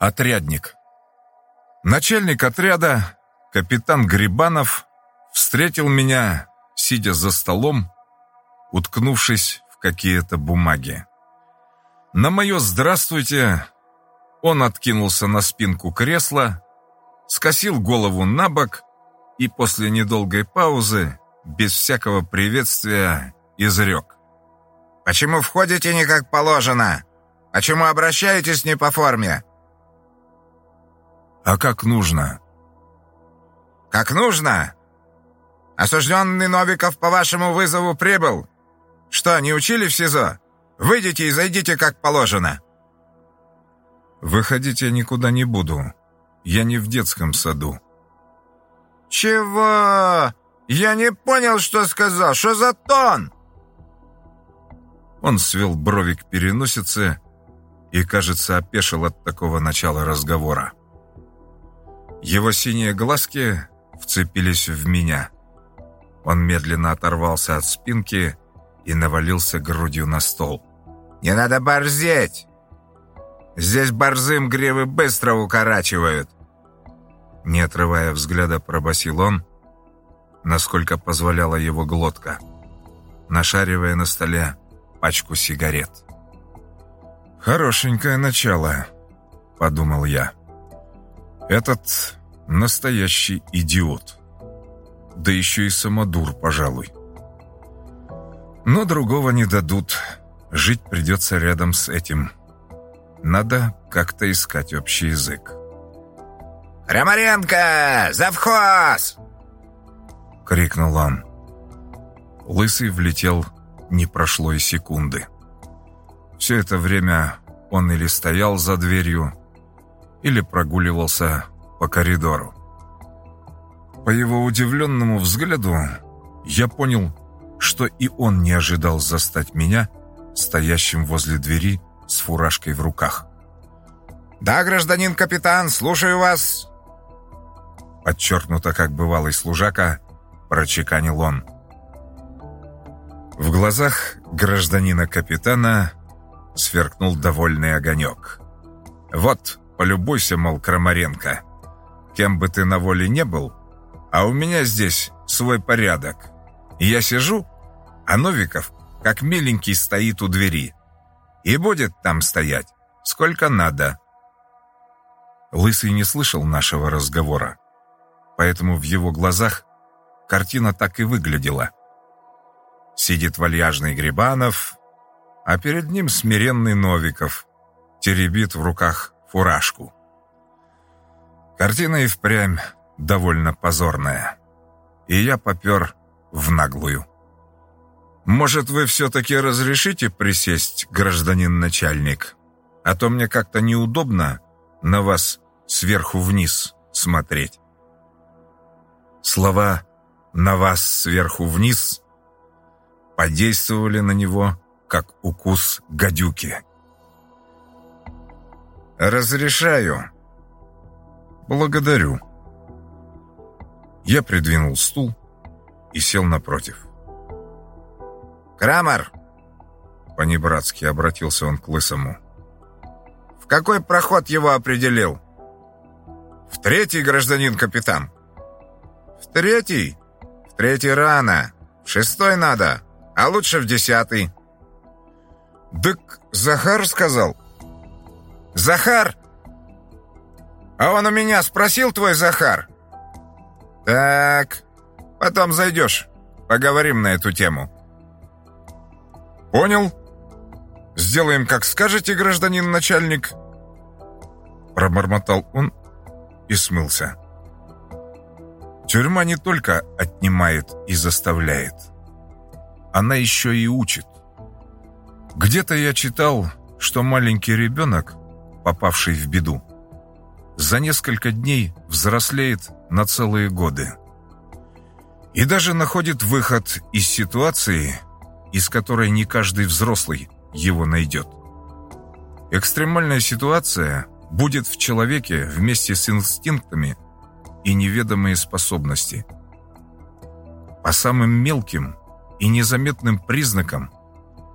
Отрядник. Начальник отряда, капитан Грибанов, встретил меня, сидя за столом, уткнувшись в какие-то бумаги. На мое «здравствуйте» он откинулся на спинку кресла, скосил голову на бок и после недолгой паузы, без всякого приветствия, изрек. «Почему входите не как положено? Почему обращаетесь не по форме?» «А как нужно?» «Как нужно? Осужденный Новиков по вашему вызову прибыл. Что, не учили в СИЗО? Выйдите и зайдите как положено». «Выходить я никуда не буду. Я не в детском саду». «Чего? Я не понял, что сказал. Что за тон?» Он свел брови к переносице и, кажется, опешил от такого начала разговора. Его синие глазки вцепились в меня. Он медленно оторвался от спинки и навалился грудью на стол. «Не надо борзеть! Здесь борзым гривы быстро укорачивают!» Не отрывая взгляда, пробасил он, насколько позволяла его глотка, нашаривая на столе пачку сигарет. «Хорошенькое начало», — подумал я. «Этот настоящий идиот. Да еще и самодур, пожалуй. Но другого не дадут. Жить придется рядом с этим. Надо как-то искать общий язык». «Крамаренко! Завхоз!» — крикнул он. Лысый влетел, не прошло и секунды. Все это время он или стоял за дверью, или прогуливался по коридору. По его удивленному взгляду я понял, что и он не ожидал застать меня, стоящим возле двери с фуражкой в руках. «Да, гражданин капитан, слушаю вас!» Подчеркнуто, как бывалый служака, прочеканил он. В глазах гражданина-капитана сверкнул довольный огонек. «Вот, полюбуйся, мол, Крамаренко. Кем бы ты на воле не был, а у меня здесь свой порядок. Я сижу, а Новиков, как миленький, стоит у двери. И будет там стоять, сколько надо». Лысый не слышал нашего разговора поэтому в его глазах картина так и выглядела. Сидит вальяжный Грибанов, а перед ним смиренный Новиков, теребит в руках фуражку. Картина и впрямь довольно позорная. И я попер в наглую. «Может, вы все-таки разрешите присесть, гражданин начальник? А то мне как-то неудобно на вас сверху вниз смотреть». Слова «на вас сверху вниз» подействовали на него, как укус гадюки. «Разрешаю». «Благодарю». Я придвинул стул и сел напротив. «Крамер!» По-небратски обратился он к Лысому. «В какой проход его определил?» «В третий, гражданин капитан». В третий? В третий рано. В шестой надо, а лучше в десятый. Дык Захар сказал. Захар? А он у меня спросил твой Захар? Так, потом зайдешь, поговорим на эту тему. Понял. Сделаем, как скажете, гражданин начальник. Пробормотал он и смылся. Тюрьма не только отнимает и заставляет. Она еще и учит. Где-то я читал, что маленький ребенок, попавший в беду, за несколько дней взрослеет на целые годы. И даже находит выход из ситуации, из которой не каждый взрослый его найдет. Экстремальная ситуация будет в человеке вместе с инстинктами – и неведомые способности. По самым мелким и незаметным признакам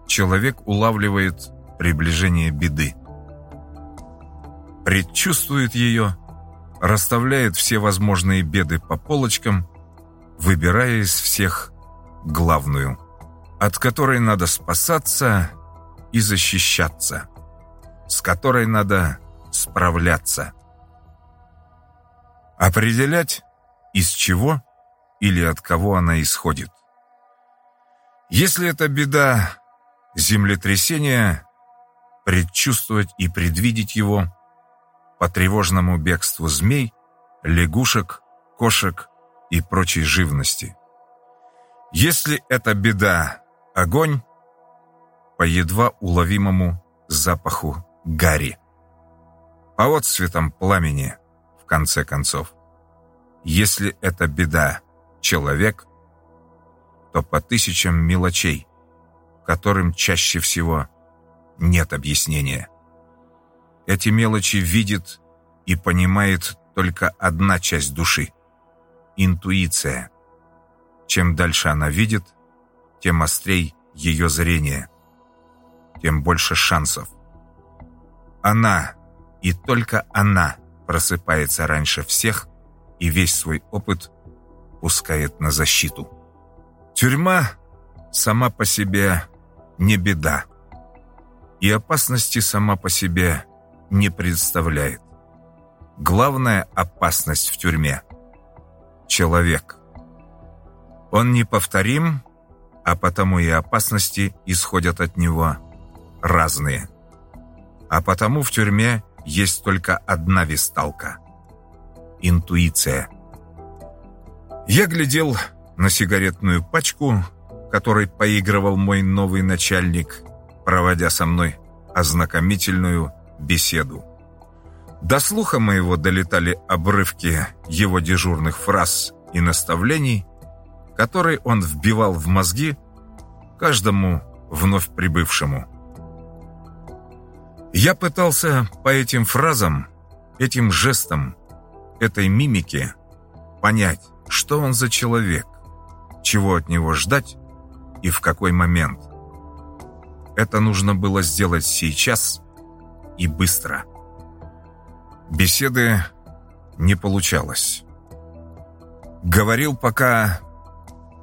человек улавливает приближение беды. Предчувствует ее, расставляет все возможные беды по полочкам, выбирая из всех главную, от которой надо спасаться и защищаться, с которой надо справляться. Определять, из чего или от кого она исходит. Если это беда, землетрясение, предчувствовать и предвидеть его, по тревожному бегству змей, лягушек, кошек и прочей живности. Если это беда, огонь, по едва уловимому запаху гари, по отцветам пламени, в конце концов. Если это беда, человек, то по тысячам мелочей, которым чаще всего нет объяснения. Эти мелочи видит и понимает только одна часть души – интуиция. Чем дальше она видит, тем острей ее зрение, тем больше шансов. Она, и только она, просыпается раньше всех и весь свой опыт пускает на защиту. Тюрьма сама по себе не беда, и опасности сама по себе не представляет. Главная опасность в тюрьме – человек. Он неповторим, а потому и опасности исходят от него разные. А потому в тюрьме есть только одна висталка – интуиция. Я глядел на сигаретную пачку, которой поигрывал мой новый начальник, проводя со мной ознакомительную беседу. До слуха моего долетали обрывки его дежурных фраз и наставлений, которые он вбивал в мозги каждому вновь прибывшему. Я пытался по этим фразам, этим жестам, этой мимике понять, что он за человек, чего от него ждать и в какой момент. Это нужно было сделать сейчас и быстро. Беседы не получалось. Говорил пока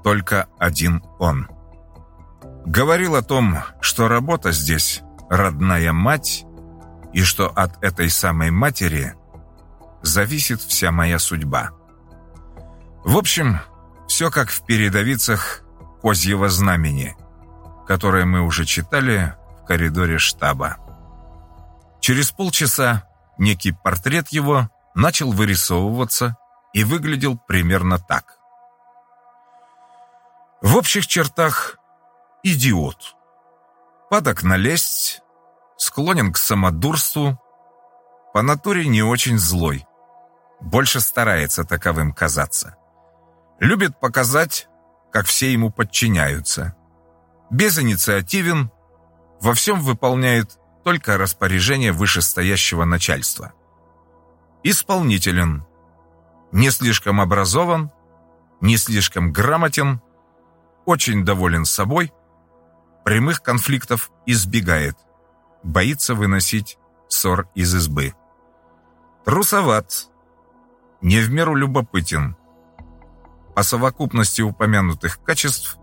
только один он. Говорил о том, что работа здесь родная мать, и что от этой самой матери зависит вся моя судьба. В общем, все как в передовицах «Козьего знамени», которое мы уже читали в коридоре штаба. Через полчаса некий портрет его начал вырисовываться и выглядел примерно так. В общих чертах идиот. Падок на лесть, склонен к самодурству, по натуре не очень злой, больше старается таковым казаться. Любит показать, как все ему подчиняются. Безинициативен, во всем выполняет только распоряжение вышестоящего начальства. Исполнителен, не слишком образован, не слишком грамотен, очень доволен собой, прямых конфликтов избегает, боится выносить ссор из избы. Трусоват, не в меру любопытен. По совокупности упомянутых качеств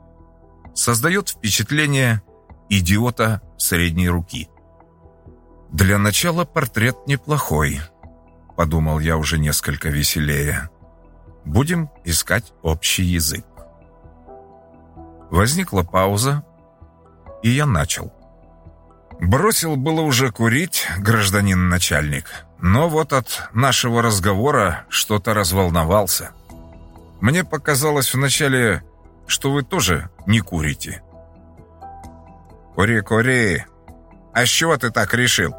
создает впечатление идиота средней руки. «Для начала портрет неплохой», — подумал я уже несколько веселее. «Будем искать общий язык». Возникла пауза, и я начал. Бросил было уже курить, гражданин начальник, но вот от нашего разговора что-то разволновался. Мне показалось вначале, что вы тоже не курите. «Кури, кури! А с чего ты так решил?»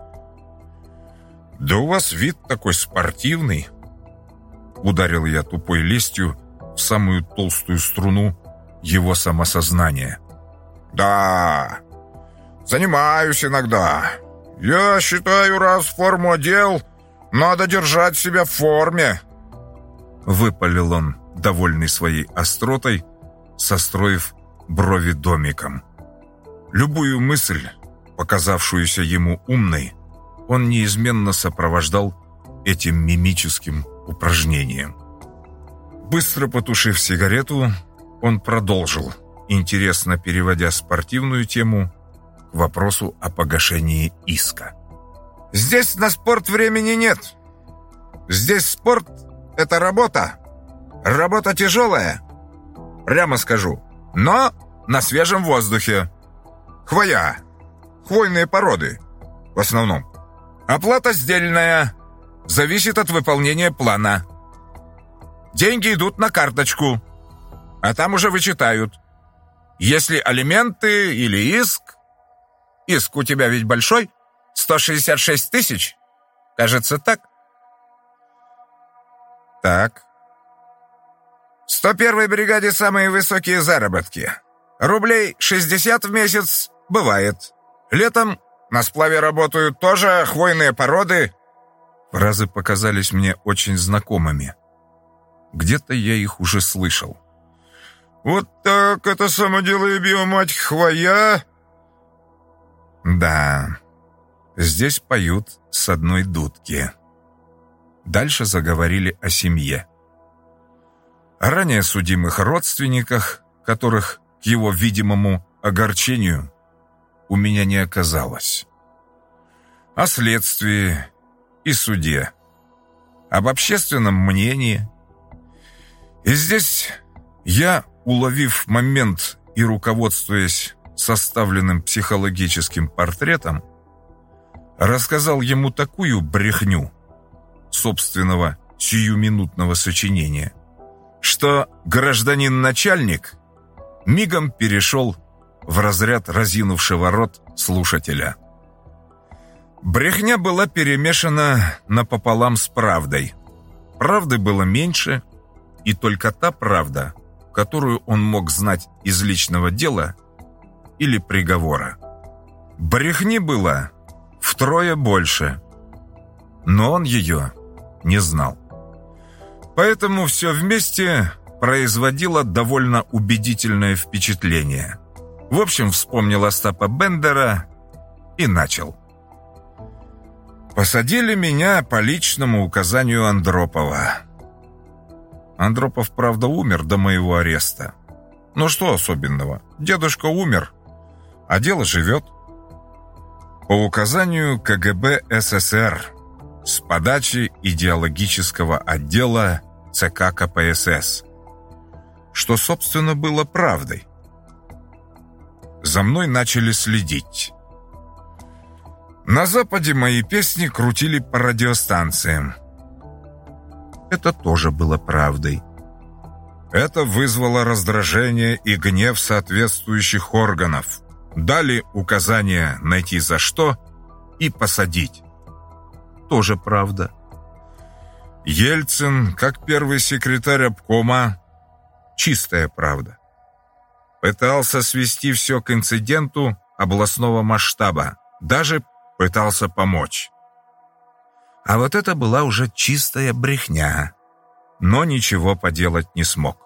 «Да у вас вид такой спортивный!» Ударил я тупой лестью в самую толстую струну его самосознания. «Да, занимаюсь иногда. Я считаю, раз форму одел, надо держать себя в форме». Выпалил он, довольный своей остротой, состроив брови домиком. Любую мысль, показавшуюся ему умной, он неизменно сопровождал этим мимическим упражнением. Быстро потушив сигарету, он продолжил, интересно переводя спортивную тему к вопросу о погашении иска. «Здесь на спорт времени нет. Здесь спорт — это работа. Работа тяжелая, прямо скажу, но на свежем воздухе. Хвоя, хвойные породы в основном. Оплата сдельная, зависит от выполнения плана. Деньги идут на карточку, а там уже вычитают. Если алименты или иск... Иск у тебя ведь большой? 166 тысяч? Кажется, так? Так. В 101-й бригаде самые высокие заработки. Рублей 60 в месяц бывает. Летом на сплаве работают тоже хвойные породы. Фразы показались мне очень знакомыми. Где-то я их уже слышал. «Вот так это само дело биомать хвоя?» «Да, здесь поют с одной дудки». Дальше заговорили о семье. О ранее судимых родственниках, которых, к его видимому огорчению, у меня не оказалось. О следствии и суде. Об общественном мнении. И здесь я, уловив момент и руководствуясь составленным психологическим портретом, рассказал ему такую брехню собственного сиюминутного сочинения, что гражданин-начальник мигом перешел в разряд разинувшего рот слушателя. Брехня была перемешана напополам с правдой. Правды было меньше, и только та правда, которую он мог знать из личного дела или приговора. Брехни было втрое больше, но он ее не знал. Поэтому все вместе производило довольно убедительное впечатление. В общем, вспомнил Остапа Бендера и начал. Посадили меня по личному указанию Андропова. Андропов, правда, умер до моего ареста. Но что особенного? Дедушка умер, а дело живет. По указанию КГБ СССР с подачи идеологического отдела ЦК КПСС, что, собственно, было правдой за мной начали следить. На Западе мои песни крутили по радиостанциям. Это тоже было правдой. Это вызвало раздражение и гнев соответствующих органов. Дали указание найти за что и посадить. Тоже правда. Ельцин, как первый секретарь обкома, чистая правда пытался свести все к инциденту областного масштаба, даже пытался помочь. А вот это была уже чистая брехня, но ничего поделать не смог.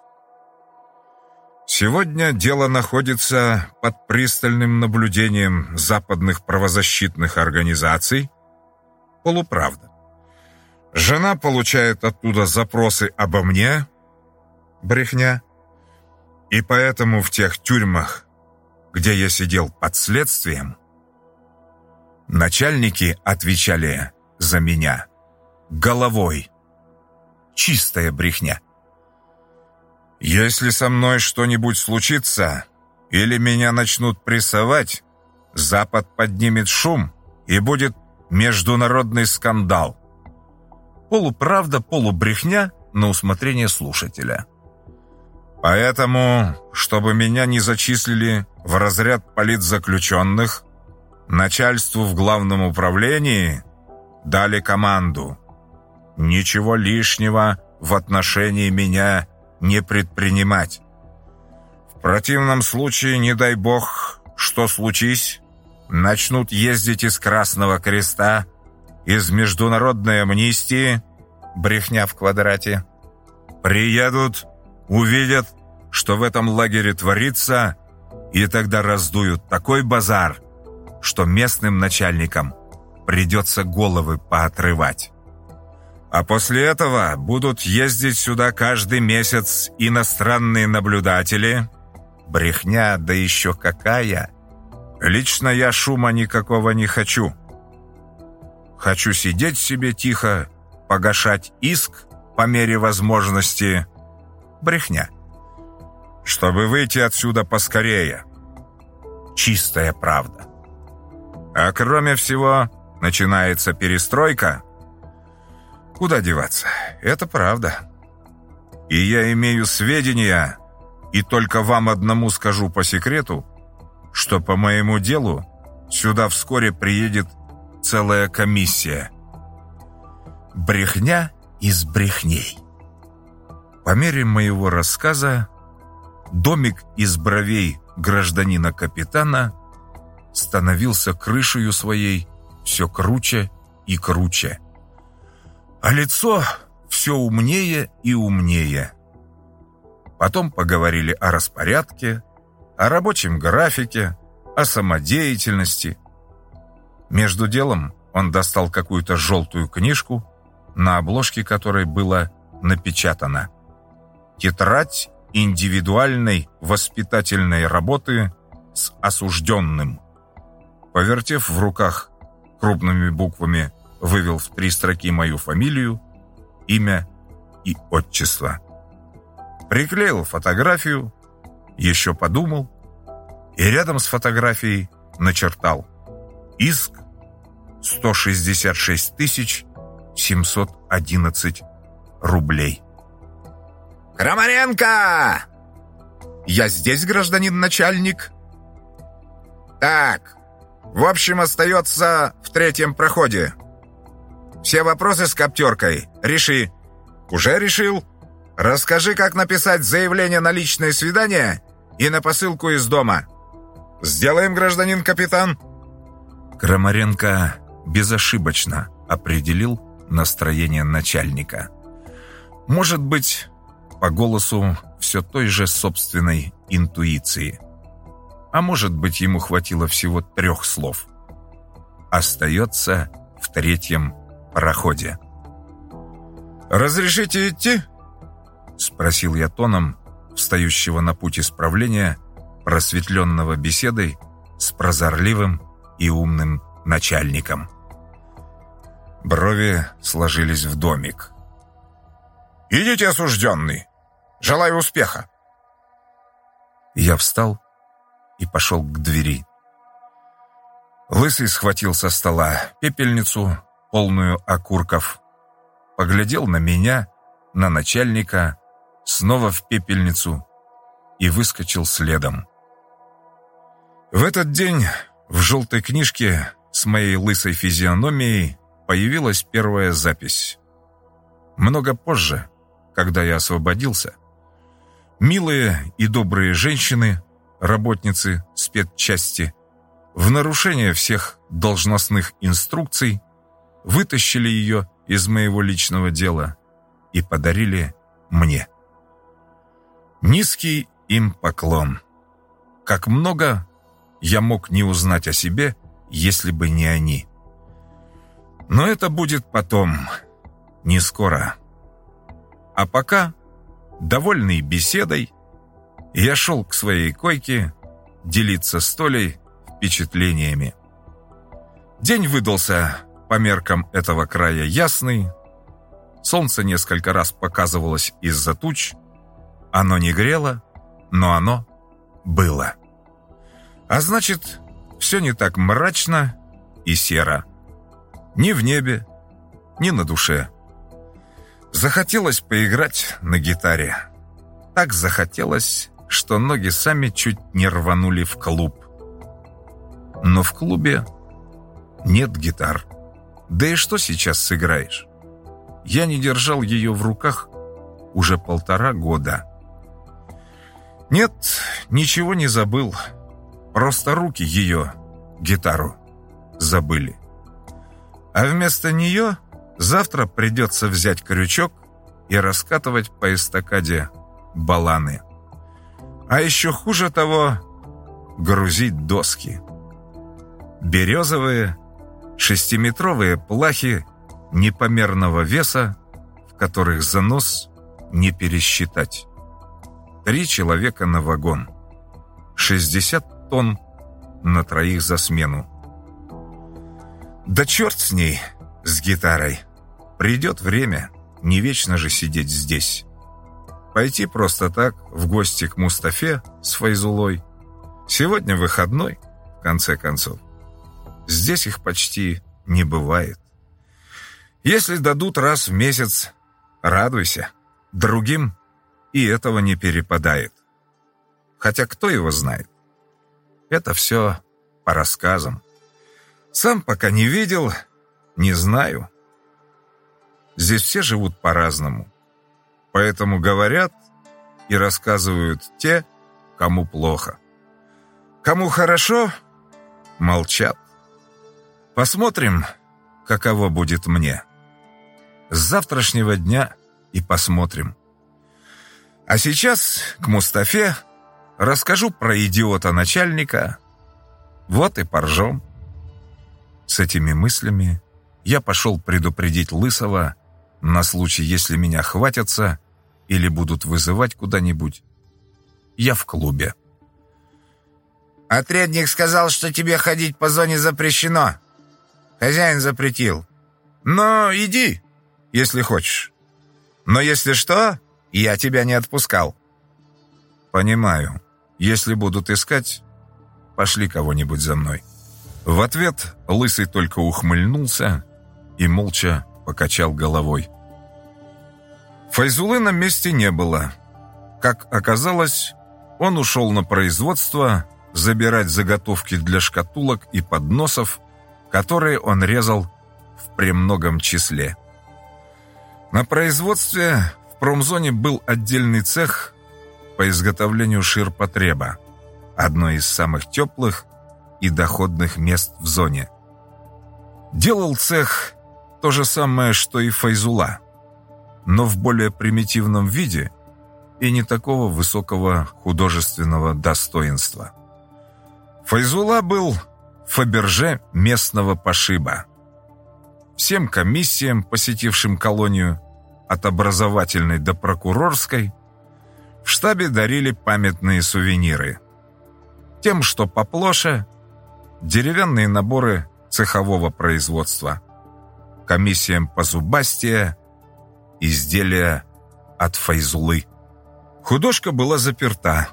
Сегодня дело находится под пристальным наблюдением западных правозащитных организаций. Полуправда. Жена получает оттуда запросы обо мне. Брехня. И поэтому в тех тюрьмах, где я сидел под следствием, начальники отвечали за меня головой. Чистая брехня. Если со мной что-нибудь случится или меня начнут прессовать, Запад поднимет шум и будет международный скандал. Полуправда, полубрехня на усмотрение слушателя. Поэтому, чтобы меня не зачислили в разряд политзаключенных, начальству в главном управлении дали команду ничего лишнего в отношении меня не предпринимать. В противном случае, не дай бог, что случись, начнут ездить из Красного Креста, из Международной амнистии, брехня в квадрате, приедут увидят, что в этом лагере творится, и тогда раздуют такой базар, что местным начальникам придется головы поотрывать. А после этого будут ездить сюда каждый месяц иностранные наблюдатели. Брехня, да еще какая. Лично я шума никакого не хочу. Хочу сидеть себе тихо, погашать иск по мере возможности. Брехня. Чтобы выйти отсюда поскорее. Чистая правда. А кроме всего, начинается перестройка. Куда деваться? Это правда. И я имею сведения, и только вам одному скажу по секрету, что по моему делу сюда вскоре приедет целая комиссия. Брехня из брехней. По мере моего рассказа домик из бровей гражданина-капитана становился крышею своей все круче и круче. А лицо все умнее и умнее. Потом поговорили о распорядке, о рабочем графике, о самодеятельности. Между делом он достал какую-то желтую книжку, на обложке которой было напечатано «Тетрадь индивидуальной воспитательной работы с осужденным». Повертев в руках крупными буквами, вывел в три строки мою фамилию, имя и отчество. Приклеил фотографию, еще подумал и рядом с фотографией начертал иск 166 тысяч 711 рублей. «Крамаренко!» «Я здесь, гражданин начальник?» «Так, в общем, остается в третьем проходе. Все вопросы с коптеркой реши». «Уже решил?» «Расскажи, как написать заявление на личное свидание и на посылку из дома». «Сделаем, гражданин капитан». Крамаренко безошибочно определил настроение начальника. Может быть, по голосу все той же собственной интуиции. А может быть, ему хватило всего трех слов. Остается в третьем проходе. «Разрешите идти?» Спросил я тоном, встающего на путь исправления, просветленного беседой с прозорливым и умным начальником. Брови сложились в домик. «Идите, осужденный! Желаю успеха!» Я встал и пошел к двери. Лысый схватил со стола пепельницу, полную окурков, поглядел на меня, на начальника, снова в пепельницу и выскочил следом. В этот день в желтой книжке с моей лысой физиономией появилась первая запись. Много позже, когда я освободился, милые и добрые женщины, работницы спецчасти, в нарушение всех должностных инструкций вытащили ее из моего личного дела и подарили мне. Низкий им поклон. Как много я мог не узнать о себе, если бы не они. Но это будет потом, не скоро. А пока, довольный беседой, я шел к своей койке делиться с Толей впечатлениями. День выдался по меркам этого края ясный. Солнце несколько раз показывалось из-за туч. Оно не грело, но оно было. А значит, все не так мрачно и серо. Ни в небе, ни на душе. Захотелось поиграть на гитаре. Так захотелось, что ноги сами чуть не рванули в клуб. Но в клубе нет гитар. Да и что сейчас сыграешь? Я не держал ее в руках уже полтора года. Нет, ничего не забыл. Просто руки ее, гитару, забыли. А вместо нее завтра придется взять крючок и раскатывать по эстакаде баланы. А еще хуже того, грузить доски. Березовые Шестиметровые плахи непомерного веса, в которых занос не пересчитать. Три человека на вагон. 60 тонн на троих за смену. Да черт с ней, с гитарой. Придет время, не вечно же сидеть здесь. Пойти просто так в гости к Мустафе с Файзулой. Сегодня выходной, в конце концов. Здесь их почти не бывает. Если дадут раз в месяц, радуйся. Другим и этого не перепадает. Хотя кто его знает? Это все по рассказам. Сам пока не видел, не знаю. Здесь все живут по-разному. Поэтому говорят и рассказывают те, кому плохо. Кому хорошо, молчат. Посмотрим, каково будет мне. С завтрашнего дня и посмотрим. А сейчас к Мустафе расскажу про идиота-начальника. Вот и поржем. С этими мыслями я пошел предупредить Лысого на случай, если меня хватятся или будут вызывать куда-нибудь. Я в клубе. «Отрядник сказал, что тебе ходить по зоне запрещено. Хозяин запретил. Но иди, если хочешь. Но если что, я тебя не отпускал». «Понимаю. Если будут искать, пошли кого-нибудь за мной». В ответ Лысый только ухмыльнулся и молча покачал головой. Файзулы на месте не было. Как оказалось, он ушел на производство забирать заготовки для шкатулок и подносов, которые он резал в премногом числе. На производстве в промзоне был отдельный цех по изготовлению ширпотреба, одно из самых теплых и доходных мест в зоне. Делал цех то же самое, что и Файзула, но в более примитивном виде и не такого высокого художественного достоинства. Файзула был Фаберже местного пошиба. Всем комиссиям, посетившим колонию, от образовательной до прокурорской, в штабе дарили памятные сувениры. Тем, что поплоше, деревянные наборы цехового производства, комиссиям по зубастия, изделия от файзулы. Художка была заперта,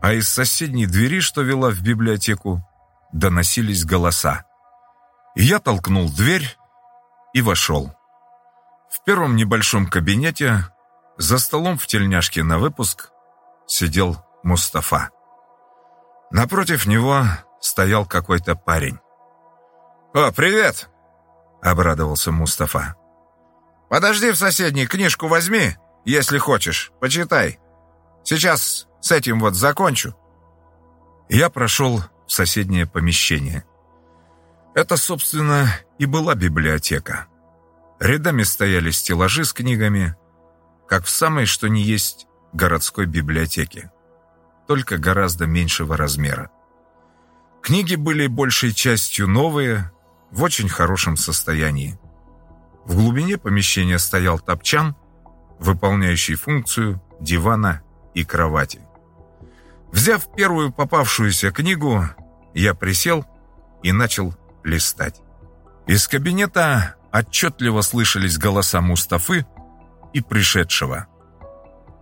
а из соседней двери, что вела в библиотеку, доносились голоса. Я толкнул дверь и вошел. В первом небольшом кабинете, за столом в тельняшке на выпуск, сидел Мустафа. Напротив него стоял какой-то парень. «О, привет!» — обрадовался Мустафа. «Подожди в соседней, книжку возьми, если хочешь, почитай. Сейчас с этим вот закончу». Я прошел в соседнее помещение. Это, собственно, и была библиотека. Рядами стояли стеллажи с книгами, как в самой что ни есть городской библиотеке, только гораздо меньшего размера. Книги были большей частью новые, в очень хорошем состоянии. В глубине помещения стоял топчан, выполняющий функцию дивана и кровати. Взяв первую попавшуюся книгу, я присел и начал листать. Из кабинета отчетливо слышались голоса Мустафы и пришедшего.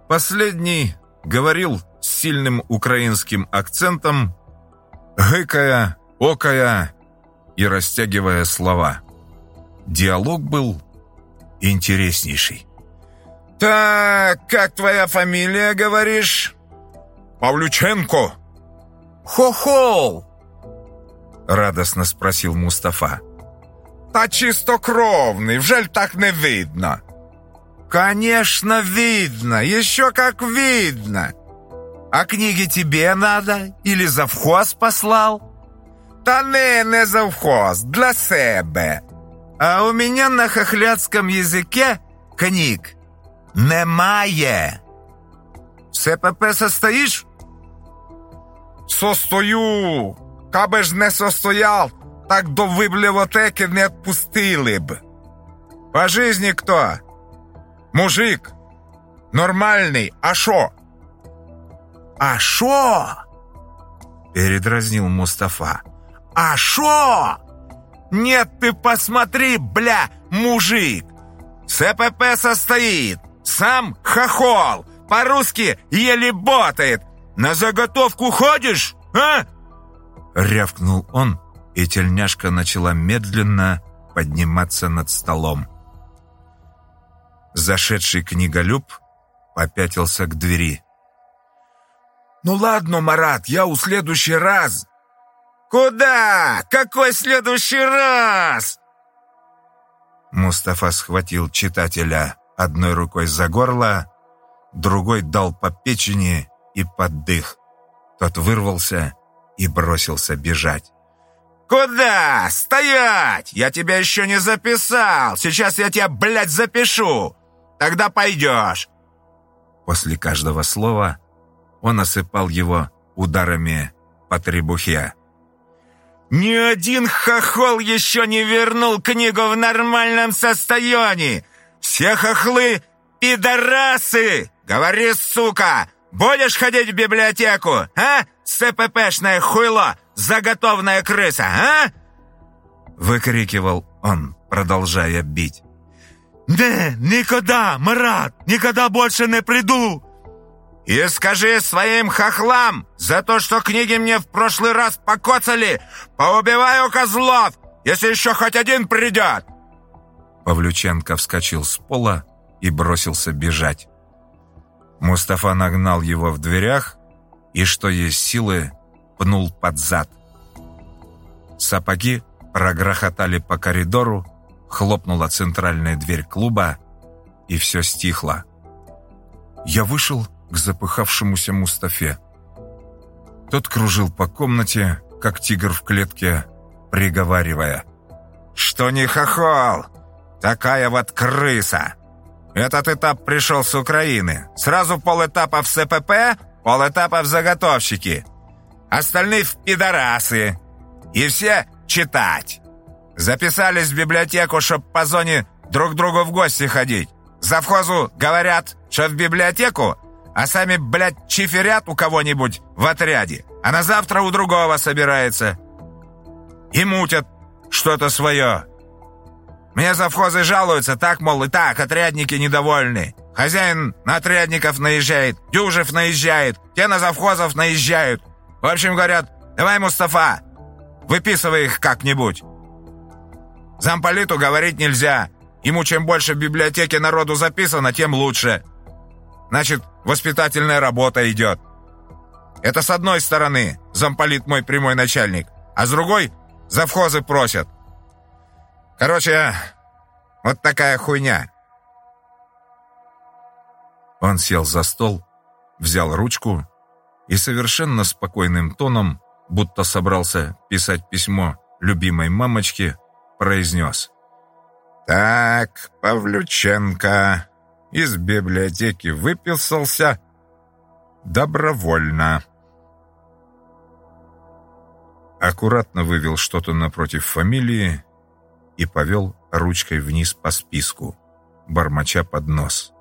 Последний говорил с сильным украинским акцентом, гыкая, окая и растягивая слова. Диалог был интереснейший. «Так, как твоя фамилия, говоришь?» «Павлюченко». «Хо-хо!» Радостно спросил Мустафа. «Та чистокровный, вжель так не видно». «Конечно, видно, еще как видно. А книги тебе надо? Или завхоз послал?» «Та не, не завхоз, для себе. А у меня на хохляцком языке книг немає. В СПП состоїш? Состою. Каби ж не состояв, так до библиотеки не отпустили б. По жизни кто? Мужик. Нормальный. А шо? А шо? Передразнил Мустафа. А шо? Нет, ты посмотри, бля, мужик. СПП состоит. Сам хохол. По-русски еле ботает. На заготовку ходишь, а? Рявкнул он, и тельняшка начала медленно подниматься над столом. Зашедший книголюб попятился к двери. «Ну ладно, Марат, я у следующий раз!» «Куда? Какой следующий раз?» Мустафа схватил читателя одной рукой за горло, другой дал по печени и под дых. Тот вырвался и бросился бежать. «Куда? Стоять! Я тебя еще не записал! Сейчас я тебя, блядь, запишу! Тогда пойдешь!» После каждого слова он осыпал его ударами по требухе. «Ни один хохол еще не вернул книгу в нормальном состоянии! Все хохлы — пидорасы! Говори, сука, будешь ходить в библиотеку, а? СППшное хуйло, заготовная крыса, а?» Выкрикивал он, продолжая бить. «Не, никогда, Марат, никогда больше не приду!» «И скажи своим хохлам, за то, что книги мне в прошлый раз покоцали, поубиваю козлов, если еще хоть один придет!» Павлюченко вскочил с пола и бросился бежать. Мустафа нагнал его в дверях и, что есть силы, пнул под зад. Сапоги прогрохотали по коридору, хлопнула центральная дверь клуба, и все стихло. Я вышел к запыхавшемуся Мустафе. Тот кружил по комнате, как тигр в клетке, приговаривая. «Что не хохол? Такая вот крыса! Этот этап пришел с Украины. Сразу полэтапа в СПП, полэтапа в заготовщики. Остальные в пидорасы. И все читать. Записались в библиотеку, чтоб по зоне друг другу в гости ходить. Завхозу говорят, что в библиотеку, а сами, блядь, чиферят у кого-нибудь в отряде, а на завтра у другого собирается. И мутят что-то свое. Мне завхозы жалуются, так, мол, и так, отрядники недовольны. Хозяин на отрядников наезжает, Дюжев наезжает, те на завхозов наезжают. В общем, говорят, давай, Мустафа, выписывай их как-нибудь. Замполиту говорить нельзя. Ему чем больше в библиотеке народу записано, тем лучше. Значит, воспитательная работа идет. Это с одной стороны, замполит мой прямой начальник, а с другой завхозы просят. Короче, вот такая хуйня. Он сел за стол, взял ручку и совершенно спокойным тоном, будто собрался писать письмо любимой мамочке, произнес. «Так, Павлюченко из библиотеки выписался добровольно». Аккуратно вывел что-то напротив фамилии и повел ручкой вниз по списку, бормоча под нос.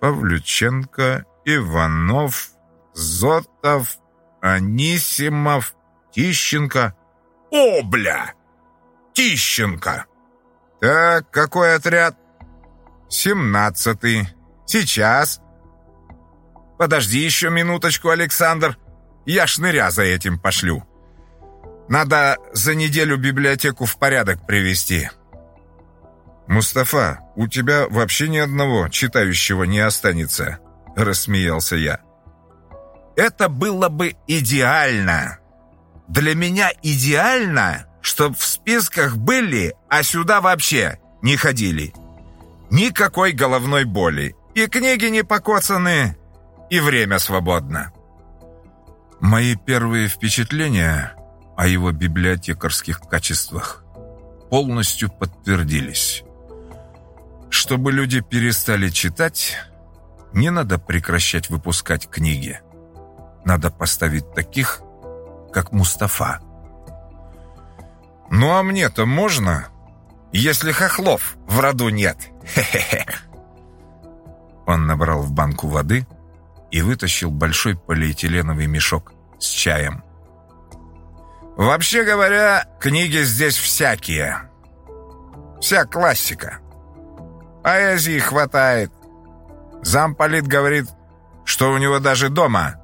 Павлюченко, Иванов, Зотов, Анисимов, Тищенко. О, бля! Тищенко! Так, какой отряд? Семнадцатый. Сейчас. Подожди еще минуточку, Александр. Я шныря за этим пошлю. Надо за неделю библиотеку в порядок привести. «Мустафа, у тебя вообще ни одного читающего не останется», — рассмеялся я. «Это было бы идеально. Для меня идеально, чтоб в списках были, а сюда вообще не ходили. Никакой головной боли, и книги не покоцаны, и время свободно». Мои первые впечатления о его библиотекарских качествах полностью подтвердились. Чтобы люди перестали читать, не надо прекращать выпускать книги. Надо поставить таких, как Мустафа. «Ну а мне-то можно, если хохлов в роду нет?» Хе-хе-хе. Он набрал в банку воды и вытащил большой полиэтиленовый мешок с чаем. «Вообще говоря, книги здесь всякие. Вся классика. Поэзии хватает. Замполит говорит, что у него даже дома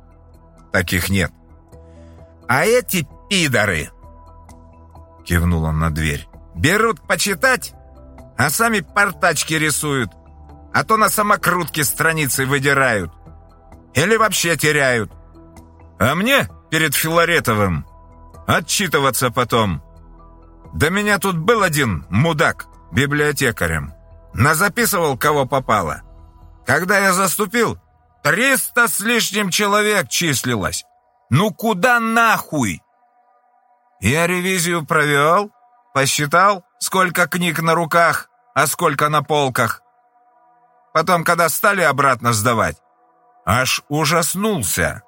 таких нет. А эти пидоры, кивнул он на дверь, берут почитать, а сами портачки рисуют, а то на самокрутке страницы выдирают. Или вообще теряют. А мне перед Филаретовым отчитываться потом. Да меня тут был один мудак библиотекарем. Назаписывал, кого попало. Когда я заступил, триста с лишним человек числилось. Ну куда нахуй? Я ревизию провел, посчитал, сколько книг на руках, а сколько на полках. Потом, когда стали обратно сдавать, аж ужаснулся.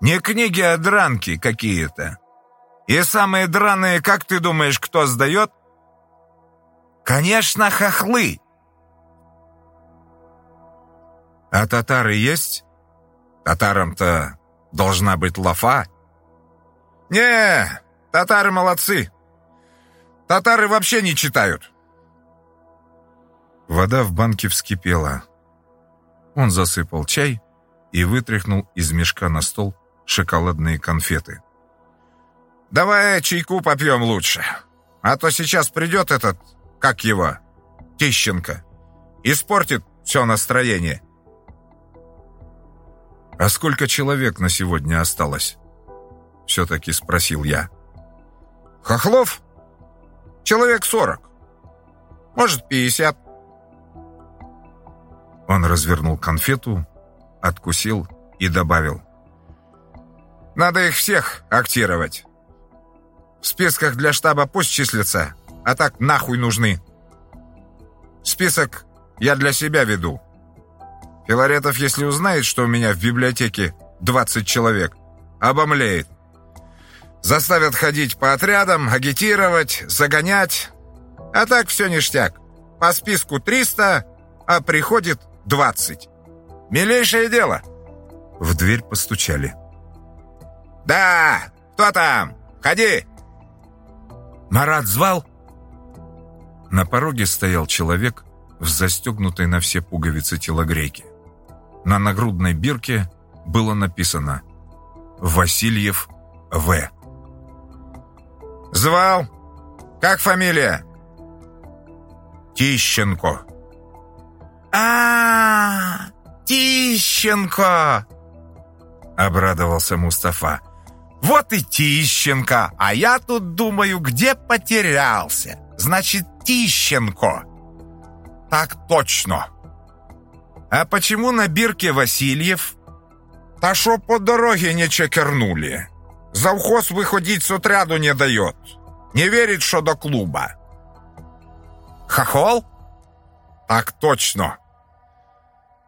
Не книги, а дранки какие-то. И самые драные, как ты думаешь, кто сдает? Конечно, хохлы. А татары есть? Татарам-то должна быть лафа. Не, татары молодцы. Татары вообще не читают. Вода в банке вскипела. Он засыпал чай и вытряхнул из мешка на стол шоколадные конфеты. «Давай чайку попьем лучше, а то сейчас придет этот, как его, Тищенко, испортит все настроение». «А сколько человек на сегодня осталось?» Все-таки спросил я. «Хохлов? Человек сорок. Может, пятьдесят». Он развернул конфету, откусил и добавил. «Надо их всех актировать. В списках для штаба пусть числятся, а так нахуй нужны. Список я для себя веду. Филаретов, если узнает, что у меня в библиотеке 20 человек, обомлеет. Заставят ходить по отрядам, агитировать, загонять. А так все ништяк. По списку 300, а приходит 20. Милейшее дело. В дверь постучали. «Да! Кто там? Ходи!» «Марат звал?» На пороге стоял человек в застегнутой на все пуговицы телогрейке. На нагрудной бирке было написано «Васильев В». «Звал? Как фамилия?» «Тищенко». «А, Тищенко!» Обрадовался Мустафа. «Вот и Тищенко, а я тут думаю, где потерялся. Значит, Тищенко». «Так точно». «А почему на бирке Васильев?» «Та що по дороге не чекернули. Завхоз выходить с отряду не дает. Не верит, что до клуба». «Хохол?» «Так точно».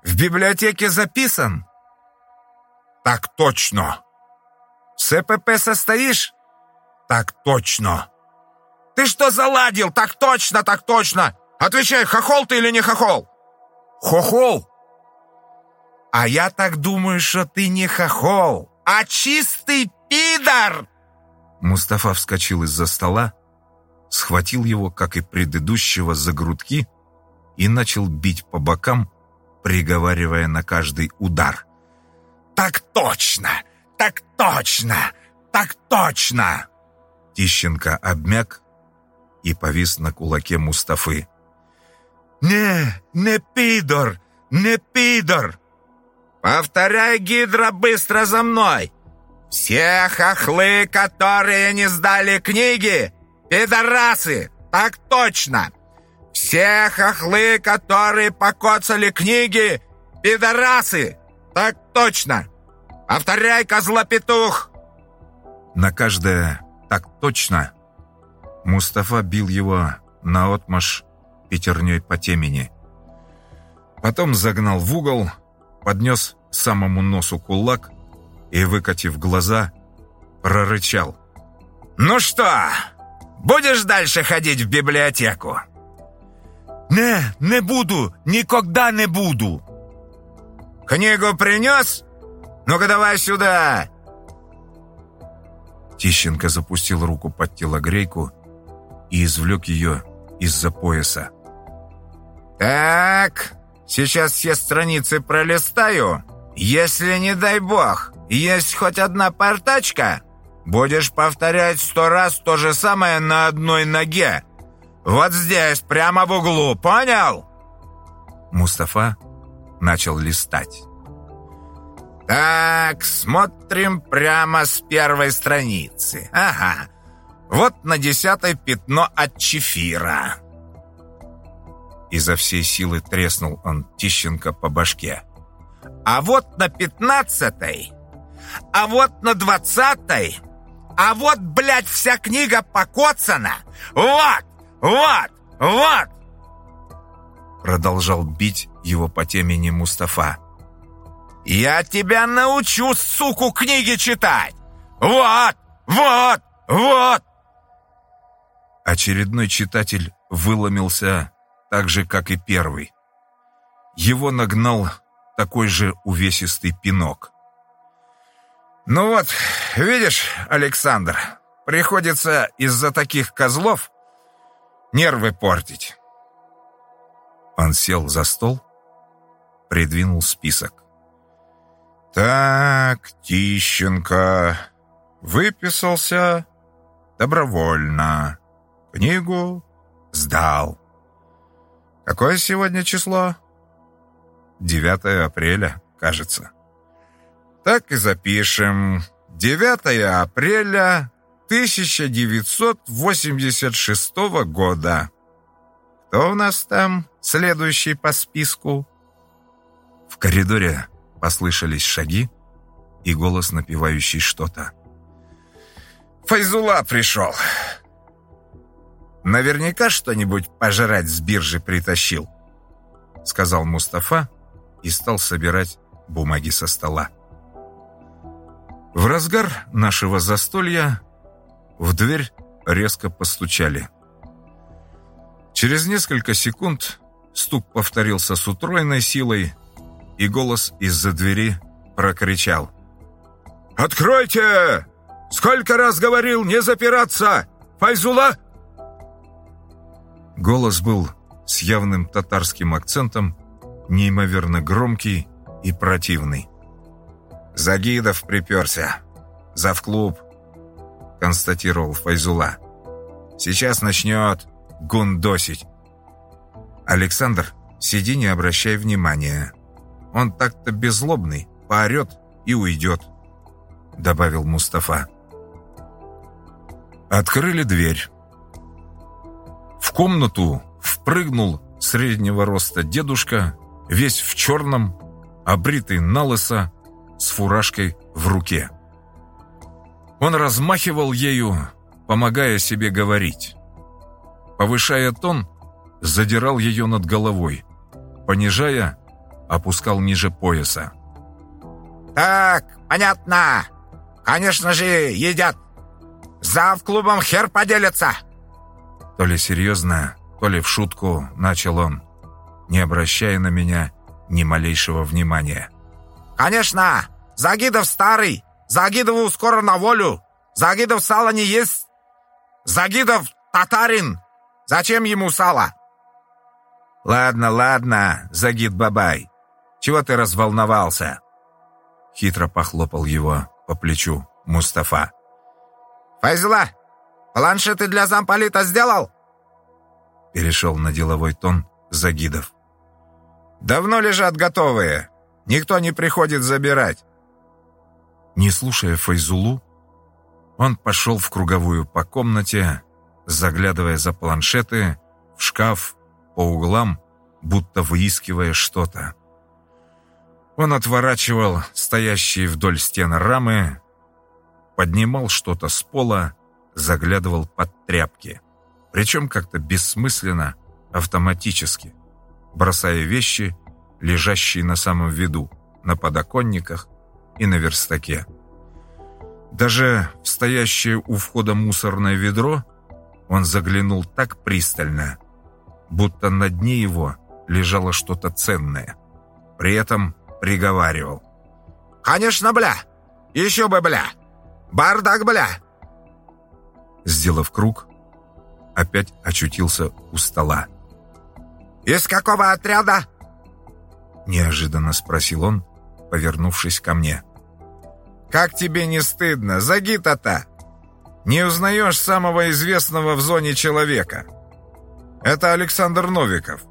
«В библиотеке записан?» «Так точно». «С ЭПП состоишь?» «Так точно». «Ты что заладил? Так точно, так точно! Отвечай, хохол ты или не хохол?» «Хохол!» «А я так думаю, что ты не хохол, а чистый пидор!» Мустафа вскочил из-за стола, схватил его, как и предыдущего, за грудки и начал бить по бокам, приговаривая на каждый удар. «Так точно! Так точно! Так точно!» Тищенко обмяк и повис на кулаке Мустафы. «Не, не пидор! Не пидор!» «Повторяй, Гидра, быстро за мной! Все хохлы, которые не сдали книги, пидорасы! Так точно! Все хохлы, которые покоцали книги, пидорасы! Так точно! Повторяй, козлопетух!» На каждое «так точно» Мустафа бил его наотмашь пятерней по темени. Потом загнал в угол, поднес к самому носу кулак и, выкатив глаза, прорычал. «Ну что, Будешь дальше ходить в библиотеку?» «Не, не буду, никогда не буду!» «Книгу принес? Ну-ка давай сюда!» Тищенко запустил руку под телогрейку и извлек ее из-за пояса. «Так, сейчас все страницы пролистаю. Если, не дай бог, есть хоть одна портачка, будешь повторять сто раз то же самое на одной ноге. Вот здесь, прямо в углу, понял?» Мустафа начал листать. «Так, смотрим прямо с первой страницы. Ага, вот на десятой пятно от чефира». Изо всей силы треснул он Тищенко по башке. «А вот на пятнадцатой, а вот на двадцатой, а вот, блядь, вся книга покоцана. Вот, вот, вот!» Продолжал бить его по темени Мустафа. «Я тебя научу, суку, книги читать! Вот, вот, вот!» Очередной читатель выломился так же, как и первый. Его нагнал такой же увесистый пинок. «Ну вот, видишь, Александр, приходится из-за таких козлов нервы портить». Он сел за стол, придвинул список. «Так, Тищенко выписался добровольно. Книгу сдал. Какое сегодня число?» «9 апреля, кажется». «Так и запишем. 9 апреля 1986 года. Кто у нас там следующий по списку?» В коридоре Послышались шаги и голос, напевающий что-то. «Файзула пришел!» «Наверняка что-нибудь пожрать с биржи притащил», сказал Мустафа и стал собирать бумаги со стола. В разгар нашего застолья в дверь резко постучали. Через несколько секунд стук повторился с утроенной силой, и голос из-за двери прокричал. «Откройте! Сколько раз говорил не запираться! Файзула!» Голос был с явным татарским акцентом, неимоверно громкий и противный. «Загидов приперся. Завклуб», — констатировал Файзула. «Сейчас начнет гундосить». «Александр, сиди, не обращай внимания», он так-то беззлобный, поорет и уйдет», — добавил Мустафа. Открыли дверь. В комнату впрыгнул среднего роста дедушка, весь в черном, обритый на лысо, с фуражкой в руке. Он размахивал ею, помогая себе говорить. Повышая тон, задирал ее над головой, понижая, опускал ниже пояса. «Так, понятно. Конечно же, едят. Зав клубом хер поделится!» То ли серьезно, то ли в шутку начал он, не обращая на меня ни малейшего внимания. «Конечно! Загидов старый! Загидову скоро на волю! Загидов сало не есть! Загидов татарин! Зачем ему сало?» «Ладно, ладно, Загид Бабай. Чего ты разволновался?» Хитро похлопал его по плечу Мустафа. «Файзула, планшеты для замполита сделал?» Перешел на деловой тон Загидов. «Давно лежат готовые. Никто не приходит забирать». Не слушая Файзулу, он пошел в круговую по комнате, заглядывая за планшеты, в шкаф, по углам, будто выискивая что-то. Он отворачивал стоящие вдоль стен рамы, поднимал что-то с пола, заглядывал под тряпки. Причем как-то бессмысленно, автоматически, бросая вещи, лежащие на самом виду, на подоконниках и на верстаке. Даже в стоящее у входа мусорное ведро Он заглянул так пристально, будто на дне его лежало что-то ценное. При этом приговаривал. «Конечно, бля! Еще бы, бля! Бардак, бля!» Сделав круг, опять очутился у стола. «Из какого отряда?» Неожиданно спросил он, повернувшись ко мне. «Как тебе не стыдно, Загита-то? Не узнаешь самого известного в зоне человека? Это Александр Новиков».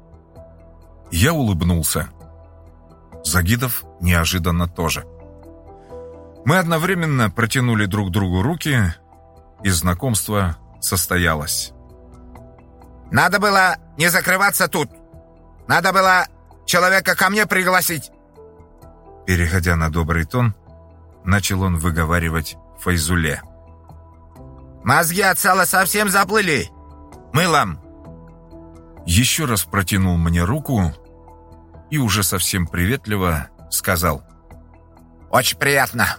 Я улыбнулся. Загидов неожиданно тоже. Мы одновременно протянули друг другу руки, и знакомство состоялось. «Надо было не закрываться тут. Надо было человека ко мне пригласить!» Переходя на добрый тон, начал он выговаривать Файзуле. «Мозги от сала совсем заплыли! Мылом!» Еще раз протянул мне руку и уже совсем приветливо сказал. «Очень приятно.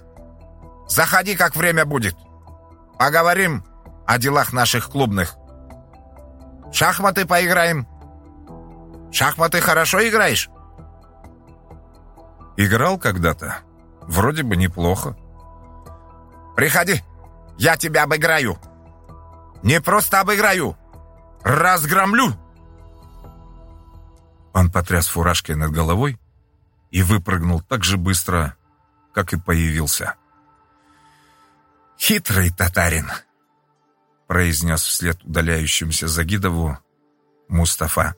Заходи, как время будет. Поговорим о делах наших клубных. Шахматы поиграем. Шахматы хорошо играешь?» «Играл когда-то. Вроде бы неплохо». «Приходи, я тебя обыграю. Не просто обыграю, разгромлю!» Он потряс фуражкой над головой и выпрыгнул так же быстро, как и появился. «Хитрый татарин», — произнес вслед удаляющимся Загидову Мустафа.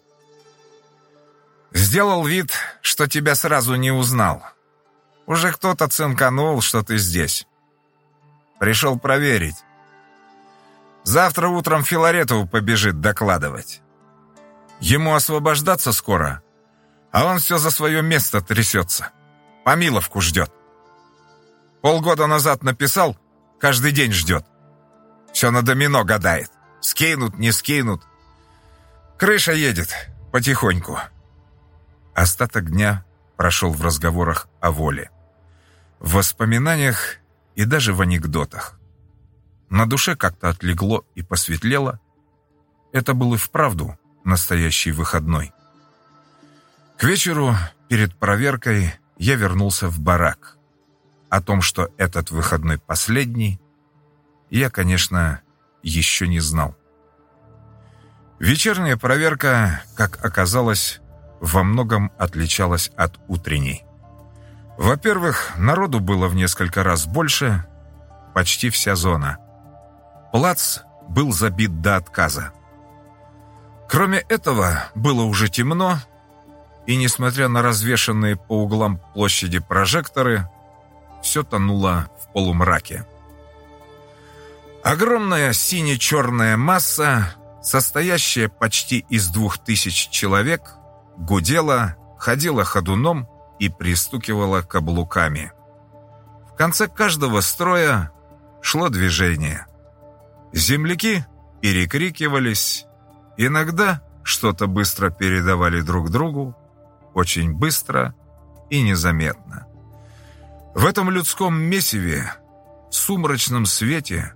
Сделал вид, что тебя сразу не узнал. Уже кто-то цинканул, что ты здесь. Пришел проверить. Завтра утром Филаретову побежит докладывать. Ему освобождаться скоро, а он все за свое место трясется. Помиловку ждет. Полгода назад написал, каждый день ждет. Все на домино гадает. Скинут, не скинут. Крыша едет потихоньку. Остаток дня прошел в разговорах о воле. В воспоминаниях и даже в анекдотах. На душе как-то отлегло и посветлело. Это был и вправду настоящий выходной. К вечеру, перед проверкой, я вернулся в барак. О том, что этот выходной последний, я, конечно, еще не знал. Вечерняя проверка, как оказалось, во многом отличалась от утренней. Во-первых, народу было в несколько раз больше, почти вся зона. Плац был забит до отказа. Кроме этого, было уже темно, и, несмотря на развешанные по углам площади прожекторы, все тонуло в полумраке. Огромная сине-черная масса, состоящая почти из двух тысяч человек, гудела, ходила ходуном и пристукивала каблуками. В конце каждого строя шло движение. Земляки перекрикивались, иногда что-то быстро передавали друг другу, очень быстро и незаметно. В этом людском месиве, сумрачном свете,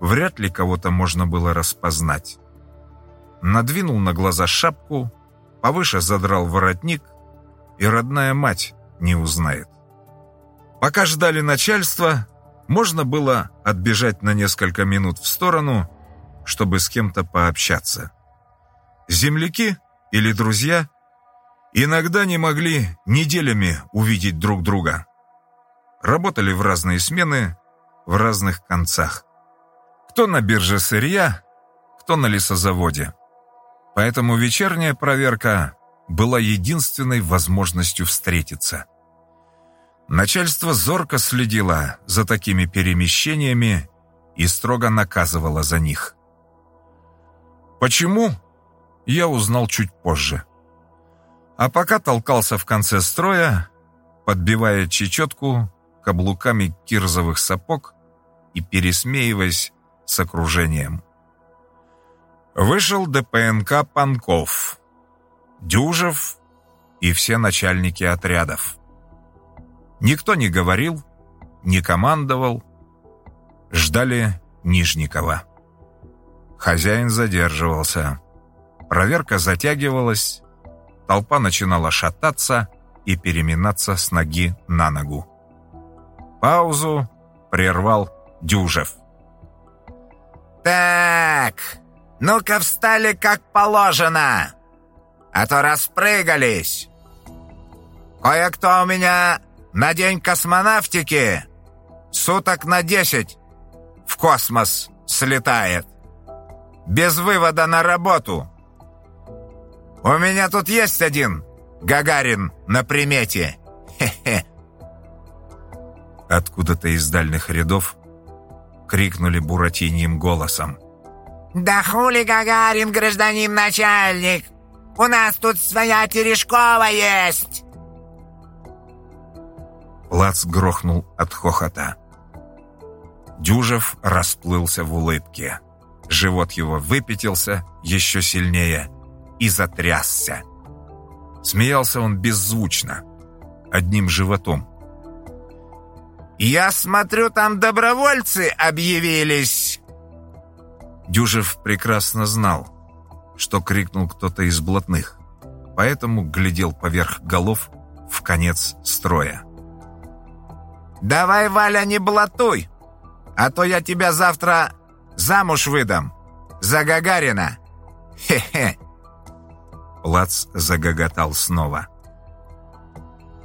вряд ли кого-то можно было распознать. Надвинул на глаза шапку, повыше задрал воротник, и родная мать не узнает. Пока ждали начальства, можно было отбежать на несколько минут в сторону, чтобы с кем-то пообщаться. Земляки или друзья иногда не могли неделями увидеть друг друга. Работали в разные смены, в разных концах. Кто на бирже сырья, кто на лесозаводе. Поэтому вечерняя проверка была единственной возможностью встретиться. Начальство зорко следило за такими перемещениями и строго наказывало за них. Почему? Я узнал чуть позже. А пока толкался в конце строя, подбивая чечетку каблуками кирзовых сапог и пересмеиваясь с окружением. Вышел ДПНК Панков, Дюжев и все начальники отрядов. Никто не говорил, не командовал, ждали Нижникова. Хозяин задерживался. Проверка затягивалась, толпа начинала шататься и переминаться с ноги на ногу. Паузу прервал Дюжев. «Так, ну-ка встали как положено, а то распрыгались. Кое-кто у меня на день космонавтики суток на десять в космос слетает. Без вывода на работу. У меня тут есть один Гагарин на примете. Хе-хе. Откуда-то из дальних рядов крикнули буратиньим голосом. «Да хули Гагарин, гражданин начальник! У нас тут своя Терешкова есть!» Плац грохнул от хохота. Дюжев расплылся в улыбке. Живот его выпятился еще сильнее и затрясся. Смеялся он беззвучно, одним животом. «Я смотрю, там добровольцы объявились!» Дюжев прекрасно знал, что крикнул кто-то из блатных, поэтому глядел поверх голов в конец строя. «Давай, Валя, не блатуй, а то я тебя завтра замуж выдам за Гагарина! Хе-хе!» Плац загоготал снова.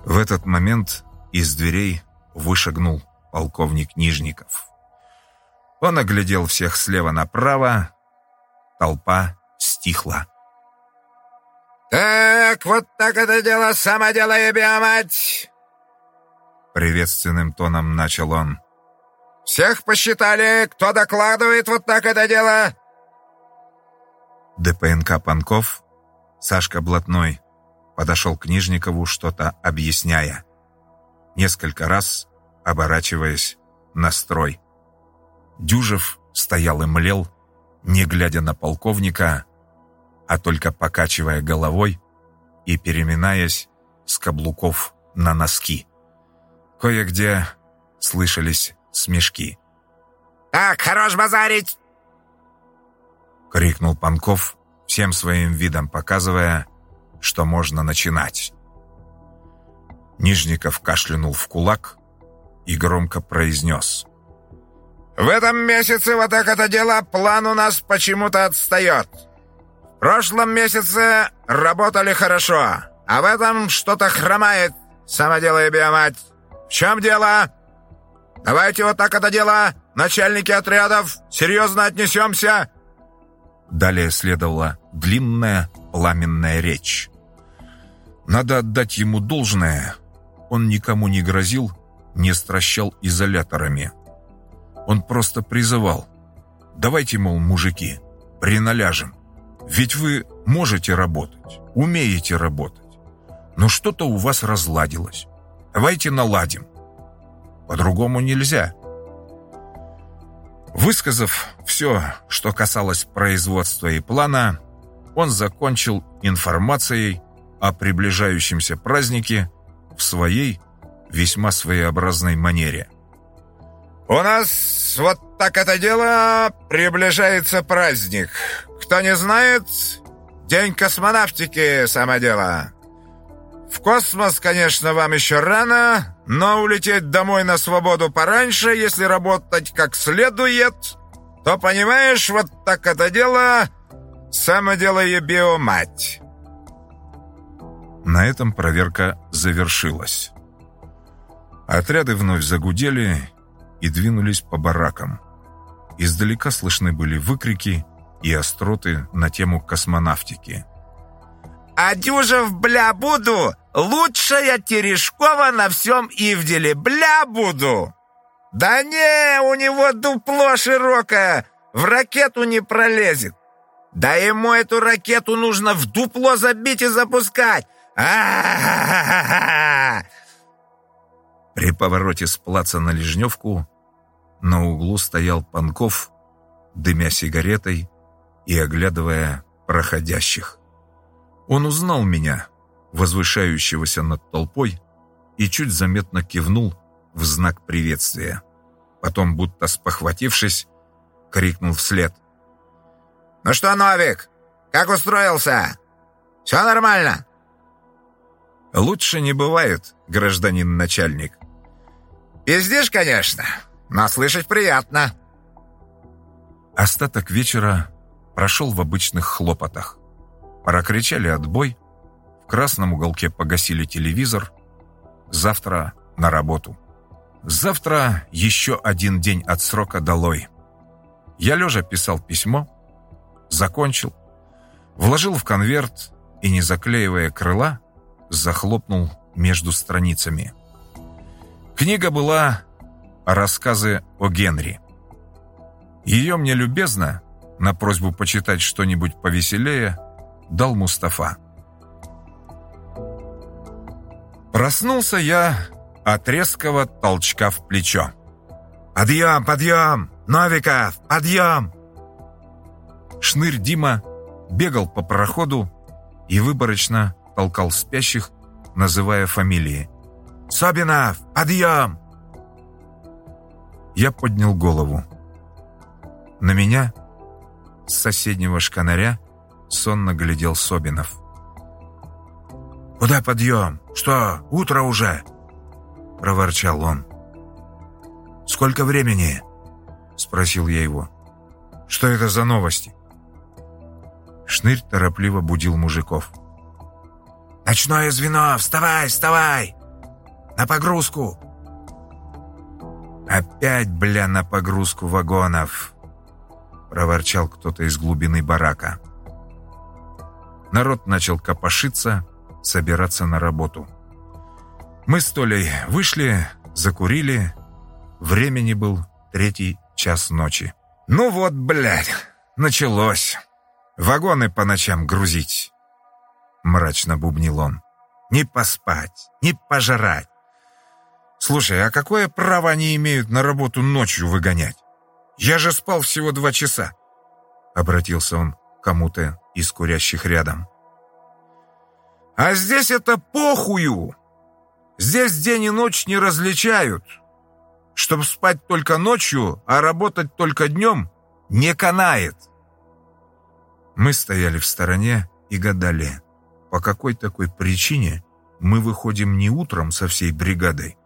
В этот момент из дверей вышагнул полковник Нижников. Он оглядел всех слева направо. Толпа стихла. «Так, вот так это дело, самодело ебя мать!» Приветственным тоном начал он. «Всех посчитали, кто докладывает вот так это дело?» ДПНК Панков, Сашка Блатной, подошел к Нижникову, что-то объясняя. Несколько раз оборачиваясь на строй. Дюжев стоял и млел, не глядя на полковника, а только покачивая головой и переминаясь с каблуков на носки. Кое-где слышались смешки. «Так, хорош базарить!» — крикнул Панков, всем своим видом показывая, что можно начинать. Нижников кашлянул в кулак и громко произнес. «В этом месяце вот так это дело план у нас почему-то отстает. В прошлом месяце работали хорошо, а в этом что-то хромает, самоделая биомать. В чем дело? Давайте вот так это дело, начальники отрядов, серьезно отнесемся». Далее следовала длинная пламенная речь. Надо отдать ему должное. Он никому не грозил не стращал изоляторами. Он просто призывал. «Давайте, мол, мужики, приналяжем. Ведь вы можете работать, умеете работать. Но что-то у вас разладилось. Давайте наладим. По-другому нельзя». Высказав все, что касалось производства и плана, он закончил информацией о приближающемся празднике в своей весьма своеобразной манере. «У нас вот так это дело приближается праздник. Кто не знает, День космонавтики, само дело. В космос, конечно, вам еще рано, но улететь домой на свободу пораньше, если работать как следует, то, понимаешь, вот так это дело, само дело ебио мать». На этом проверка завершилась. Отряды вновь загудели и двинулись по баракам. Издалека слышны были выкрики и остроты на тему космонавтики. «А дюжев, бля, буду! Лучшая Терешкова на всем Ивделе, бля, буду!» «Да не, у него дупло широкое, в ракету не пролезет. Да ему эту ракету нужно в дупло забить и запускать. А-ха-ха-ха-ха!» При повороте с плаца на Лежневку на углу стоял Панков, дымя сигаретой и оглядывая проходящих. Он узнал меня, возвышающегося над толпой, и чуть заметно кивнул в знак приветствия. Потом, будто спохватившись, крикнул вслед. «Ну что, Новик, как устроился? Все нормально?» «Лучше не бывает, гражданин начальник». «Пиздишь, конечно, но слышать приятно». Остаток вечера прошел в обычных хлопотах. Прокричали отбой, в красном уголке погасили телевизор. Завтра на работу. Завтра еще один день от срока долой. Я лежа писал письмо, закончил, вложил в конверт и, не заклеивая крыла, захлопнул между страницами. Книга была «Рассказы о Генри». Ее мне любезно, на просьбу почитать что-нибудь повеселее, дал Мустафа. Проснулся я от резкого толчка в плечо. «Подъем, подъем! Новиков, подъем!» Шнырь Дима бегал по проходу и выборочно толкал спящих, называя фамилии. «Собинов, подъем!» Я поднял голову. На меня с соседнего шканаря сонно глядел Собинов. «Куда подъем? Что, утро уже?» — проворчал он. «Сколько времени?» — спросил я его. «Что это за новости?» Шнырь торопливо будил мужиков. «Ночное звено! Вставай, вставай! На погрузку!» «Опять, бля, на погрузку вагонов!» Проворчал кто-то из глубины барака. Народ начал копошиться, собираться на работу. Мы с Толей вышли, закурили. Времени был третий час ночи. «Ну вот, блядь, началось. Вагоны по ночам грузить!» Мрачно бубнил он. «Не поспать, не пожрать. Слушай, а какое право они имеют на работу ночью выгонять? Я же спал всего два часа!» Обратился он к кому-то из курящих рядом. «А здесь это похую! Здесь день и ночь не различают. Чтоб спать только ночью, а работать только днем, не канает!» Мы стояли в стороне и гадали, по какой такой причине мы выходим не утром со всей бригадой,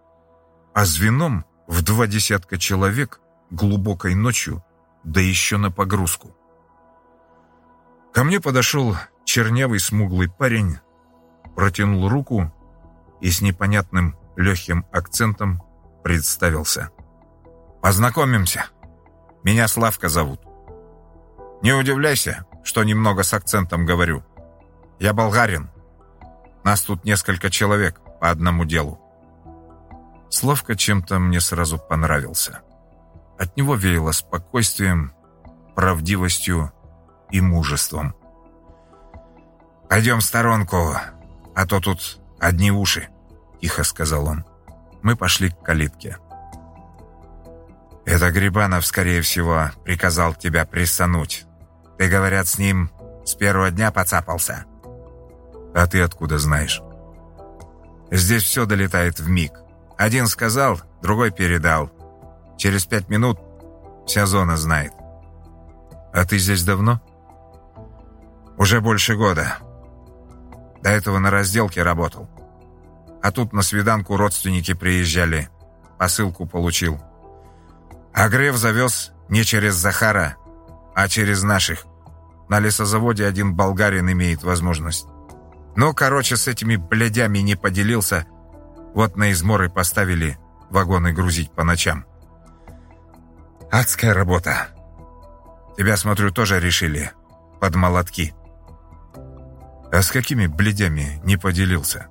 а звеном в два десятка человек глубокой ночью, да еще на погрузку. Ко мне подошел чернявый смуглый парень, протянул руку и с непонятным легким акцентом представился. «Познакомимся. Меня Славка зовут. Не удивляйся, что немного с акцентом говорю. Я болгарин. Нас тут несколько человек по одному делу». Славка чем-то мне сразу понравился. От него веяло спокойствием, правдивостью и мужеством. «Пойдем в сторонку, а то тут одни уши», — тихо сказал он. Мы пошли к калитке. «Это Грибанов, скорее всего, приказал тебя пристануть. Ты, говорят, с ним с первого дня поцапался». «А ты откуда знаешь?» «Здесь все долетает в миг. Один сказал, другой передал. Через пять минут вся зона знает. А ты здесь давно? Уже больше года. До этого на разделке работал. А тут на свиданку родственники приезжали. Посылку получил. А Греф завез не через Захара, а через наших. На лесозаводе один болгарин имеет возможность. Ну, короче, с этими блядями не поделился. Вот на изморы поставили вагоны грузить по ночам. Адская работа. Тебя, смотрю, тоже решили. Под молотки. А с какими бледями не поделился?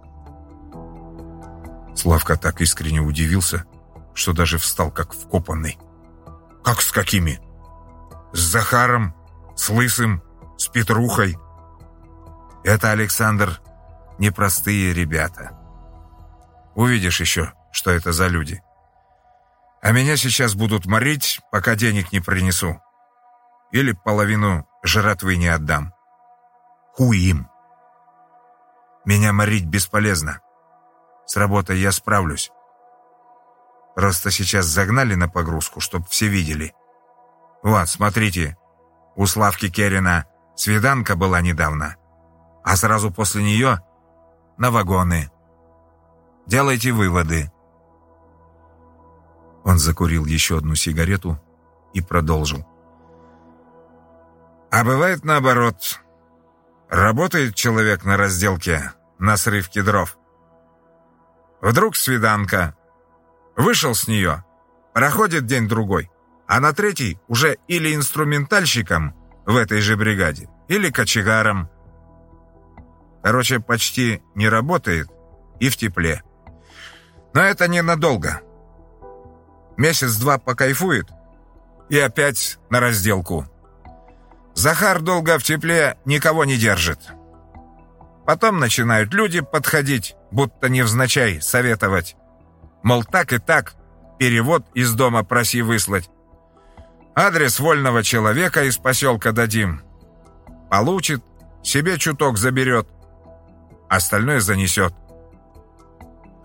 Славка так искренне удивился, что даже встал как вкопанный. Как с какими? С Захаром, с Лысым, с Петрухой. Это, Александр, непростые ребята. Увидишь еще, что это за люди. А меня сейчас будут морить, пока денег не принесу. Или половину жратвы не отдам. Хуй им. Меня морить бесполезно. С работой я справлюсь. Просто сейчас загнали на погрузку, чтоб все видели. Вот, смотрите, У Славки Керина свиданка была недавно. А сразу после нее на вагоны. Делайте выводы. Он закурил еще одну сигарету и продолжил. А бывает наоборот. Работает человек на разделке, на срывке дров. Вдруг свиданка. Вышел с нее. Проходит день-другой. А на третий уже или инструментальщиком в этой же бригаде, или кочегаром. Короче, почти не работает и в тепле. Но это ненадолго. Месяц-два покайфует и опять на разделку. Захар долго в тепле никого не держит. Потом начинают люди подходить, будто невзначай советовать. Мол, так и так, перевод из дома проси выслать. Адрес вольного человека из поселка дадим. Получит, себе чуток заберет, остальное занесет.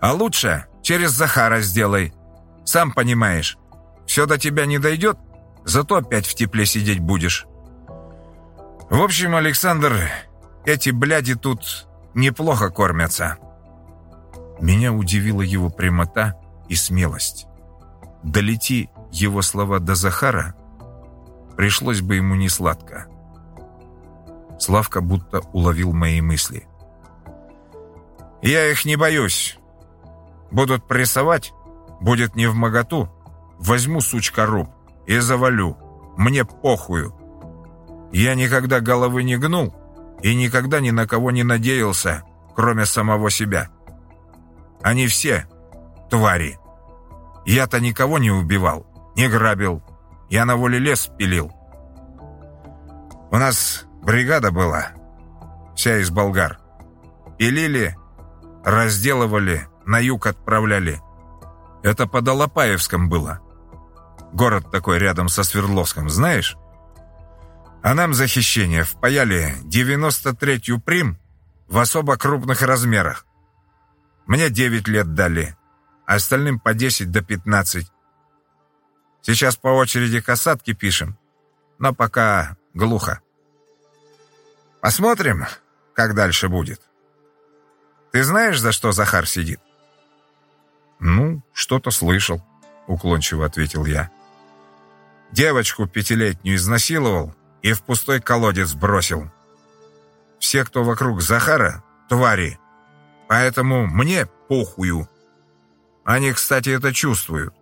А лучше через Захара сделай. Сам понимаешь, все до тебя не дойдет, зато опять в тепле сидеть будешь. В общем, Александр, эти бляди тут неплохо кормятся. Меня удивила его прямота и смелость. Долети его слова до Захара, пришлось бы ему несладко. Славка будто уловил мои мысли. «Я их не боюсь. Будут прессовать, будет не в моготу. Возьму сучка руб и завалю. Мне похую. Я никогда головы не гнул и никогда ни на кого не надеялся, кроме самого себя. Они все твари. Я-то никого не убивал, не грабил. Я на воле лес пилил. У нас бригада была, вся из болгар. Пилили, разделывали, на юг отправляли. Это под Алапаевском было. Город такой рядом со Свердловском, знаешь? А нам за хищение впаяли 93-ю прим в особо крупных размерах. Мне 9 лет дали, а остальным по 10 до 15. Сейчас по очереди касатки пишем, но пока глухо. Посмотрим, как дальше будет. Ты знаешь, за что Захар сидит? «Ну, что-то слышал», — уклончиво ответил я. «Девочку пятилетнюю изнасиловал и в пустой колодец бросил. Все, кто вокруг Захара, твари, поэтому мне похую. Они, кстати, это чувствуют.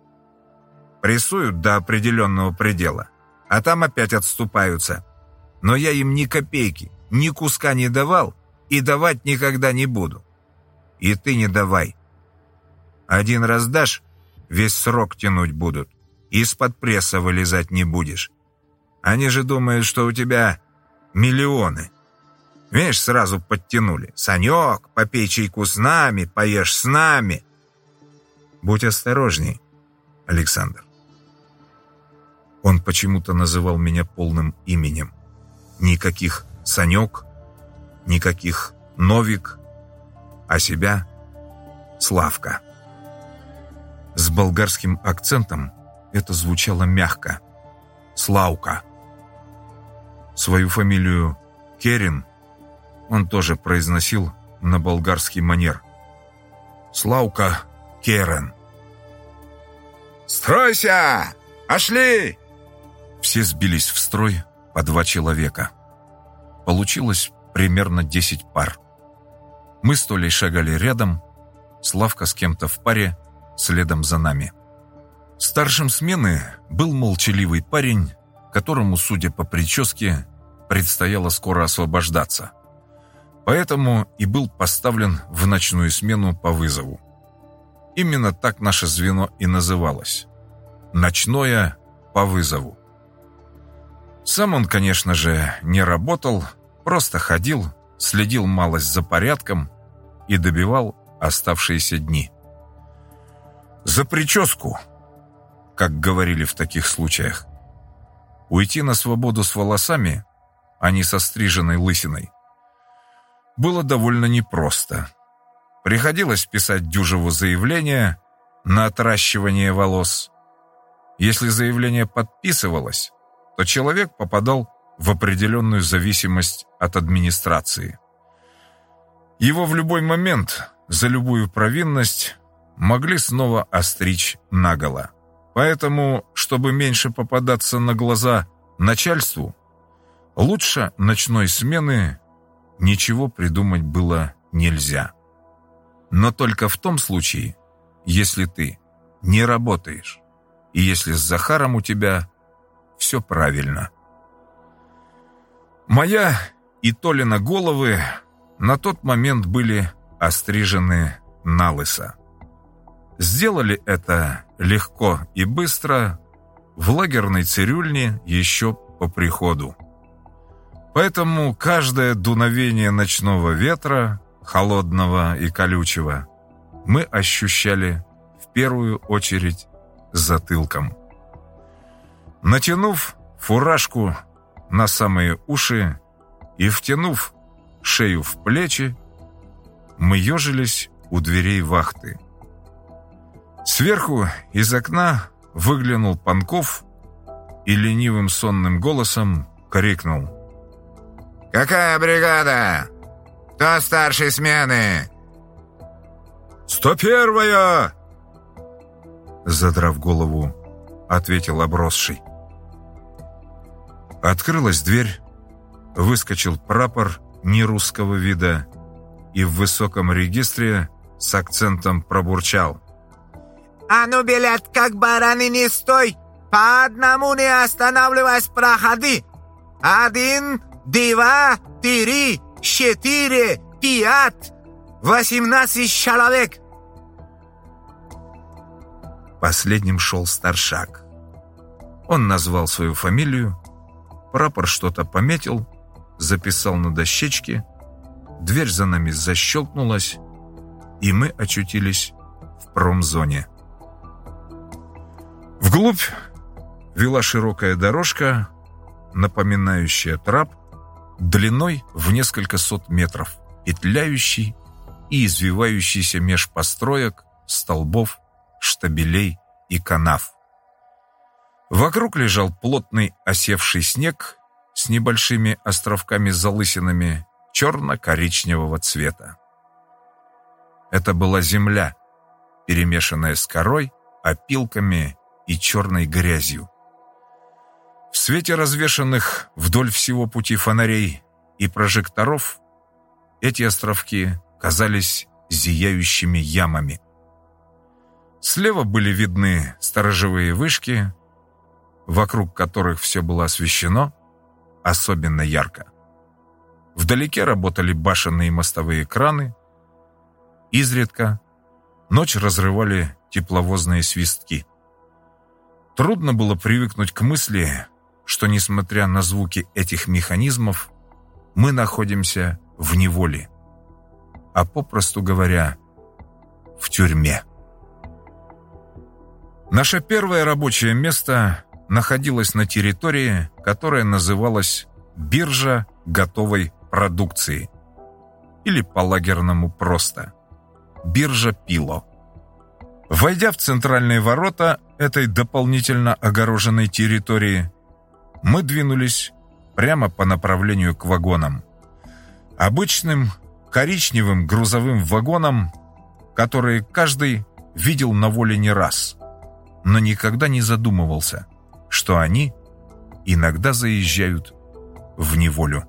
Прессуют до определенного предела, а там опять отступаются. Но я им ни копейки, ни куска не давал и давать никогда не буду. И ты не давай. Один раз дашь, весь срок тянуть будут. Из-под пресса вылезать не будешь. Они же думают, что у тебя миллионы. Видишь, сразу подтянули. Санек, попей чайку с нами, поешь с нами. Будь осторожней, Александр. Он почему-то называл меня полным именем. Никаких Санек, никаких Новик, а себя Славка. С болгарским акцентом это звучало мягко. Слаука. Свою фамилию Керин он тоже произносил на болгарский манер. Слаука Керен. «Стройся! Пошли!» Все сбились в строй по два человека. Получилось примерно десять пар. Мы с Толей шагали рядом, Славка с кем-то в паре, следом за нами. Старшим смены был молчаливый парень, которому, судя по прическе, предстояло скоро освобождаться. Поэтому и был поставлен в ночную смену по вызову. Именно так наше звено и называлось. Ночное по вызову. Сам он, конечно же, не работал, просто ходил, следил малость за порядком и добивал оставшиеся дни. За прическу, как говорили в таких случаях. Уйти на свободу с волосами, а не со стриженной лысиной, было довольно непросто. Приходилось писать дюжеву заявление на отращивание волос. Если заявление подписывалось, то человек попадал в определенную зависимость от администрации. Его в любой момент, за любую провинность, могли снова остричь наголо. Поэтому, чтобы меньше попадаться на глаза начальству, лучше ночной смены ничего придумать было нельзя. Но только в том случае, если ты не работаешь, и если с Захаром у тебя все правильно. Моя и Толина головы на тот момент были острижены на лысо. Сделали это легко и быстро в лагерной цирюльне еще по приходу. Поэтому каждое дуновение ночного ветра, холодного и колючего, мы ощущали в первую очередь затылком. Натянув фуражку на самые уши и втянув шею в плечи, мы ежились у дверей вахты. Сверху из окна выглянул Панков и ленивым сонным голосом крикнул. «Какая бригада? Кто старшей смены?» «Сто первая!» Задрав голову, ответил обросший. Открылась дверь, выскочил прапор нерусского вида и в высоком регистре с акцентом пробурчал. «А ну, билет, как бараны, не стой! По одному не останавливаясь, проходи! Один, два, три, четыре, пять, восемнадцать человек!» Последним шел старшак. Он назвал свою фамилию, прапор что-то пометил, записал на дощечке, дверь за нами защелкнулась, и мы очутились в промзоне. Вглубь вела широкая дорожка, напоминающая трап, длиной в несколько сот метров, петляющий и извивающийся меж построек, столбов, штабелей и канав. Вокруг лежал плотный осевший снег с небольшими островками-залысинами черно-коричневого цвета. Это была земля, перемешанная с корой, опилками и черной грязью. В свете развешанных вдоль всего пути фонарей и прожекторов эти островки казались зияющими ямами. Слева были видны сторожевые вышки, вокруг которых все было освещено особенно ярко. Вдалеке работали башенные мостовые краны. Изредка ночь разрывали тепловозные свистки. Трудно было привыкнуть к мысли, что, несмотря на звуки этих механизмов, мы находимся в неволе, а попросту говоря, в тюрьме. Наше первое рабочее место находилась на территории, которая называлась «Биржа готовой продукции» или по-лагерному просто «Биржа Пило». Войдя в центральные ворота этой дополнительно огороженной территории, мы двинулись прямо по направлению к вагонам. Обычным коричневым грузовым вагонам, которые каждый видел на воле не раз, но никогда не задумывался – что они иногда заезжают в неволю.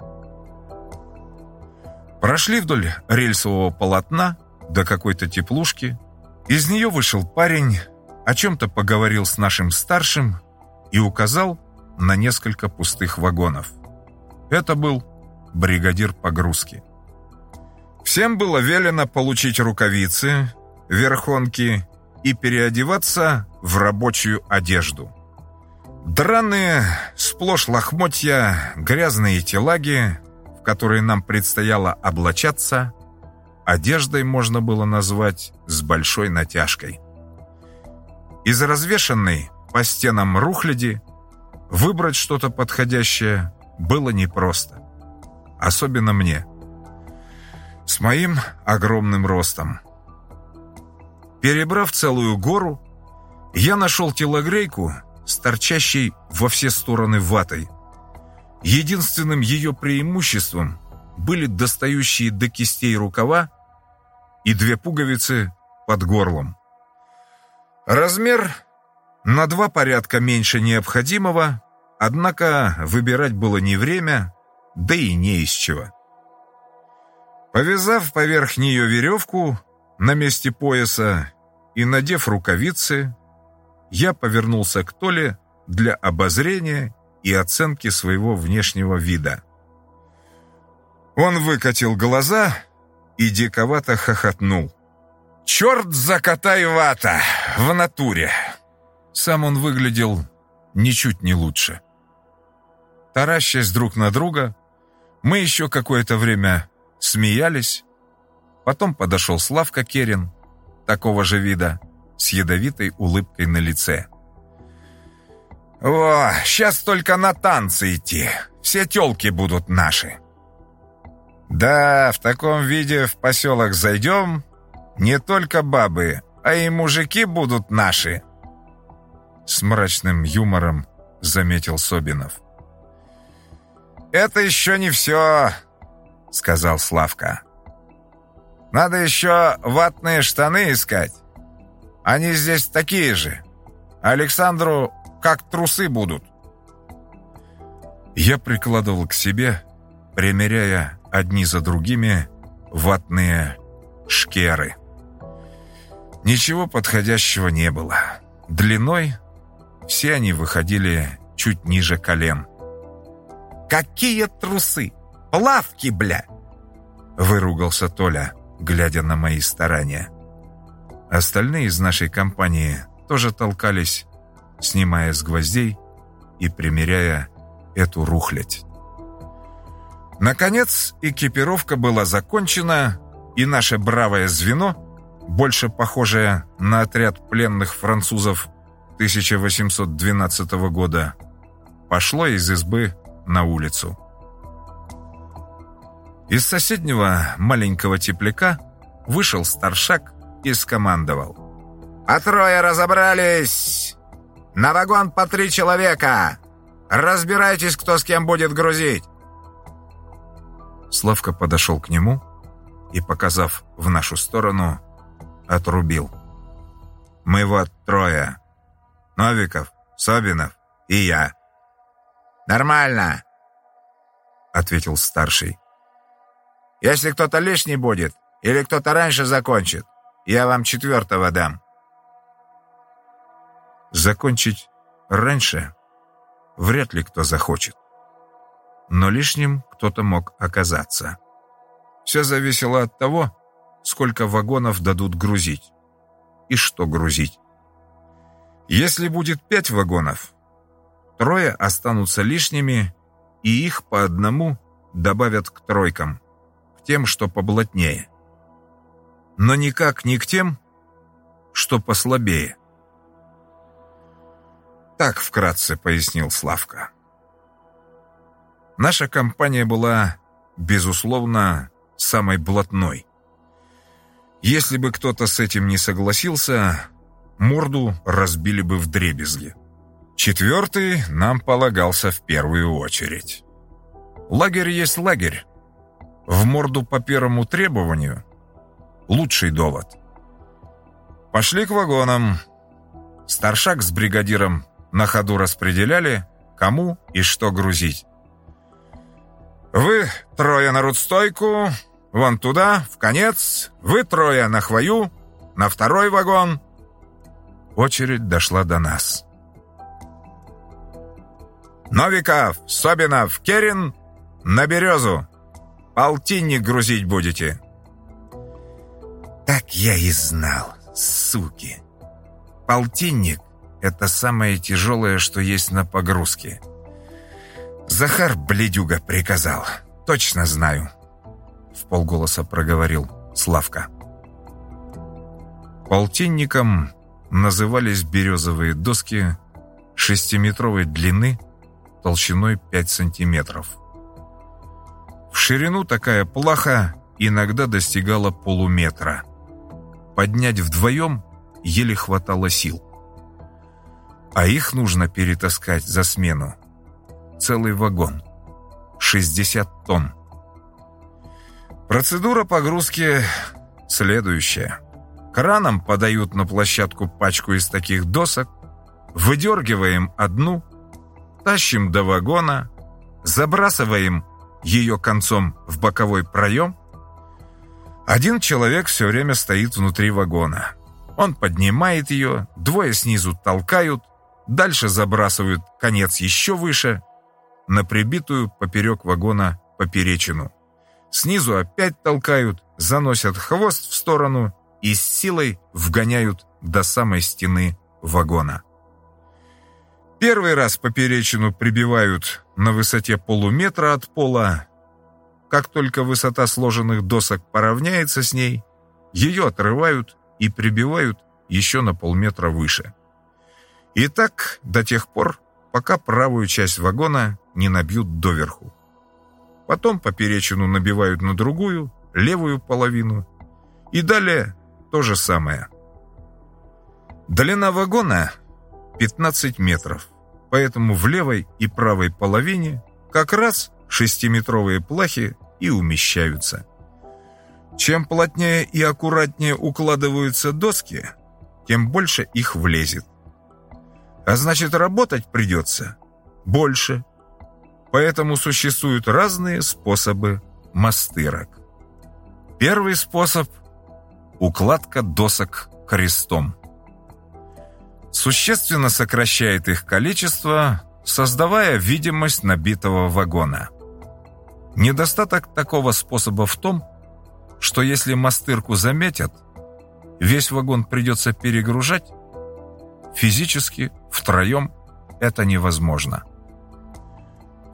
Прошли вдоль рельсового полотна до какой-то теплушки. Из нее вышел парень, о чем-то поговорил с нашим старшим и указал на несколько пустых вагонов. Это был бригадир погрузки. Всем было велено получить рукавицы, верхонки и переодеваться в рабочую одежду. Драные, сплошь лохмотья, грязные телаги, в которые нам предстояло облачаться, одеждой можно было назвать с большой натяжкой. Из развешанной по стенам рухляди выбрать что-то подходящее было непросто. Особенно мне. С моим огромным ростом. Перебрав целую гору, я нашел телогрейку с торчащей во все стороны ватой. Единственным ее преимуществом были достающие до кистей рукава и две пуговицы под горлом. Размер на два порядка меньше необходимого, однако выбирать было не время, да и не из чего. Повязав поверх нее веревку на месте пояса и надев рукавицы, я повернулся к Толе для обозрения и оценки своего внешнего вида. Он выкатил глаза и диковато хохотнул. «Черт закатай вата! В натуре!» Сам он выглядел ничуть не лучше. Таращась друг на друга, мы еще какое-то время смеялись. Потом подошел Славка Керин, такого же вида, с ядовитой улыбкой на лице. «О, сейчас только на танцы идти. Все тёлки будут наши». «Да, в таком виде в поселок зайдем, не только бабы, а и мужики будут наши», с мрачным юмором заметил Собинов. «Это еще не все», — сказал Славка. «Надо еще ватные штаны искать. Они здесь такие же. Александру как трусы будут». Я прикладывал к себе, примеряя одни за другими ватные шкеры. Ничего подходящего не было. Длиной все они выходили чуть ниже колен. «Какие трусы! Плавки, бля!» Выругался Толя, глядя на мои старания. Остальные из нашей компании тоже толкались, снимая с гвоздей и примеряя эту рухлядь. Наконец, экипировка была закончена, и наше бравое звено, больше похожее на отряд пленных французов 1812 года, пошло из избы на улицу. Из соседнего маленького тепляка вышел старшак и скомандовал. «А трое разобрались! На вагон по три человека! Разбирайтесь, кто с кем будет грузить!» Славка подошел к нему и, показав в нашу сторону, отрубил. «Мы вот трое. Новиков, Собинов и я». «Нормально», — ответил старший. «Если кто-то лишний будет или кто-то раньше закончит, я вам четвертого дам». Закончить раньше вряд ли кто захочет. Но лишним кто-то мог оказаться. Все зависело от того, сколько вагонов дадут грузить и что грузить. Если будет пять вагонов, трое останутся лишними, и их по одному добавят к тройкам, к тем, что поблатнее. Но никак не к тем, что послабее. Так вкратце пояснил Славка. Наша компания была, безусловно, самой блатной. Если бы кто-то с этим не согласился, морду разбили бы в дребезги. Четвертый нам полагался в первую очередь. Лагерь есть лагерь. В морду по первому требованию – лучший довод. Пошли к вагонам. Старшак с бригадиром на ходу распределяли, кому и что грузить. Вы трое на рудстойку, вон туда, в конец, вы трое на хвою, на второй вагон. Очередь дошла до нас. «Новиков, Собинов, Керин, на березу! Полтинник грузить будете!» Так я и знал, суки. Полтинник — это самое тяжелое, что есть на погрузке. Захар Бледюга приказал. Точно знаю. В полголоса проговорил Славка. Полтинником назывались березовые доски шестиметровой длины толщиной 5 сантиметров. В ширину такая плаха иногда достигала полуметра. Поднять вдвоем еле хватало сил. А их нужно перетаскать за смену. Целый вагон. 60 тонн. Процедура погрузки следующая. Краном подают на площадку пачку из таких досок, выдергиваем одну, тащим до вагона, забрасываем ее концом в боковой проем. Один человек все время стоит внутри вагона. Он поднимает ее, двое снизу толкают, дальше забрасывают конец еще выше, на прибитую поперек вагона поперечину. Снизу опять толкают, заносят хвост в сторону и с силой вгоняют до самой стены вагона. Первый раз поперечину прибивают на высоте полуметра от пола. Как только высота сложенных досок поравняется с ней, ее отрывают и прибивают еще на полметра выше. И так до тех пор, пока правую часть вагона не набьют доверху. Потом поперечину набивают на другую, левую половину. И далее то же самое. Длина вагона 15 метров, поэтому в левой и правой половине как раз шестиметровые плахи и умещаются. Чем плотнее и аккуратнее укладываются доски, тем больше их влезет. А значит, работать придется больше. Поэтому существуют разные способы мастырок. Первый способ – укладка досок крестом. Существенно сокращает их количество, создавая видимость набитого вагона. Недостаток такого способа в том, что если мастырку заметят, весь вагон придется перегружать, физически втроем это невозможно.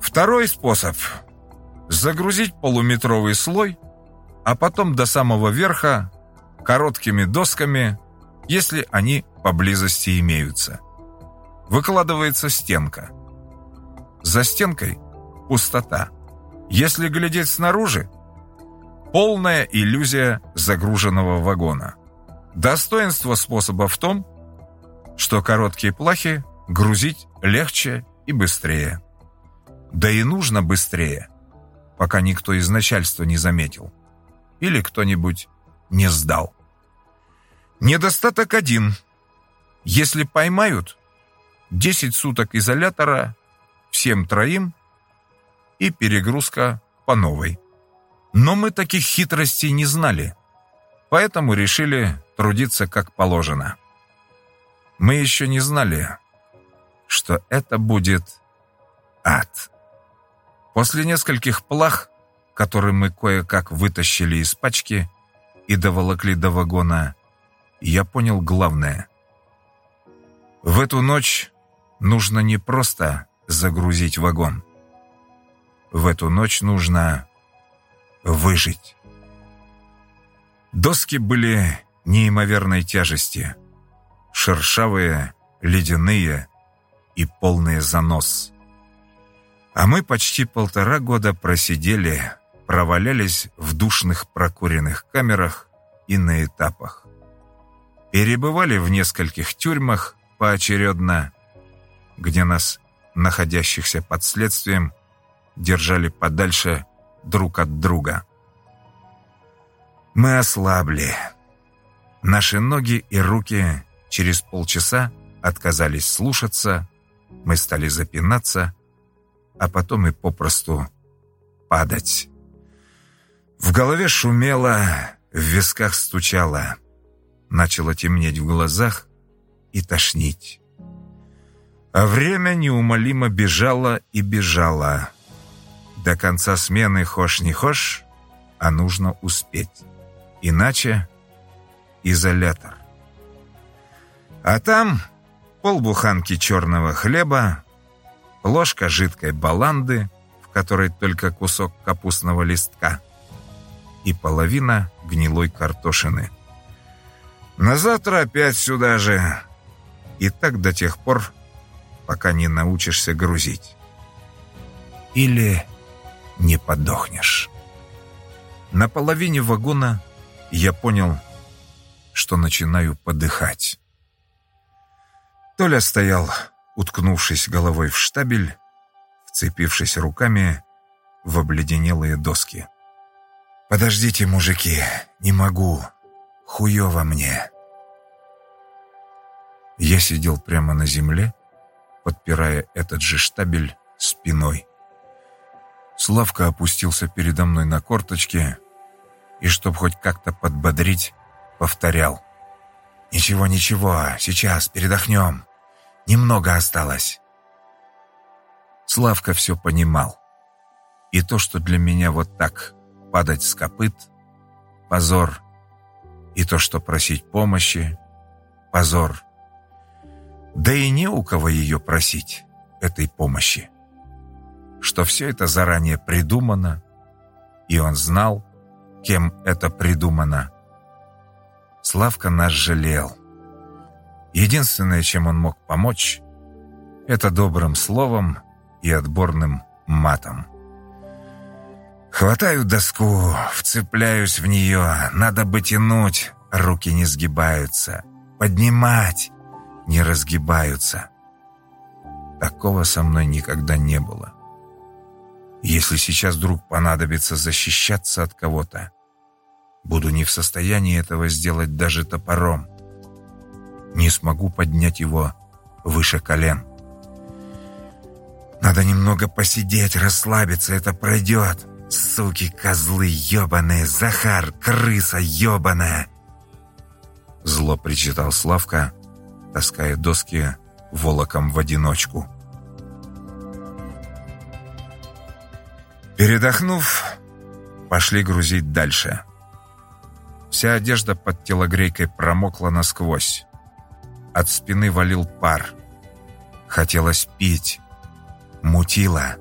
Второй способ – загрузить полуметровый слой, а потом до самого верха короткими досками, если они поблизости имеются. Выкладывается стенка. За стенкой – пустота. Если глядеть снаружи – полная иллюзия загруженного вагона. Достоинство способа в том, что короткие плахи грузить легче и быстрее. Да и нужно быстрее, пока никто из начальства не заметил. Или кто-нибудь не сдал. Недостаток один. Если поймают, 10 суток изолятора всем троим и перегрузка по новой. Но мы таких хитростей не знали, поэтому решили трудиться как положено. Мы еще не знали, что это будет ад. После нескольких плах, которые мы кое-как вытащили из пачки и доволокли до вагона, я понял главное. В эту ночь нужно не просто загрузить вагон. В эту ночь нужно выжить. Доски были неимоверной тяжести. Шершавые, ледяные и полные занос. А мы почти полтора года просидели, провалялись в душных прокуренных камерах и на этапах. Перебывали в нескольких тюрьмах поочередно, где нас, находящихся под следствием, держали подальше друг от друга. Мы ослабли. Наши ноги и руки через полчаса отказались слушаться, мы стали запинаться, а потом и попросту падать. В голове шумело, в висках стучало, начало темнеть в глазах и тошнить. А время неумолимо бежало и бежало. До конца смены хошь не хошь, а нужно успеть. Иначе изолятор. А там полбуханки черного хлеба, ложка жидкой баланды, в которой только кусок капустного листка, и половина гнилой картошины. На завтра опять сюда же. И так до тех пор, пока не научишься грузить. Или не подохнешь. На половине вагона я понял, что начинаю подыхать. Толя стоял уткнувшись головой в штабель, вцепившись руками в обледенелые доски. «Подождите, мужики, не могу. Хуёво мне». Я сидел прямо на земле, подпирая этот же штабель спиной. Славка опустился передо мной на корточки и, чтоб хоть как-то подбодрить, повторял. «Ничего, ничего, сейчас передохнем. Немного осталось». Славка все понимал. И то, что для меня вот так падать с копыт — позор. И то, что просить помощи — позор. Да и не у кого ее просить, этой помощи. Что все это заранее придумано, и он знал, кем это придумано. Славка нас жалел. Единственное, чем он мог помочь, это добрым словом и отборным матом. Хватаю доску, вцепляюсь в нее, надо бы тянуть, руки не сгибаются. Поднимать, не разгибаются. Такого со мной никогда не было. Если сейчас вдруг понадобится защищаться от кого-то, буду не в состоянии этого сделать даже топором. Не смогу поднять его выше колен. Надо немного посидеть, расслабиться, это пройдет. Суки, козлы ебаные, Захар, крыса ебаная. Зло причитал Славка, таская доски волоком в одиночку. Передохнув, пошли грузить дальше. Вся одежда под телогрейкой промокла насквозь. От спины валил пар. Хотелось пить. Мутило.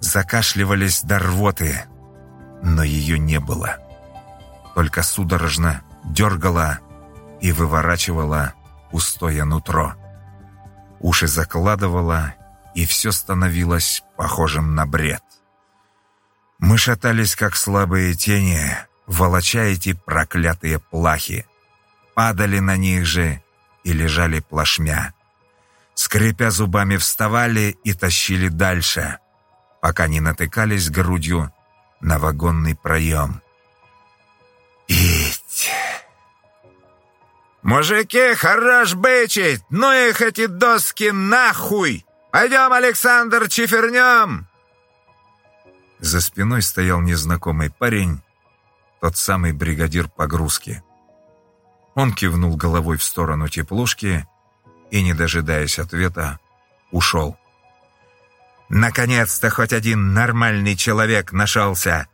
Закашливались до рвоты, но ее не было. Только судорожно дергала и выворачивала пустое нутро. Уши закладывала, и все становилось похожим на бред. Мы шатались, как слабые тени, волоча эти проклятые плахи. Падали на них же и лежали плашмя. Скрипя зубами, вставали и тащили дальше, пока не натыкались грудью на вагонный проем. «Ить!» «Мужики, хорош бычить! Ну их эти доски нахуй! Пойдем, Александр, чифернем!» За спиной стоял незнакомый парень, тот самый бригадир погрузки. Он кивнул головой в сторону теплушки и, не дожидаясь ответа, ушел. «Наконец-то хоть один нормальный человек нашелся!»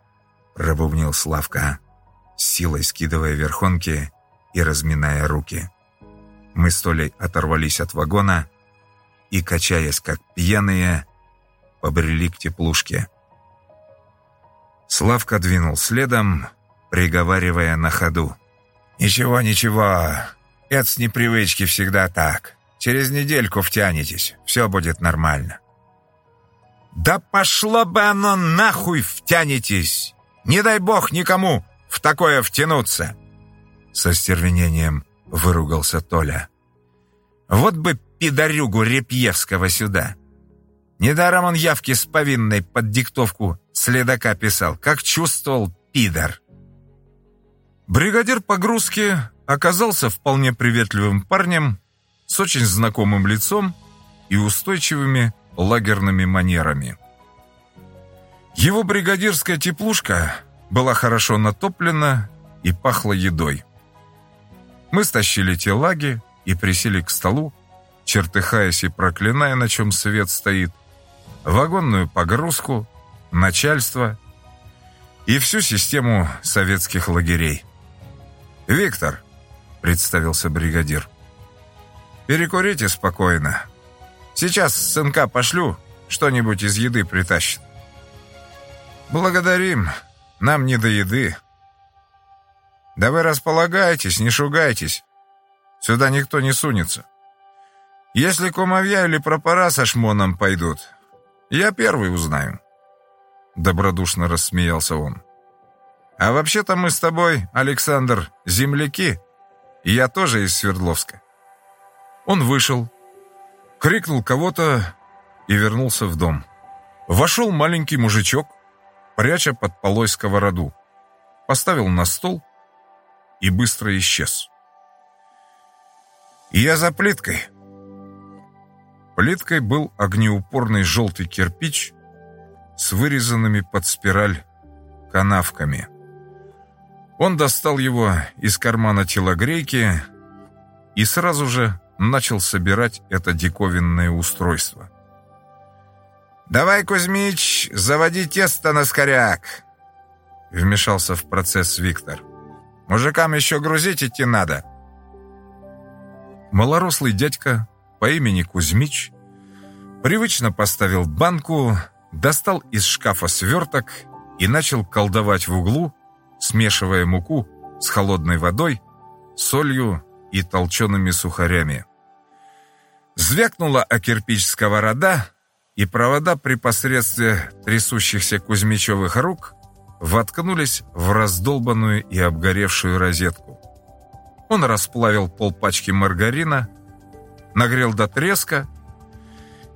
пробубнил Славка, силой скидывая верхонки и разминая руки. Мы с Толей оторвались от вагона и, качаясь как пьяные, побрели к теплушке. Славка двинул следом, приговаривая на ходу. «Ничего, ничего, это с непривычки всегда так. Через недельку втянетесь, все будет нормально». «Да пошло бы оно нахуй втянетесь! Не дай бог никому в такое втянуться!» Со стервенением выругался Толя. «Вот бы пидорюгу Репьевского сюда!» Недаром он явки с повинной под диктовку следака писал, как чувствовал пидор. Бригадир погрузки оказался вполне приветливым парнем с очень знакомым лицом и устойчивыми лагерными манерами. Его бригадирская теплушка была хорошо натоплена и пахла едой. Мы стащили те лаги и присели к столу, чертыхаясь и проклиная, на чем свет стоит, вагонную погрузку, начальство и всю систему советских лагерей. «Виктор», — представился бригадир, — «перекурите спокойно. Сейчас сынка пошлю, что-нибудь из еды притащит». «Благодарим, нам не до еды». «Да вы располагайтесь, не шугайтесь. Сюда никто не сунется. Если кумовья или пропора со шмоном пойдут, я первый узнаю». Добродушно рассмеялся он. «А вообще-то мы с тобой, Александр, земляки, я тоже из Свердловска». Он вышел, крикнул кого-то и вернулся в дом. Вошел маленький мужичок пряча под полой сковороду. Поставил на стол и быстро исчез. «Я за плиткой». Плиткой был огнеупорный желтый кирпич с вырезанными под спираль канавками. Он достал его из кармана телогрейки и сразу же начал собирать это диковинное устройство. «Давай, Кузьмич, заводи тесто на скоряк!» Вмешался в процесс Виктор. «Мужикам еще грузить идти надо!» Малорослый дядька по имени Кузьмич привычно поставил банку, достал из шкафа сверток и начал колдовать в углу, смешивая муку с холодной водой, солью и толчеными сухарями. Звякнула о кирпич сковорода, и провода при посредстве трясущихся Кузьмичевых рук воткнулись в раздолбанную и обгоревшую розетку. Он расплавил полпачки маргарина, нагрел до треска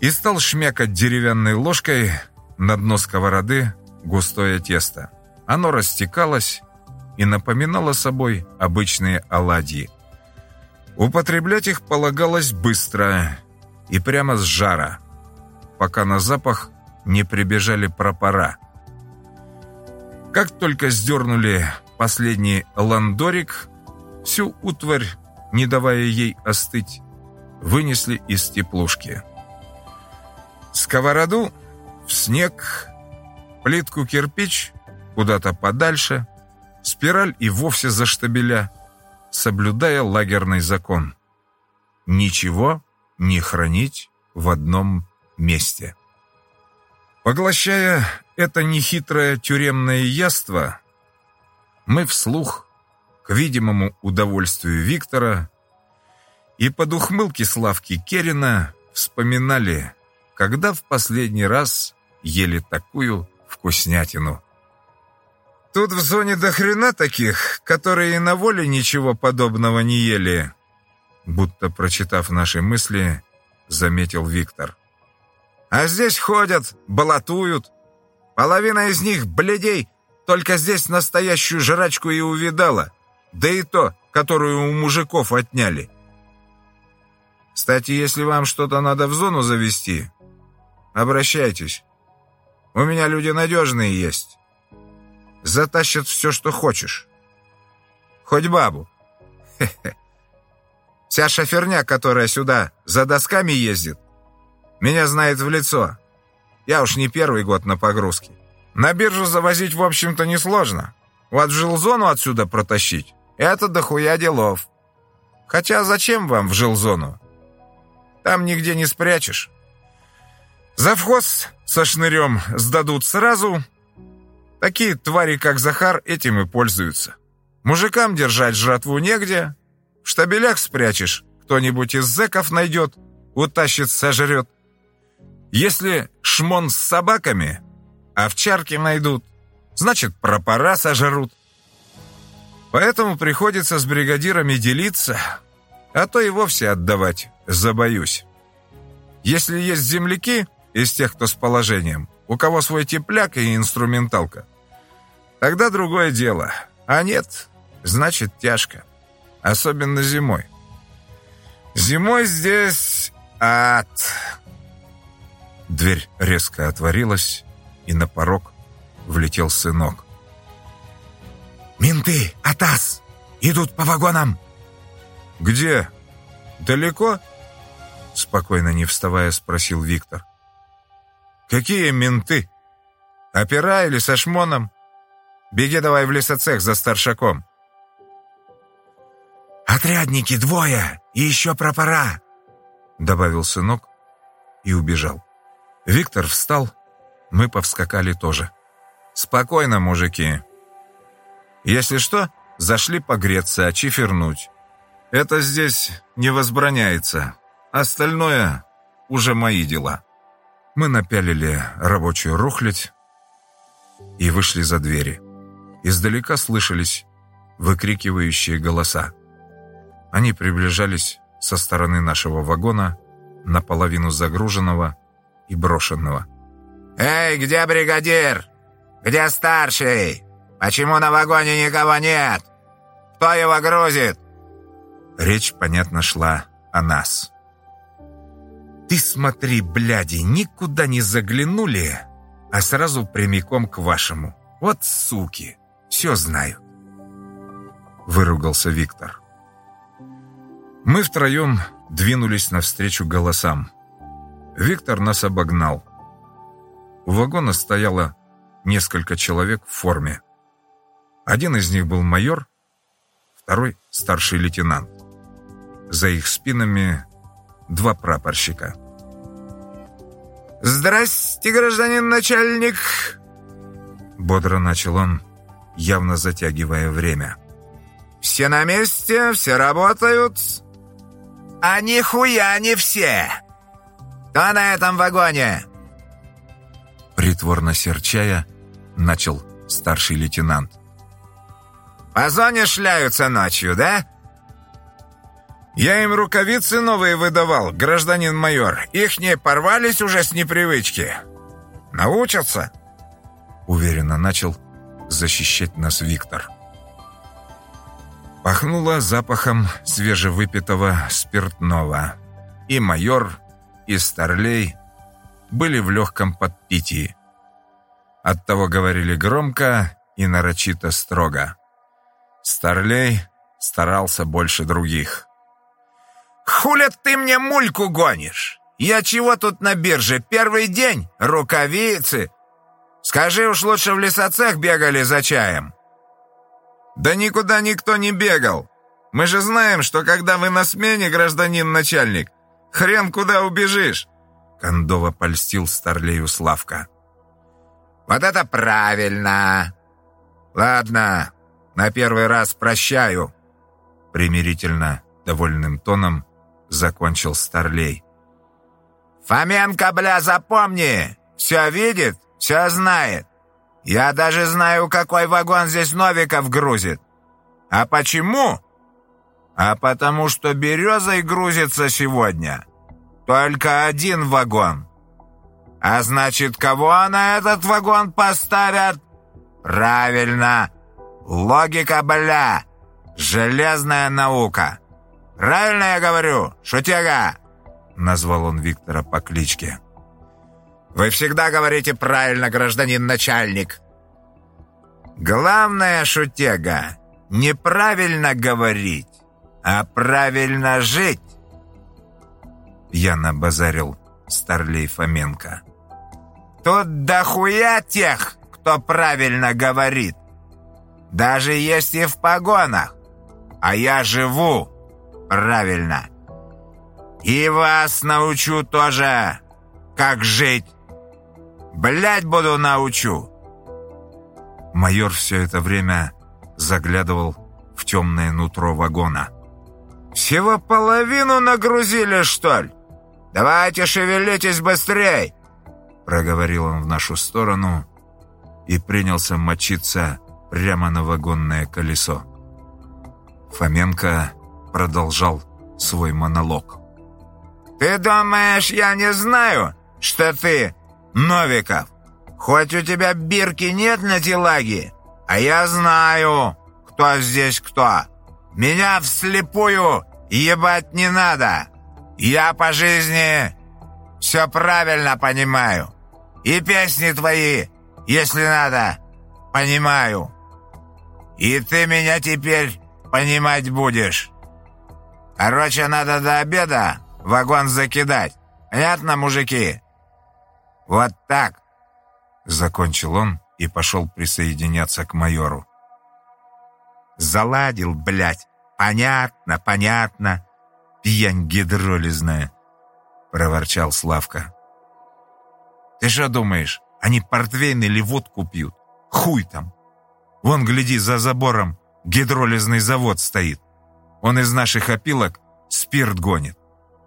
и стал шмякать деревянной ложкой на дно сковороды густое тесто. Оно растекалось и напоминало собой обычные оладьи. Употреблять их полагалось быстро и прямо с жара, пока на запах не прибежали пропора. Как только сдернули последний ландорик, всю утварь, не давая ей остыть, вынесли из теплушки. Сковороду в снег, плитку кирпич куда-то подальше, спираль и вовсе за штабеля, соблюдая лагерный закон. Ничего не хранить в одном месте. Поглощая это нехитрое тюремное яство, мы вслух, к видимому удовольствию Виктора, и под ухмылки Славки Керина вспоминали, когда в последний раз ели такую вкуснятину. Тут в зоне до хрена таких, которые и на воле ничего подобного не ели. Будто прочитав наши мысли, заметил Виктор. А здесь ходят, балатуют. Половина из них, бледей, только здесь настоящую жрачку и увидала. Да и то, которую у мужиков отняли. Кстати, если вам что-то надо в зону завести, обращайтесь. У меня люди надежные есть затащат все, что хочешь. Хоть бабу. Хе -хе. Вся шоферня, которая сюда за досками ездит, меня знает в лицо. Я уж не первый год на погрузке. На биржу завозить, в общем-то, несложно. Вот жилзону отсюда протащить — это дохуя делов. Хотя зачем вам в жилзону? Там нигде не спрячешь. Завхоз со шнырем сдадут сразу — Такие твари, как Захар, этим и пользуются. Мужикам держать жратву негде. В штабелях спрячешь, кто-нибудь из зэков найдет, утащит, сожрет. Если шмон с собаками, овчарки найдут, значит, пропора сожрут. Поэтому приходится с бригадирами делиться, а то и вовсе отдавать забоюсь. Если есть земляки из тех, кто с положением, у кого свой тепляк и инструменталка. Тогда другое дело. А нет, значит тяжко. Особенно зимой. Зимой здесь ад. Дверь резко отворилась, и на порог влетел сынок. «Менты! Атас! Идут по вагонам!» «Где? Далеко?» Спокойно не вставая, спросил Виктор. «Какие менты? Опера или со шмоном? Беги давай в лесоцех за старшаком». «Отрядники двое и еще пропора», — добавил сынок и убежал. Виктор встал, мы повскакали тоже. «Спокойно, мужики. Если что, зашли погреться, очифернуть. Это здесь не возбраняется. Остальное уже мои дела». Мы напялили рабочую рухлядь и вышли за двери. Издалека слышались выкрикивающие голоса. Они приближались со стороны нашего вагона, наполовину загруженного и брошенного. «Эй, где бригадир? Где старший? Почему на вагоне никого нет? Кто его грузит?» Речь, понятно, шла о нас. «Ты смотри, бляди, никуда не заглянули, а сразу прямиком к вашему. Вот суки, все знают!» Выругался Виктор. Мы втроем двинулись навстречу голосам. Виктор нас обогнал. У вагона стояло несколько человек в форме. Один из них был майор, второй — старший лейтенант. За их спинами два прапорщика. «Здрасте, гражданин начальник!» Бодро начал он, явно затягивая время. «Все на месте, все работают?» «А нихуя не все! Кто на этом вагоне?» Притворно серчая, начал старший лейтенант. «По зоне шляются ночью, да?» «Я им рукавицы новые выдавал, гражданин майор. Их не порвались уже с непривычки. Научатся?» Уверенно начал защищать нас Виктор. Пахнуло запахом свежевыпитого спиртного. И майор, и старлей были в легком подпитии. Оттого говорили громко и нарочито строго. Старлей старался больше других. «Хуля ты мне мульку гонишь? Я чего тут на бирже? Первый день? Рукавицы? Скажи уж лучше в лесоцех бегали за чаем». «Да никуда никто не бегал. Мы же знаем, что когда вы на смене, гражданин начальник, хрен куда убежишь!» Кондова польстил Старлею Славка. «Вот это правильно! Ладно, на первый раз прощаю!» Примирительно, довольным тоном закончил Старлей. «Фоменко, бля, запомни! Все видит, все знает. Я даже знаю, какой вагон здесь Новиков грузит. А почему? А потому что березой грузится сегодня. Только один вагон. А значит, кого на этот вагон поставят? Правильно. Логика, бля. Железная наука. «Правильно я говорю, шутяга!» Назвал он Виктора по кличке. «Вы всегда говорите правильно, гражданин начальник!» «Главное, шутега, неправильно говорить, а правильно жить!» Я набазарил Старлей Фоменко. «Тут дохуя тех, кто правильно говорит. Даже есть и в погонах. А я живу правильно. И вас научу тоже, как жить. Блять буду научу. Майор все это время заглядывал в темное нутро вагона. «Всего половину нагрузили, что ли? Давайте шевелитесь быстрей!» Проговорил он в нашу сторону и принялся мочиться прямо на вагонное колесо. Фоменко продолжал свой монолог. «Ты думаешь, я не знаю, что ты Новиков? Хоть у тебя бирки нет на телаге, а я знаю, кто здесь кто. Меня вслепую ебать не надо. Я по жизни все правильно понимаю. И песни твои, если надо, понимаю. И ты меня теперь понимать будешь». Короче, надо до обеда вагон закидать. Понятно, мужики? Вот так. Закончил он и пошел присоединяться к майору. Заладил, блядь. Понятно, понятно. Пьянь гидролизная. Проворчал Славка. Ты что думаешь, они портвейн или водку пьют? Хуй там. Вон, гляди, за забором гидролизный завод стоит. Он из наших опилок спирт гонит.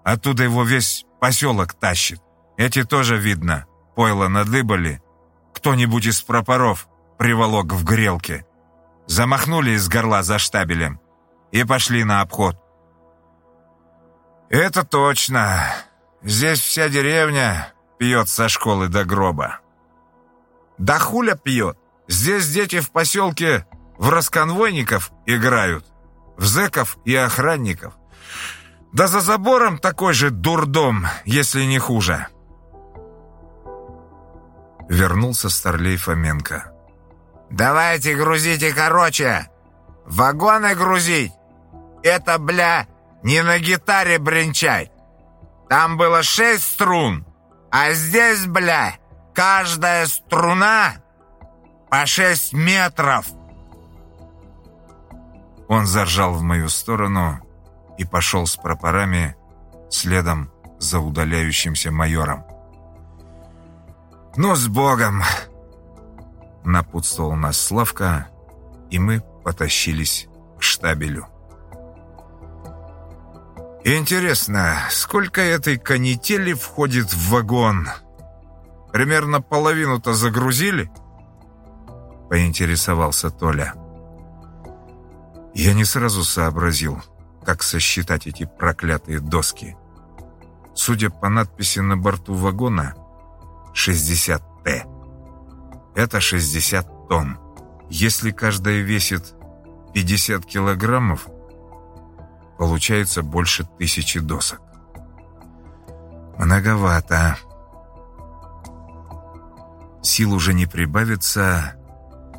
Оттуда его весь поселок тащит. Эти тоже, видно, пойло надыбали. Кто-нибудь из пропоров приволок в грелке. Замахнули из горла за штабелем и пошли на обход. «Это точно. Здесь вся деревня пьет со школы до гроба». «Да хуля пьет? Здесь дети в поселке в расконвойников играют, в зэков и охранников. Да за забором такой же дурдом, если не хуже. Вернулся старлей Фоменко. «Давайте грузите короче! Вагоны грузить! Это, бля, не на гитаре бренчать! Там было шесть струн, а здесь, бля, каждая струна по шесть метров!» Он заржал в мою сторону и пошел с пропорами следом за удаляющимся майором. «Ну, с Богом!» Напутствовал нас Славка, и мы потащились к штабелю. «Интересно, сколько этой канители входит в вагон? Примерно половину-то загрузили?» Поинтересовался Толя. Я не сразу сообразил, как сосчитать эти проклятые доски. Судя по надписи на борту вагона, 60Т. Это 60 тонн. Если каждая весит 50 килограммов, получается больше тысячи досок. Многовато. Сил уже не прибавится,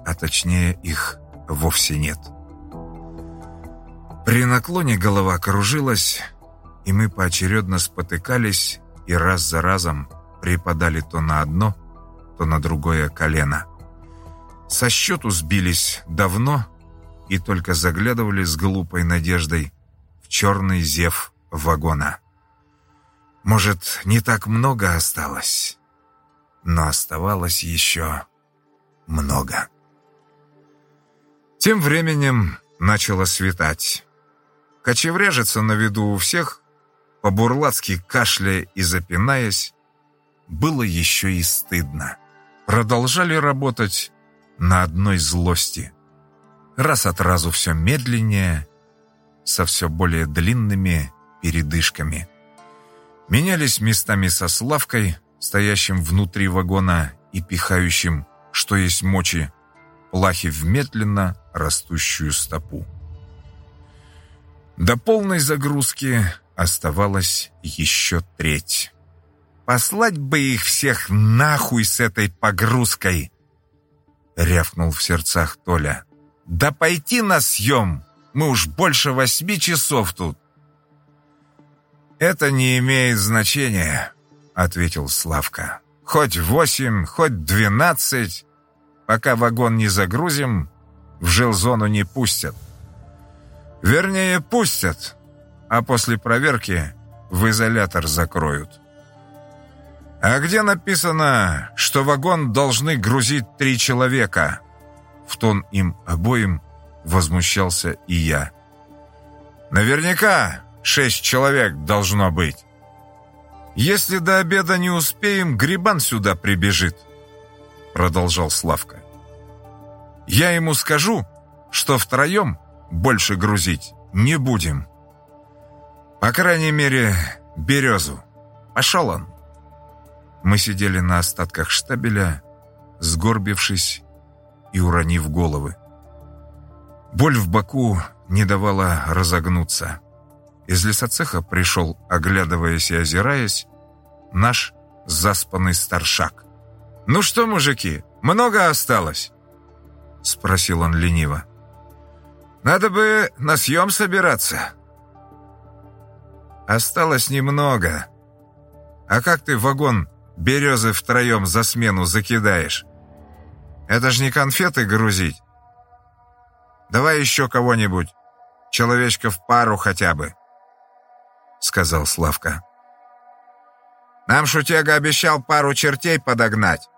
а точнее их вовсе нет. При наклоне голова кружилась, и мы поочередно спотыкались и раз за разом припадали то на одно, то на другое колено. Со счету сбились давно и только заглядывали с глупой надеждой в черный зев вагона. Может, не так много осталось, но оставалось еще много. Тем временем начало светать. Кочевряжется на виду у всех, по-бурлацки кашляя и запинаясь, было еще и стыдно. Продолжали работать на одной злости. Раз от разу все медленнее, со все более длинными передышками. Менялись местами со Славкой, стоящим внутри вагона и пихающим, что есть мочи, плахи в медленно растущую стопу. До полной загрузки оставалась еще треть. Послать бы их всех нахуй с этой погрузкой!» Рявкнул в сердцах Толя. «Да пойти на съем! Мы уж больше восьми часов тут!» «Это не имеет значения», — ответил Славка. «Хоть восемь, хоть двенадцать. Пока вагон не загрузим, в жилзону не пустят. Вернее, пустят, а после проверки в изолятор закроют». «А где написано, что вагон должны грузить три человека?» В тон им обоим возмущался и я. «Наверняка шесть человек должно быть. Если до обеда не успеем, Грибан сюда прибежит», продолжал Славка. «Я ему скажу, что втроем больше грузить не будем. По крайней мере, березу. Пошел он». Мы сидели на остатках штабеля, сгорбившись и уронив головы. Боль в боку не давала разогнуться. Из лесоцеха пришел, оглядываясь и озираясь, наш заспанный старшак. «Ну что, мужики, много осталось?» — спросил он лениво. «Надо бы на съем собираться». «Осталось немного. А как ты вагон березы втроем за смену закидаешь. Это ж не конфеты грузить. Давай еще кого-нибудь, человечка в пару хотя бы, сказал Славка. Нам Шутега обещал пару чертей подогнать,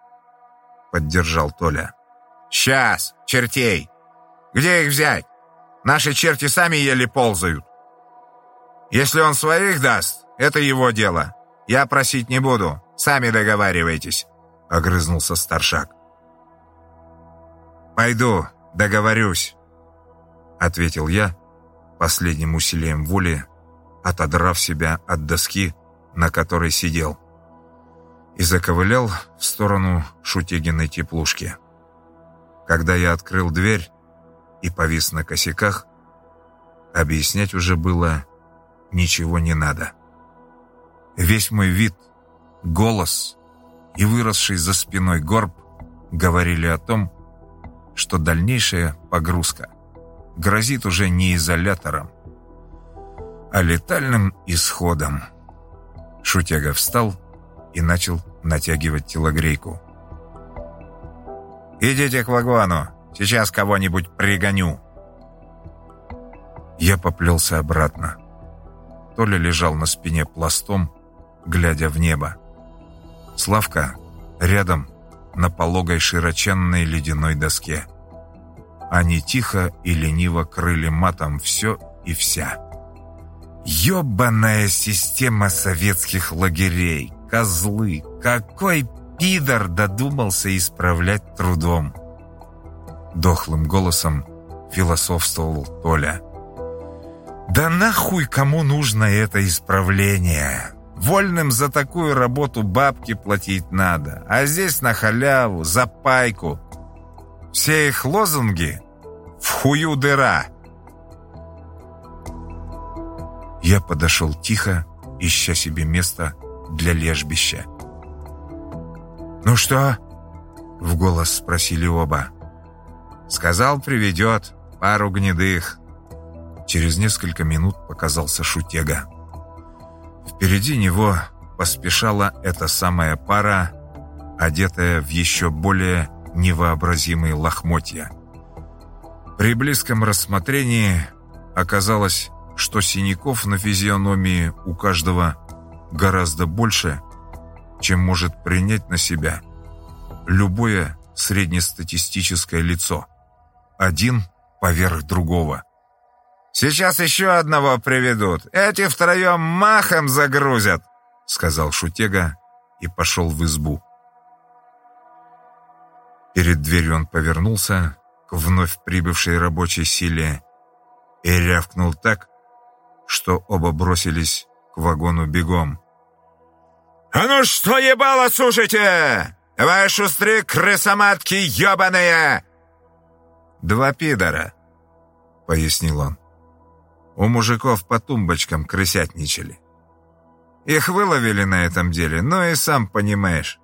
поддержал Толя. Сейчас, чертей. Где их взять? Наши черти сами еле ползают. Если он своих даст, это его дело. Я просить не буду. Сами договаривайтесь», — огрызнулся старшак. «Пойду, договорюсь», — ответил я, последним усилием воли, отодрав себя от доски, на которой сидел, и заковылял в сторону Шутегиной теплушки. Когда я открыл дверь и повис на косяках, объяснять уже было ничего не надо. Весь мой вид, голос и выросший за спиной горб говорили о том, что дальнейшая погрузка грозит уже не изолятором, а летальным исходом. Шутяга встал и начал натягивать телогрейку. «Идите к вагону, сейчас кого-нибудь пригоню». Я поплелся обратно. Толя лежал на спине пластом, глядя в небо. Славка рядом на пологой широченной ледяной доске. Они тихо и лениво крыли матом все и вся. Ёбаная система советских лагерей, козлы, какой пидор додумался исправлять трудом. Дохлым голосом философствовал Толя. Да нахуй кому нужно это исправление? Вольным за такую работу бабки платить надо, а здесь на халяву, за пайку. Все их лозунги в хую дыра. Я подошел тихо, ища себе место для лежбища. «Ну что?» — в голос спросили оба. «Сказал, приведет пару гнедых». Через несколько минут показался Шутега. Впереди него поспешала эта самая пара, одетая в еще более невообразимые лохмотья. При близком рассмотрении оказалось, что синяков на физиономии у каждого гораздо больше, чем может принять на себя любое среднестатистическое лицо. Один поверх другого. «Сейчас еще одного приведут. Эти втроем махом загрузят», — сказал Шутега и пошел в избу. Перед дверью он повернулся к вновь прибывшей рабочей силе и рявкнул так, что оба бросились к вагону бегом. «А ну что ебало сушите? Давай шустры, крысоматки ебаные!» «Два пидора», — пояснил он. У мужиков по тумбочкам крысятничали. Их выловили на этом деле, но и сам понимаешь,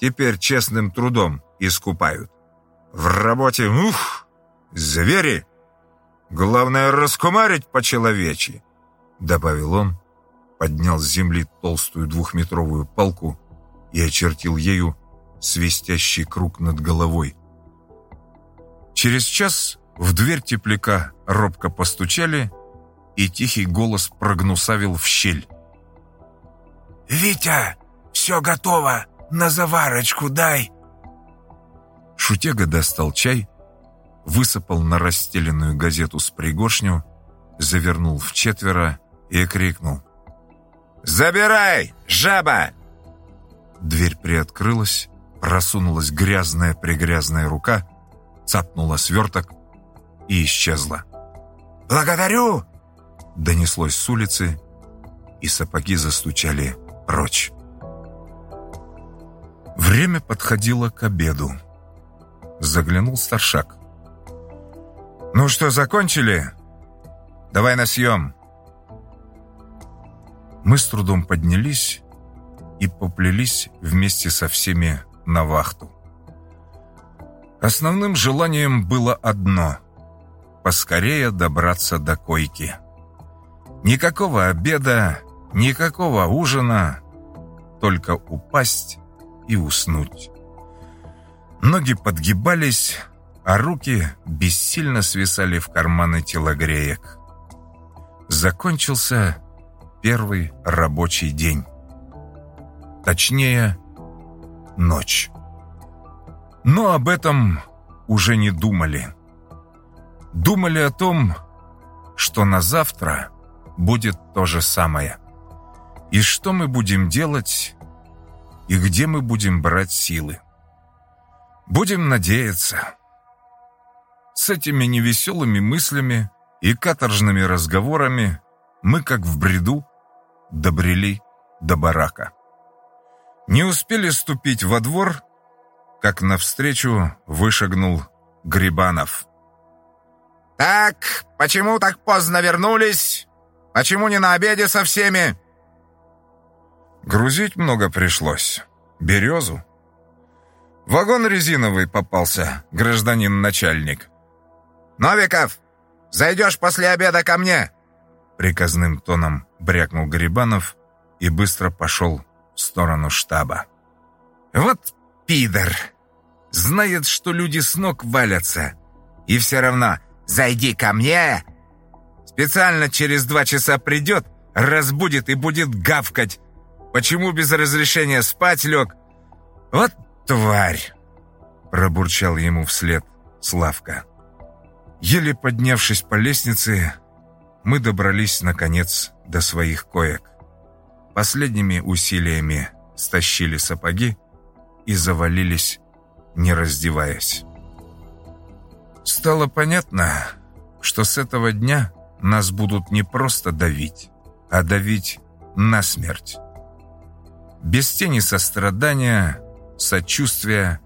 теперь честным трудом искупают. В работе, ух, звери! Главное, раскумарить по-человечьи добавил он, поднял с земли толстую двухметровую палку и очертил ею свистящий круг над головой. Через час в дверь тепляка робко постучали, и тихий голос прогнусавил в щель. «Витя, все готово, на заварочку дай!» Шутега достал чай, высыпал на расстеленную газету с пригоршню, завернул в четверо и крикнул. «Забирай, жаба!» Дверь приоткрылась, просунулась грязная-прегрязная рука, цапнула сверток и исчезла. «Благодарю!» Донеслось с улицы, и сапоги застучали прочь. Время подходило к обеду. Заглянул старшак. «Ну что, закончили? Давай на съем!» Мы с трудом поднялись и поплелись вместе со всеми на вахту. Основным желанием было одно — поскорее добраться до койки. Никакого обеда, никакого ужина, только упасть и уснуть. Ноги подгибались, а руки бессильно свисали в карманы телогреек. Закончился первый рабочий день. Точнее, ночь. Но об этом уже не думали. Думали о том, что на завтра будет то же самое. И что мы будем делать, и где мы будем брать силы. Будем надеяться. С этими невеселыми мыслями и каторжными разговорами мы, как в бреду, добрели до барака. Не успели ступить во двор, как навстречу вышагнул Грибанов. «Так, почему так поздно вернулись? Почему не на обеде со всеми?» Грузить много пришлось. Березу. Вагон резиновый попался, гражданин начальник. «Новиков, зайдешь после обеда ко мне!» Приказным тоном брякнул Грибанов и быстро пошел в сторону штаба. «Вот пидор! Знает, что люди с ног валятся. И все равно «Зайди ко мне!» Специально через два часа придет, разбудит и будет гавкать. Почему без разрешения спать лег? Вот тварь!» Пробурчал ему вслед Славка. Еле поднявшись по лестнице, мы добрались, наконец, до своих коек. Последними усилиями стащили сапоги и завалились, не раздеваясь. Стало понятно, что с этого дня нас будут не просто давить, а давить насмерть. Без тени сострадания, сочувствия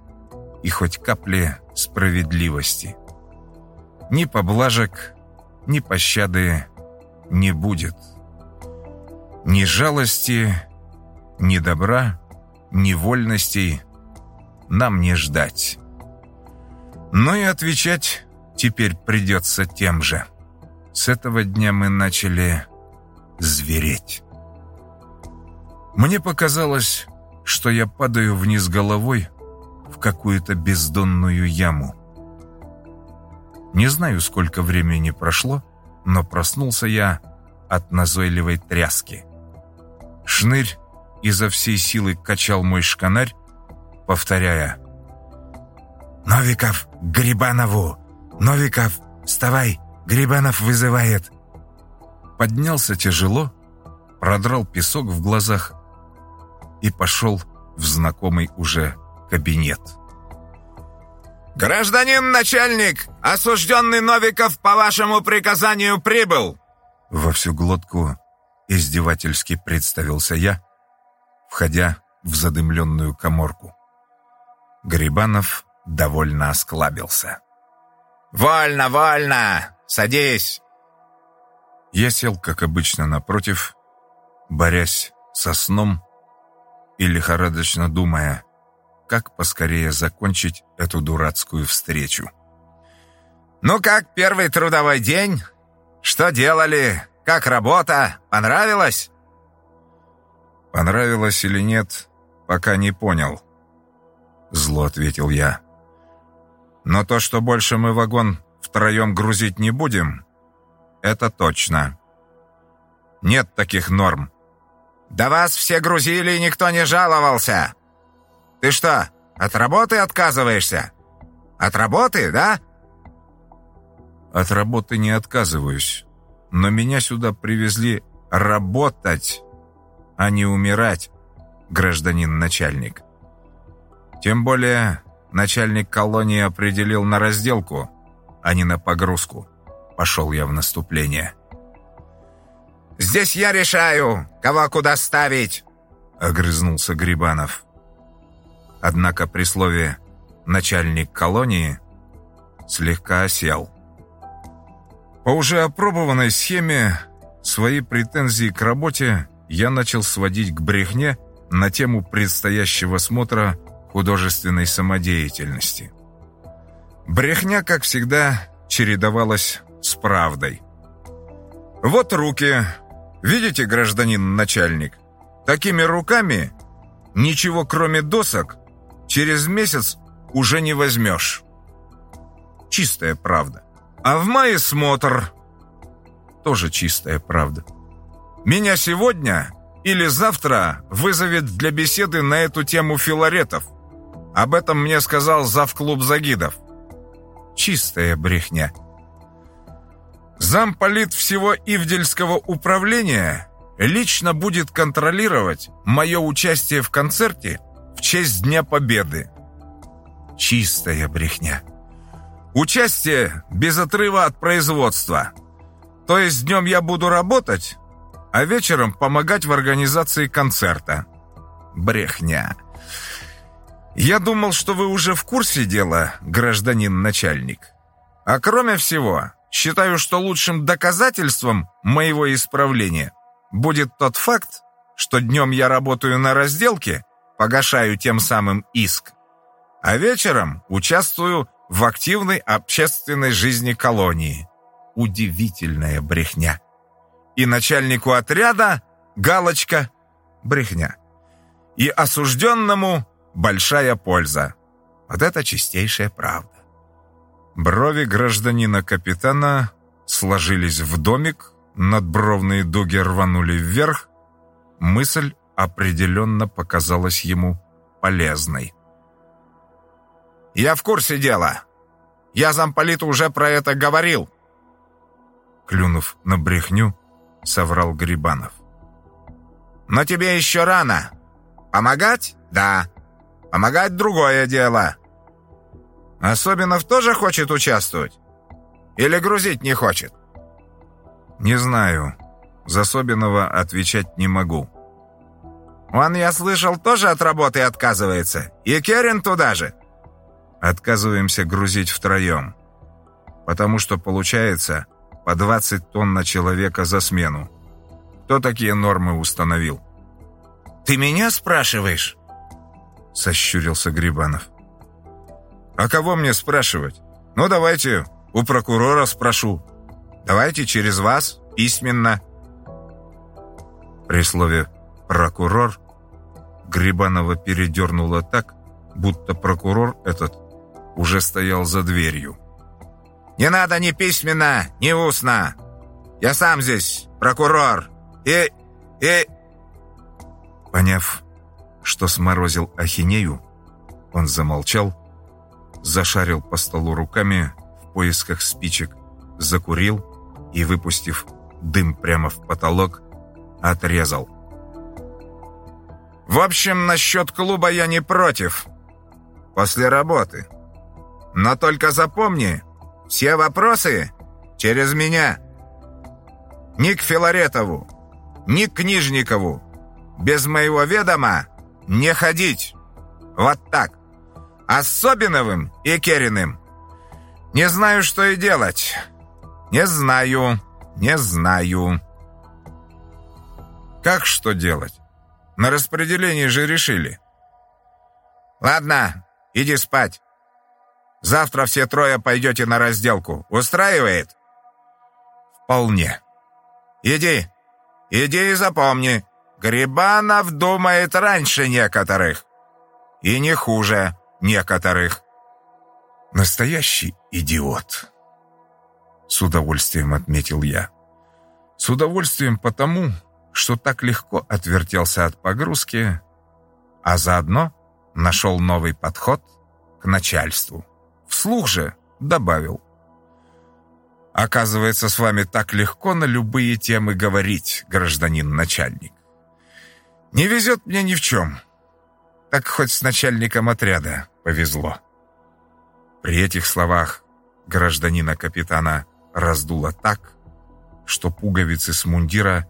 и хоть капли справедливости. Ни поблажек, ни пощады не будет. Ни жалости, ни добра, ни вольностей нам не ждать. Но и отвечать теперь придется тем же. С этого дня мы начали звереть. Мне показалось, что я падаю вниз головой в какую-то бездонную яму. Не знаю, сколько времени прошло, но проснулся я от назойливой тряски. Шнырь изо всей силы качал мой шканарь, повторяя «Новиков, Грибанову! Новиков, вставай! Грибанов вызывает!» Поднялся тяжело, продрал песок в глазах и пошел в знакомый уже кабинет. «Гражданин начальник, осужденный Новиков по вашему приказанию прибыл!» Во всю глотку издевательски представился я, входя в задымленную коморку. Грибанов довольно осклабился. «Вольно, вольно! Садись!» Я сел, как обычно, напротив, борясь со сном и лихорадочно думая, как поскорее закончить эту дурацкую встречу. «Ну как, первый трудовой день? Что делали? Как работа? Понравилось?» «Понравилось или нет, пока не понял», — зло ответил я. «Но то, что больше мы вагон втроем грузить не будем, это точно. Нет таких норм». «Да вас все грузили, и никто не жаловался!» Ты что, от работы отказываешься? От работы, да?» «От работы не отказываюсь, но меня сюда привезли работать, а не умирать, гражданин начальник. Тем более начальник колонии определил на разделку, а не на погрузку. Пошел я в наступление». «Здесь я решаю, кого куда ставить!» — огрызнулся Грибанов. Однако при слове «начальник колонии» слегка осел. По уже опробованной схеме свои претензии к работе я начал сводить к брехне на тему предстоящего смотра художественной самодеятельности. Брехня, как всегда, чередовалась с правдой. «Вот руки. Видите, гражданин начальник? Такими руками ничего кроме досок через месяц уже не возьмешь. Чистая правда. А в мае смотр. Тоже чистая правда. Меня сегодня или завтра вызовет для беседы на эту тему Филаретов. Об этом мне сказал завклуб Загидов. Чистая брехня. Замполит всего Ивдельского управления лично будет контролировать мое участие в концерте в честь Дня Победы. Чистая брехня. Участие без отрыва от производства. То есть днем я буду работать, а вечером помогать в организации концерта. Брехня. «Я думал, что вы уже в курсе дела, гражданин начальник. А кроме всего, считаю, что лучшим доказательством моего исправления будет тот факт, что днем я работаю на разделке, погашаю тем самым иск, а вечером участвую в активной общественной жизни колонии. Удивительная брехня. И начальнику отряда галочка брехня. И осужденному большая польза. Вот это чистейшая правда. Брови гражданина-капитана сложились в домик, надбровные дуги рванули вверх. Мысль определенно показалась ему полезной. «Я в курсе дела. Я замполиту уже про это говорил». Клюнув на брехню, соврал Грибанов. «Но тебе еще рано. Помогать? Да. Помогать — другое дело. Особенов тоже хочет участвовать? Или грузить не хочет?» «Не знаю. За Особенного отвечать не могу». «Он, я слышал, тоже от работы отказывается. И Керин туда же». Отказываемся грузить втроем. Потому что получается по 20 тонн на человека за смену. Кто такие нормы установил? «Ты меня спрашиваешь?» Сощурился Грибанов. «А кого мне спрашивать? Ну, давайте у прокурора спрошу. Давайте через вас, письменно». При слове «прокурор» Грибанова передернуло так, будто прокурор этот уже стоял за дверью. «Не надо ни письменно, ни устно. Я сам здесь прокурор. И... и...» Поняв, что сморозил ахинею, он замолчал, зашарил по столу руками в поисках спичек, закурил и, выпустив дым прямо в потолок, отрезал. «В общем, насчет клуба я не против. После работы. Но только запомни, все вопросы через меня. Ни к Филаретову, ни к Книжникову. Без моего ведома не ходить. Вот так. Особенновым и Кериным. Не знаю, что и делать. Не знаю, не знаю. Как что делать? На распределении же решили. Ладно, иди спать. Завтра все трое пойдете на разделку. Устраивает? Вполне. Иди. Иди и запомни. Грибанов думает раньше некоторых. И не хуже некоторых. Настоящий идиот. С удовольствием отметил я. С удовольствием потому, что так легко отвертелся от погрузки, а заодно нашел новый подход к начальству. Вслух же добавил. «Оказывается, с вами так легко на любые темы говорить, гражданин начальник. Не везет мне ни в чем. Так хоть с начальником отряда повезло». При этих словах гражданина-капитана раздуло так, что пуговицы с мундира,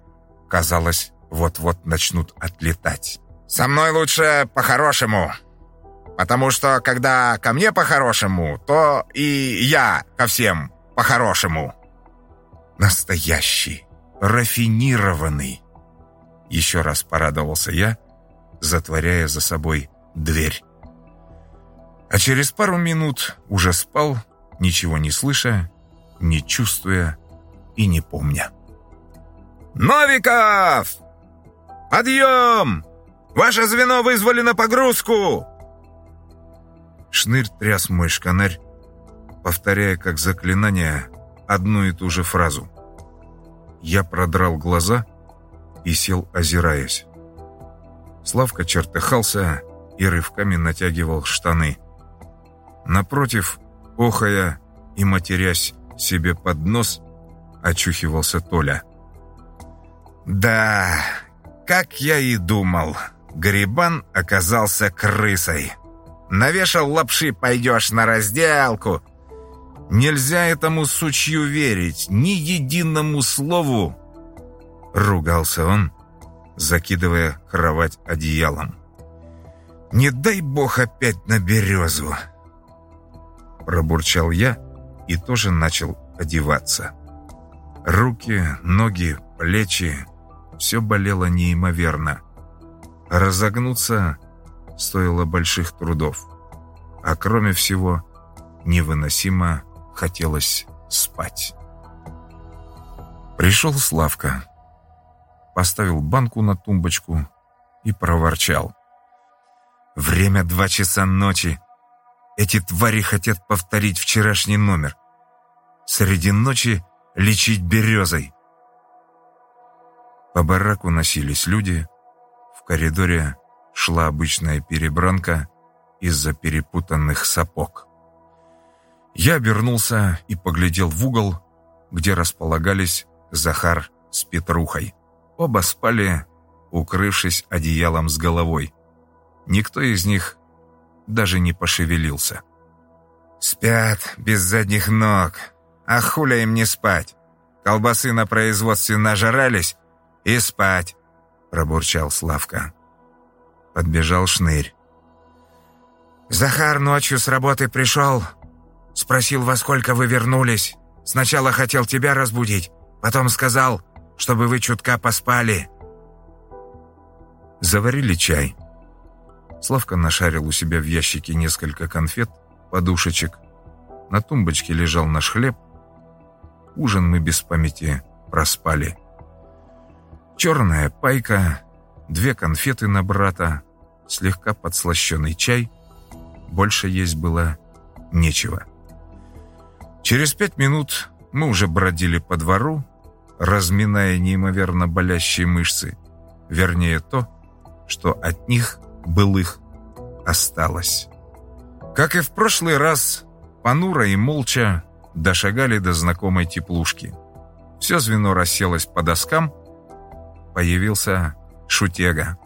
казалось, вот-вот начнут отлетать. «Со мной лучше по-хорошему», Потому что, когда ко мне по-хорошему, то и я ко всем по-хорошему. Настоящий, рафинированный. Еще раз порадовался я, затворяя за собой дверь. А через пару минут уже спал, ничего не слыша, не чувствуя и не помня. «Новиков! Подъем! Ваше звено вызвали на погрузку!» Шнырь тряс мой шканарь, повторяя как заклинание одну и ту же фразу. Я продрал глаза и сел, озираясь. Славка чертыхался и рывками натягивал штаны. Напротив, охая и матерясь себе под нос, очухивался Толя. «Да, как я и думал, Грибан оказался крысой». Навешал лапши, пойдешь на разделку. Нельзя этому сучью верить, ни единому слову. Ругался он, закидывая кровать одеялом. Не дай бог опять на березу!» Пробурчал я и тоже начал одеваться. Руки, ноги, плечи — все болело неимоверно. Разогнуться стоило больших трудов. А кроме всего, невыносимо хотелось спать. Пришел Славка. Поставил банку на тумбочку и проворчал. «Время два часа ночи. Эти твари хотят повторить вчерашний номер. Среди ночи лечить березой». По бараку носились люди. В коридоре шла обычная перебранка из-за перепутанных сапог. Я обернулся и поглядел в угол, где располагались Захар с Петрухой. Оба спали, укрывшись одеялом с головой. Никто из них даже не пошевелился. «Спят без задних ног. А хуля им не спать? Колбасы на производстве нажрались и спать», — пробурчал Славка. Подбежал шнырь. «Захар ночью с работы пришел. Спросил, во сколько вы вернулись. Сначала хотел тебя разбудить, потом сказал, чтобы вы чутка поспали». Заварили чай. Славка нашарил у себя в ящике несколько конфет, подушечек. На тумбочке лежал наш хлеб. Ужин мы без памяти проспали. Черная пайка, две конфеты на брата, слегка подслащенный чай. Больше есть было нечего. Через пять минут мы уже бродили по двору, разминая неимоверно болящие мышцы. Вернее, то, что от них былых осталось. Как и в прошлый раз, понуро и молча дошагали до знакомой теплушки. Все звено расселось по доскам, появился Шутега.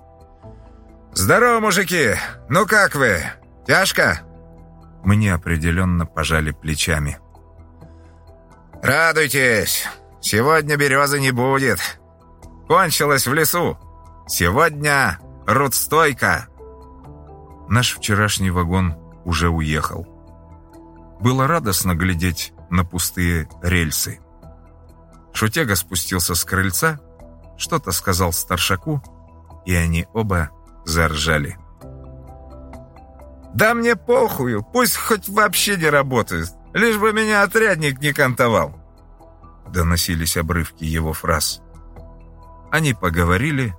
«Здорово, мужики! Ну как вы? Тяжко?» Мы неопределенно пожали плечами. «Радуйтесь! Сегодня березы не будет. Кончилось в лесу. Сегодня рудстойка!» Наш вчерашний вагон уже уехал. Было радостно глядеть на пустые рельсы. Шутега спустился с крыльца, что-то сказал старшаку, и они оба заржали. «Да мне похую, пусть хоть вообще не работает, лишь бы меня отрядник не кантовал!» Доносились обрывки его фраз. Они поговорили,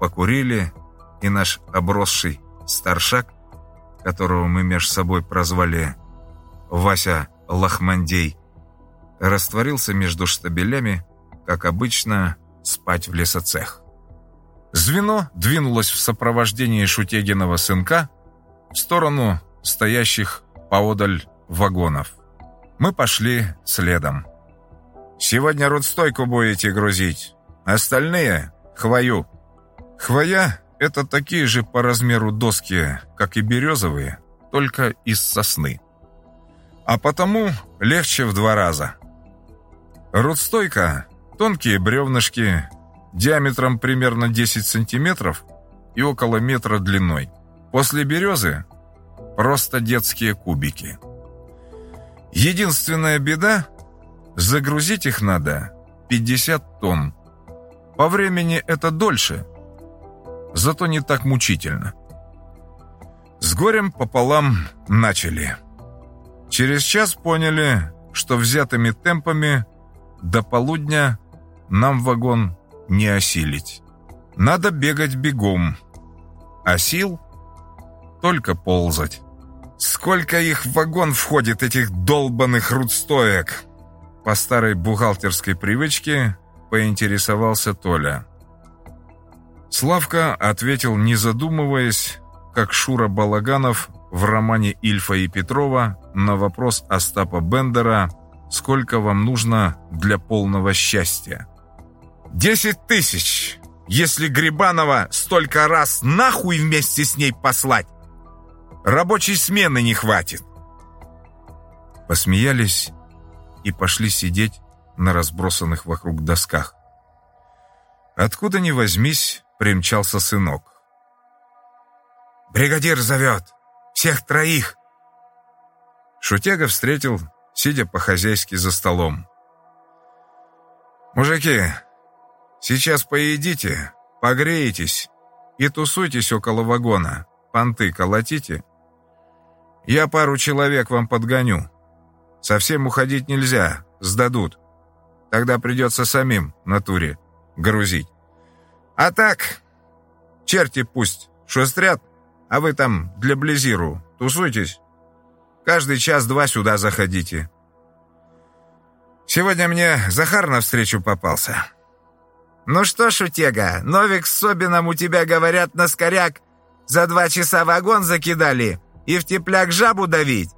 покурили, и наш обросший старшак, которого мы меж собой прозвали Вася Лохмандей, растворился между штабелями, как обычно, спать в лесоцех. Звено двинулось в сопровождении Шутегиного сынка в сторону стоящих поодаль вагонов. Мы пошли следом. «Сегодня рудстойку будете грузить. Остальные — хвою». Хвоя — это такие же по размеру доски, как и березовые, только из сосны. А потому легче в два раза. Рудстойка — тонкие бревнышки, диаметром примерно 10 сантиметров и около метра длиной. После березы просто детские кубики. Единственная беда – загрузить их надо 50 тонн. По времени это дольше, зато не так мучительно. С горем пополам начали. Через час поняли, что взятыми темпами до полудня нам вагон не осилить. Надо бегать бегом, а сил только ползать. Сколько их в вагон входит, этих долбанных рудстоек? По старой бухгалтерской привычке поинтересовался Толя. Славка ответил, не задумываясь, как Шура Балаганов в романе Ильфа и Петрова на вопрос Остапа Бендера «Сколько вам нужно для полного счастья?» Десять тысяч, если Грибанова столько раз нахуй вместе с ней послать. Рабочей смены не хватит. Посмеялись и пошли сидеть на разбросанных вокруг досках. Откуда ни возьмись, примчался сынок. Бригадир зовет. Всех троих!» Шутега встретил, сидя по-хозяйски за столом. «Мужики, сейчас поедите, погреетесь и тусуйтесь около вагона, понты колотите. Я пару человек вам подгоню. Совсем уходить нельзя, сдадут. Тогда придется самим на туре грузить. А так, черти пусть шустрят, а вы там для Близиру тусуйтесь. Каждый час-два сюда заходите. Сегодня мне Захар навстречу попался. Ну что, шутега, Новик с Собином у тебя, говорят, на скоряк за два часа вагон закидали и в тепляк жабу давить?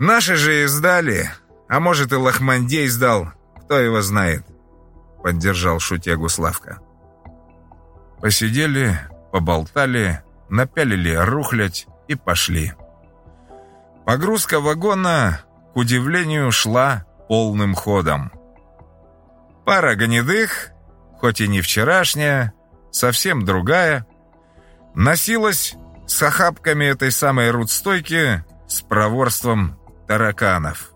Наши же и сдали, а может и Лохмандей сдал, кто его знает, поддержал шутегу Славка. Посидели, поболтали, напялили рухлядь и пошли. Погрузка вагона, к удивлению, шла полным ходом. Пара гнедых, хоть и не вчерашняя, совсем другая, носилась с охапками этой самой рудстойки с проворством тараканов.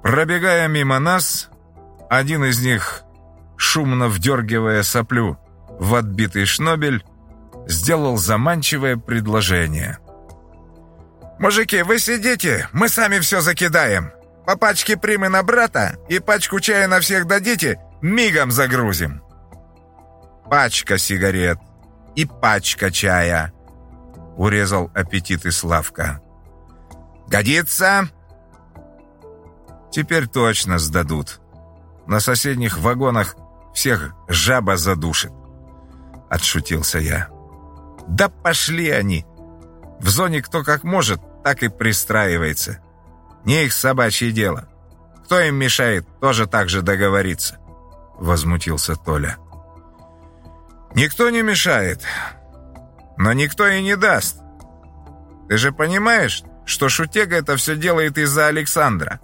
Пробегая мимо нас, один из них, шумно вдергивая соплю в отбитый шнобель, сделал заманчивое предложение. «Мужики, вы сидите, мы сами все закидаем. По пачке примы на брата и пачку чая на всех дадите, мигом загрузим». «Пачка сигарет и пачка чая», — урезал аппетит и Славка. «Годится?» «Теперь точно сдадут. На соседних вагонах всех жаба задушит», — отшутился я. «Да пошли они!» В зоне кто как может, так и пристраивается. Не их собачье дело. Кто им мешает, тоже так же договориться. Возмутился Толя. Никто не мешает. Но никто и не даст. Ты же понимаешь, что Шутега это все делает из-за Александра.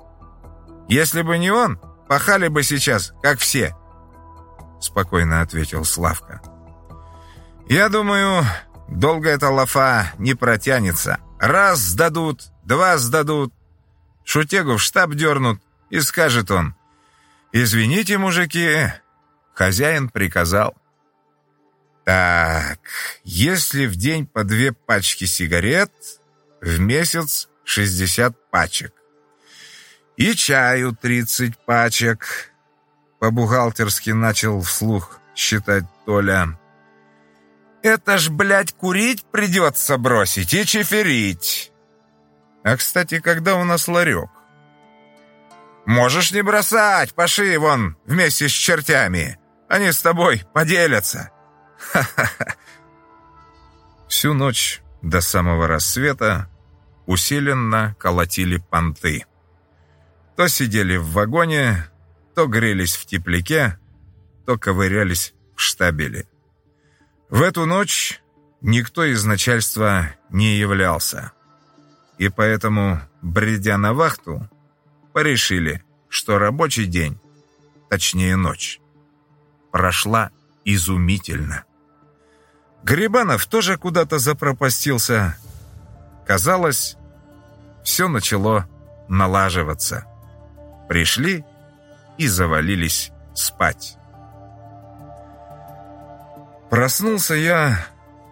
Если бы не он, пахали бы сейчас, как все. Спокойно ответил Славка. Я думаю, Долго эта лафа не протянется. Раз сдадут, два сдадут. Шутегу в штаб дернут, и скажет он. «Извините, мужики, хозяин приказал». Так, если в день по две пачки сигарет, в месяц 60 пачек. И чаю 30 пачек. По-бухгалтерски начал вслух считать Толя. Это ж, блядь, курить придется бросить и чеферить. А, кстати, когда у нас ларек? Можешь не бросать, паши вон вместе с чертями. Они с тобой поделятся. Ха-ха-ха. Всю ночь до самого рассвета усиленно колотили понты. То сидели в вагоне, то грелись в тепляке, то ковырялись в штабеле. В эту ночь никто из начальства не являлся. И поэтому, бредя на вахту, порешили, что рабочий день, точнее ночь, прошла изумительно. Грибанов тоже куда-то запропастился. Казалось, все начало налаживаться. Пришли и завалились спать. Проснулся я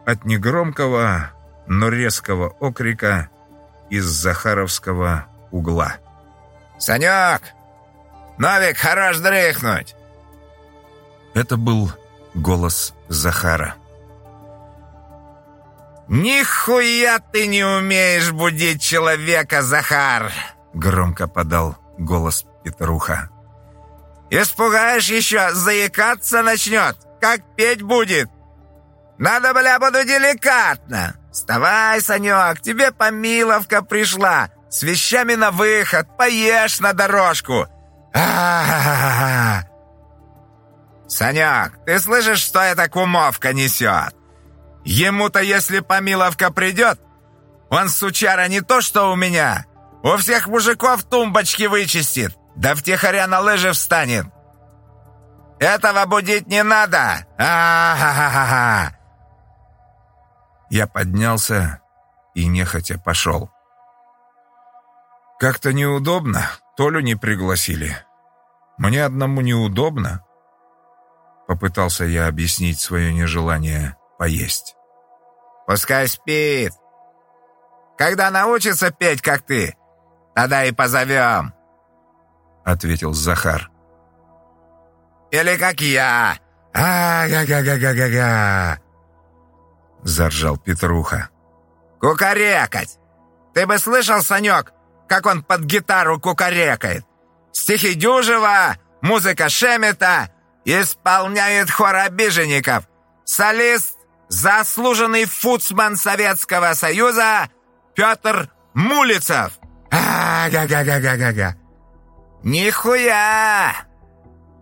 от негромкого, но резкого окрика из Захаровского угла. «Санек! Новик, хорош дрыхнуть!» Это был голос Захара. «Нихуя ты не умеешь будить человека, Захар!» Громко подал голос Петруха. «Испугаешь еще, заикаться начнет!» как петь будет. Надо, бля, буду деликатно. Вставай, Санек, тебе помиловка пришла. С вещами на выход, поешь на дорожку. А -а -а Санек, ты слышишь, что эта кумовка несет? Ему-то, если помиловка придет, он, сучара, не то что у меня. У всех мужиков тумбочки вычистит, да втихаря на лыжи встанет. Этого будить не надо! А -ха -ха. Я поднялся и нехотя пошел. Как-то неудобно, Толю не пригласили. Мне одному неудобно. Попытался я объяснить свое нежелание поесть. «Пускай спит. Когда научится петь, как ты, тогда и позовем», — ответил Захар. «Или как я. А-га-га-га-га-га-га!» — заржал Петруха. «Кукарекать! Ты бы слышал, Санек, как он под гитару кукарекает? Стихи Дюжева, музыка Шемета, исполняет хор обиженников. Солист, заслуженный фуцман Советского Союза Петр Мулицев. А-га-га-га-га-га-га. Нихуя!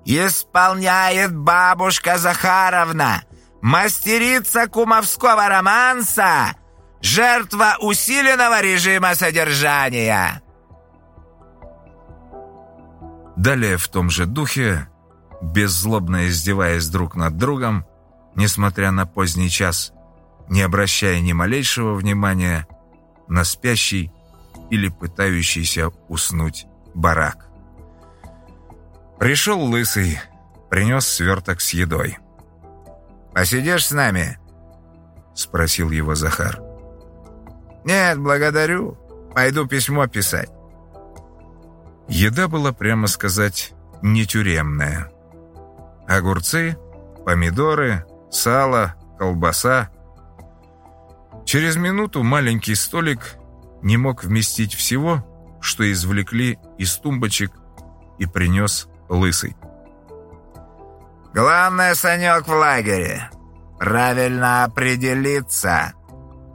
Исполняет бабушка Захаровна, мастерица кумовского романса, жертва усиленного режима содержания. Далее в том же духе, беззлобно издеваясь друг над другом, несмотря на поздний час, не обращая ни малейшего внимания на спящий или пытающийся уснуть барак. Пришел лысый, принес сверток с едой. «Посидишь с нами?» — спросил его Захар. «Нет, благодарю. Пойду письмо писать». Еда была, прямо сказать, не тюремная. Огурцы, помидоры, сало, колбаса. Через минуту маленький столик не мог вместить всего, что извлекли из тумбочек и принес лысый. «Главное, Санек, в лагере. Правильно определиться»,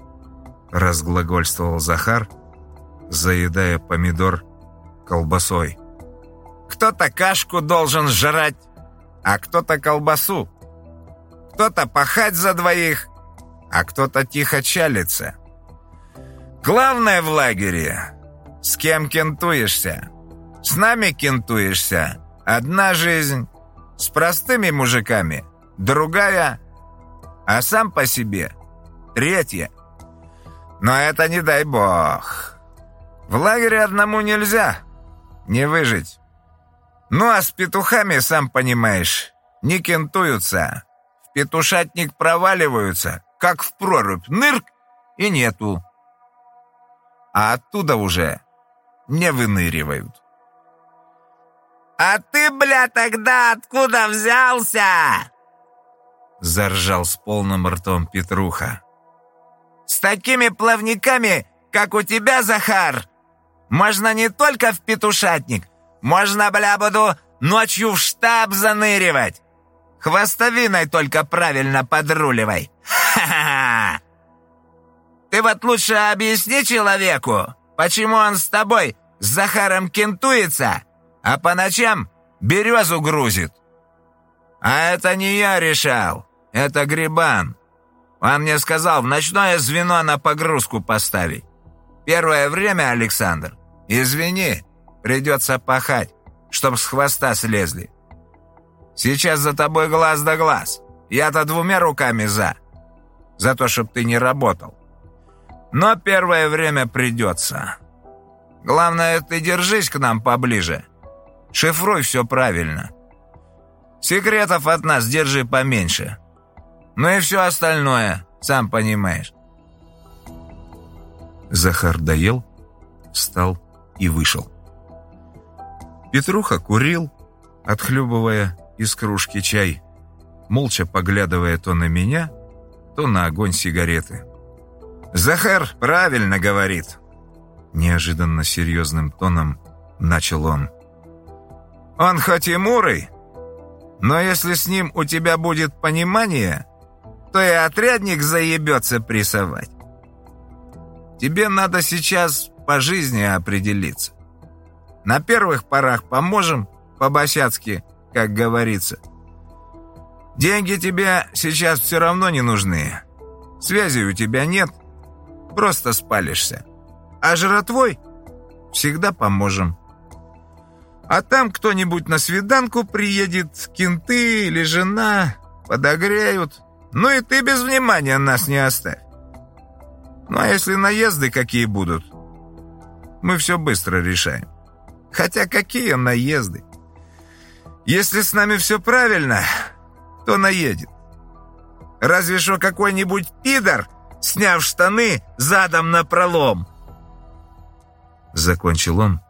— разглагольствовал Захар, заедая помидор колбасой. «Кто-то кашку должен жрать, а кто-то колбасу. Кто-то пахать за двоих, а кто-то тихо чалится. Главное в лагере — с кем кентуешься. С нами кентуешься — Одна жизнь с простыми мужиками, другая, а сам по себе третья. Но это не дай бог. В лагере одному нельзя не выжить. Ну а с петухами, сам понимаешь, не кентуются. Петушатник проваливаются, как в прорубь. Нырк и нету. А оттуда уже не выныривают. «А ты, бля, тогда откуда взялся?» Заржал с полным ртом Петруха. «С такими плавниками, как у тебя, Захар, можно не только в петушатник, можно, бля, буду ночью в штаб заныривать. Хвостовиной только правильно подруливай. Ха-ха-ха! Ты вот лучше объясни человеку, почему он с тобой, с Захаром, кентуется, а по ночам березу грузит. А это не я решал, это Грибан. Он мне сказал в ночное звено на погрузку поставить. Первое время, Александр, извини, придется пахать, чтоб с хвоста слезли. Сейчас за тобой глаз да глаз. Я-то двумя руками за. За то, чтоб ты не работал. Но первое время придется. Главное, ты держись к нам поближе. Шифруй все правильно. Секретов от нас держи поменьше. Ну и все остальное, сам понимаешь. Захар доел, встал и вышел. Петруха курил, отхлебывая из кружки чай, молча поглядывая то на меня, то на огонь сигареты. «Захар правильно говорит», — неожиданно серьезным тоном начал он. Он хоть и мурый, но если с ним у тебя будет понимание, то и отрядник заебется прессовать. Тебе надо сейчас по жизни определиться. На первых порах поможем, по-босяцки, как говорится. Деньги тебе сейчас все равно не нужны. Связи у тебя нет, просто спалишься. А жратвой всегда поможем. А там кто-нибудь на свиданку приедет, кенты или жена, подогреют. Ну и ты без внимания нас не оставь. Ну а если наезды какие будут, мы все быстро решаем. Хотя какие наезды? Если с нами все правильно, то наедет. Разве что какой-нибудь пидор, сняв штаны, задом на пролом. Закончил он,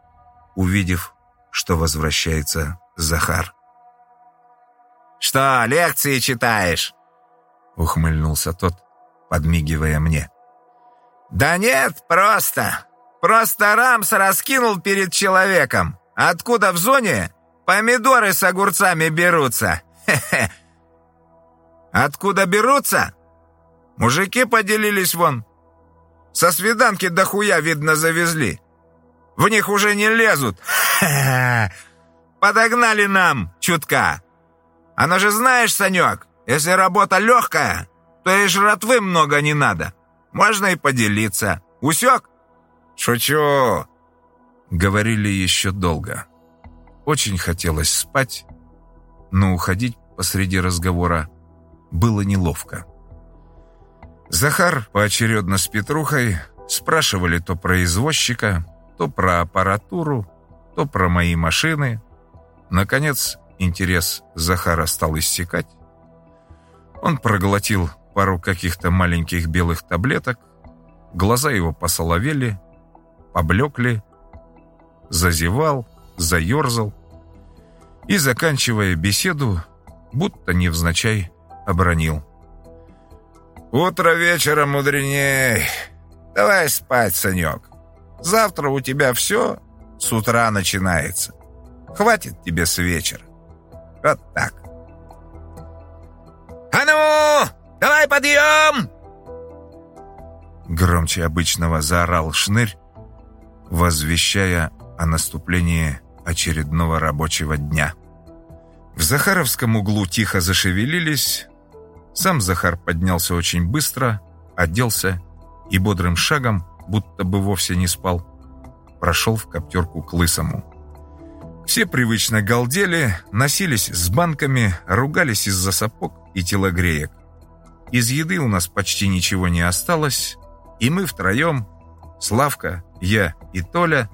увидев, что возвращается Захар. «Что, лекции читаешь?» Ухмыльнулся тот, подмигивая мне. «Да нет, просто. Просто Рамс раскинул перед человеком. Откуда в зоне помидоры с огурцами берутся? Откуда берутся? Мужики поделились вон. Со свиданки дохуя, видно, завезли. В них уже не лезут. Подогнали нам чутка. Оно же знаешь, Санек, если работа легкая, то и жратвы много не надо. Можно и поделиться. Усек? Шучу. Говорили еще долго. Очень хотелось спать, но уходить посреди разговора было неловко. Захар поочередно с Петрухой спрашивали то про извозчика, то про аппаратуру, то про мои машины. Наконец, интерес Захара стал иссякать. Он проглотил пару каких-то маленьких белых таблеток, глаза его посоловели, поблекли, зазевал, заерзал и, заканчивая беседу, будто невзначай обронил. «Утро вечера мудреней. Давай спать, Санек. Завтра у тебя все с утра начинается. Хватит тебе с вечера. Вот так». «А ну, давай подъем!» Громче обычного заорал шнырь, возвещая о наступлении очередного рабочего дня. В Захаровском углу тихо зашевелились. Сам Захар поднялся очень быстро, оделся и бодрым шагом, будто бы вовсе не спал, прошел в коптерку к Лысому. Все привычно галдели, носились с банками, ругались из-за сапог и телогреек. Из еды у нас почти ничего не осталось, и мы втроем, Славка, я и Толя,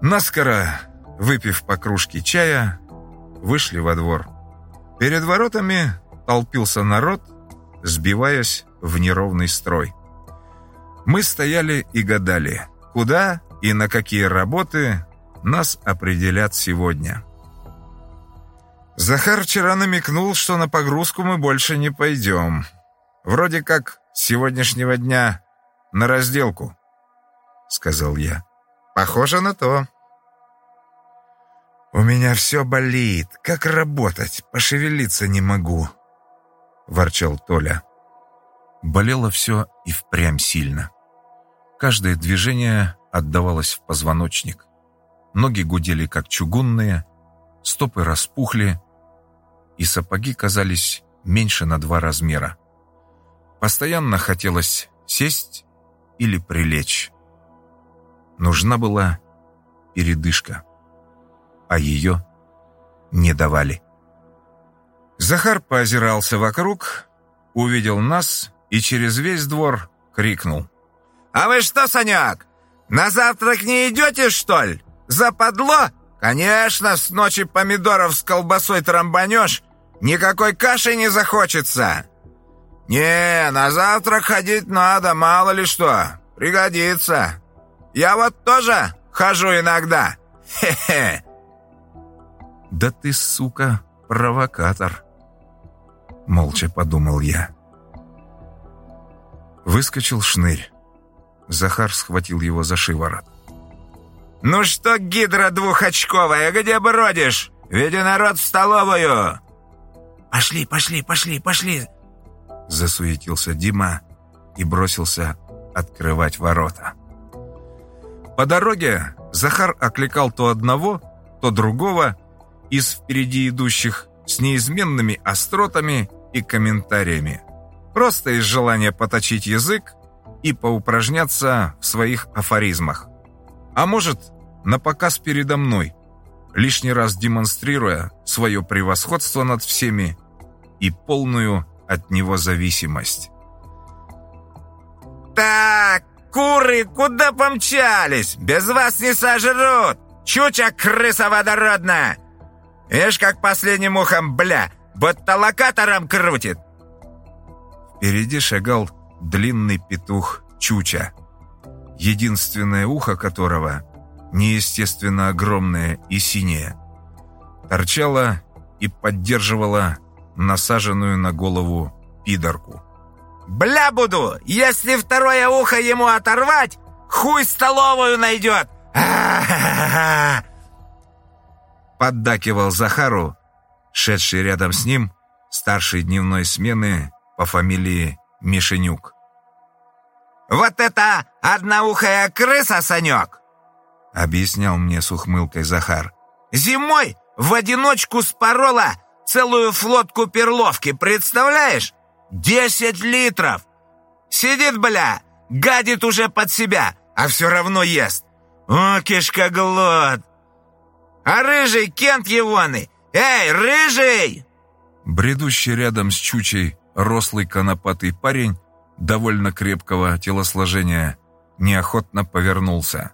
наскоро, выпив по кружке чая, вышли во двор. Перед воротами толпился народ, сбиваясь в неровный строй. Мы стояли и гадали, куда и на какие работы нас определят сегодня. Захар вчера намекнул, что на погрузку мы больше не пойдем. Вроде как с сегодняшнего дня на разделку, сказал я. Похоже на то. «У меня все болит. Как работать? Пошевелиться не могу», — ворчал Толя. Болело все и впрямь сильно. Каждое движение отдавалось в позвоночник. Ноги гудели, как чугунные, стопы распухли, и сапоги казались меньше на два размера. Постоянно хотелось сесть или прилечь. Нужна была передышка а ее не давали. Захар поозирался вокруг, увидел нас и через весь двор крикнул. «А вы что, Саняк, на завтрак не идете, что ли? Западло? Конечно, с ночи помидоров с колбасой трамбанешь, никакой каши не захочется!» «Не, на завтрак ходить надо, мало ли что, пригодится. Я вот тоже хожу иногда. Хе-хе!» «Да ты, сука, провокатор!» Молча подумал я. Выскочил шнырь. Захар схватил его за шиворот. «Ну что, гидра двухочковая, где бродишь? Веди народ в столовую!» «Пошли, пошли, пошли, пошли!» Засуетился Дима и бросился открывать ворота. По дороге Захар окликал то одного, то другого, из впереди идущих с неизменными остротами и комментариями. Просто из желания поточить язык и поупражняться в своих афоризмах. А может, на показ передо мной, лишний раз демонстрируя свое превосходство над всеми и полную от него зависимость. «Так, куры куда помчались? Без вас не сожрут! Чуча крыса водородная! Ишь, как последним ухом, бля, будто локатором крутит!» Впереди шагал длинный петух Чуча, единственное ухо которого, неестественно огромное и синее, торчало и поддерживало насаженную на голову пидорку. «Бля буду! Если второе ухо ему оторвать, хуй столовую найдет! Поддакивал Захару, шедший рядом с ним, старший дневной смены по фамилии Мишенюк. «Вот это одноухая крыса, Санек!» Объяснял мне с ухмылкой Захар. «Зимой в одиночку спорола целую флотку перловки, представляешь? Десять литров! Сидит, бля, гадит уже под себя, а все равно ест. О, кишкоглот! А рыжий Кент Егоный! Эй, рыжий!» Бредущий рядом с Чучей рослый конопатый парень довольно крепкого телосложения неохотно повернулся.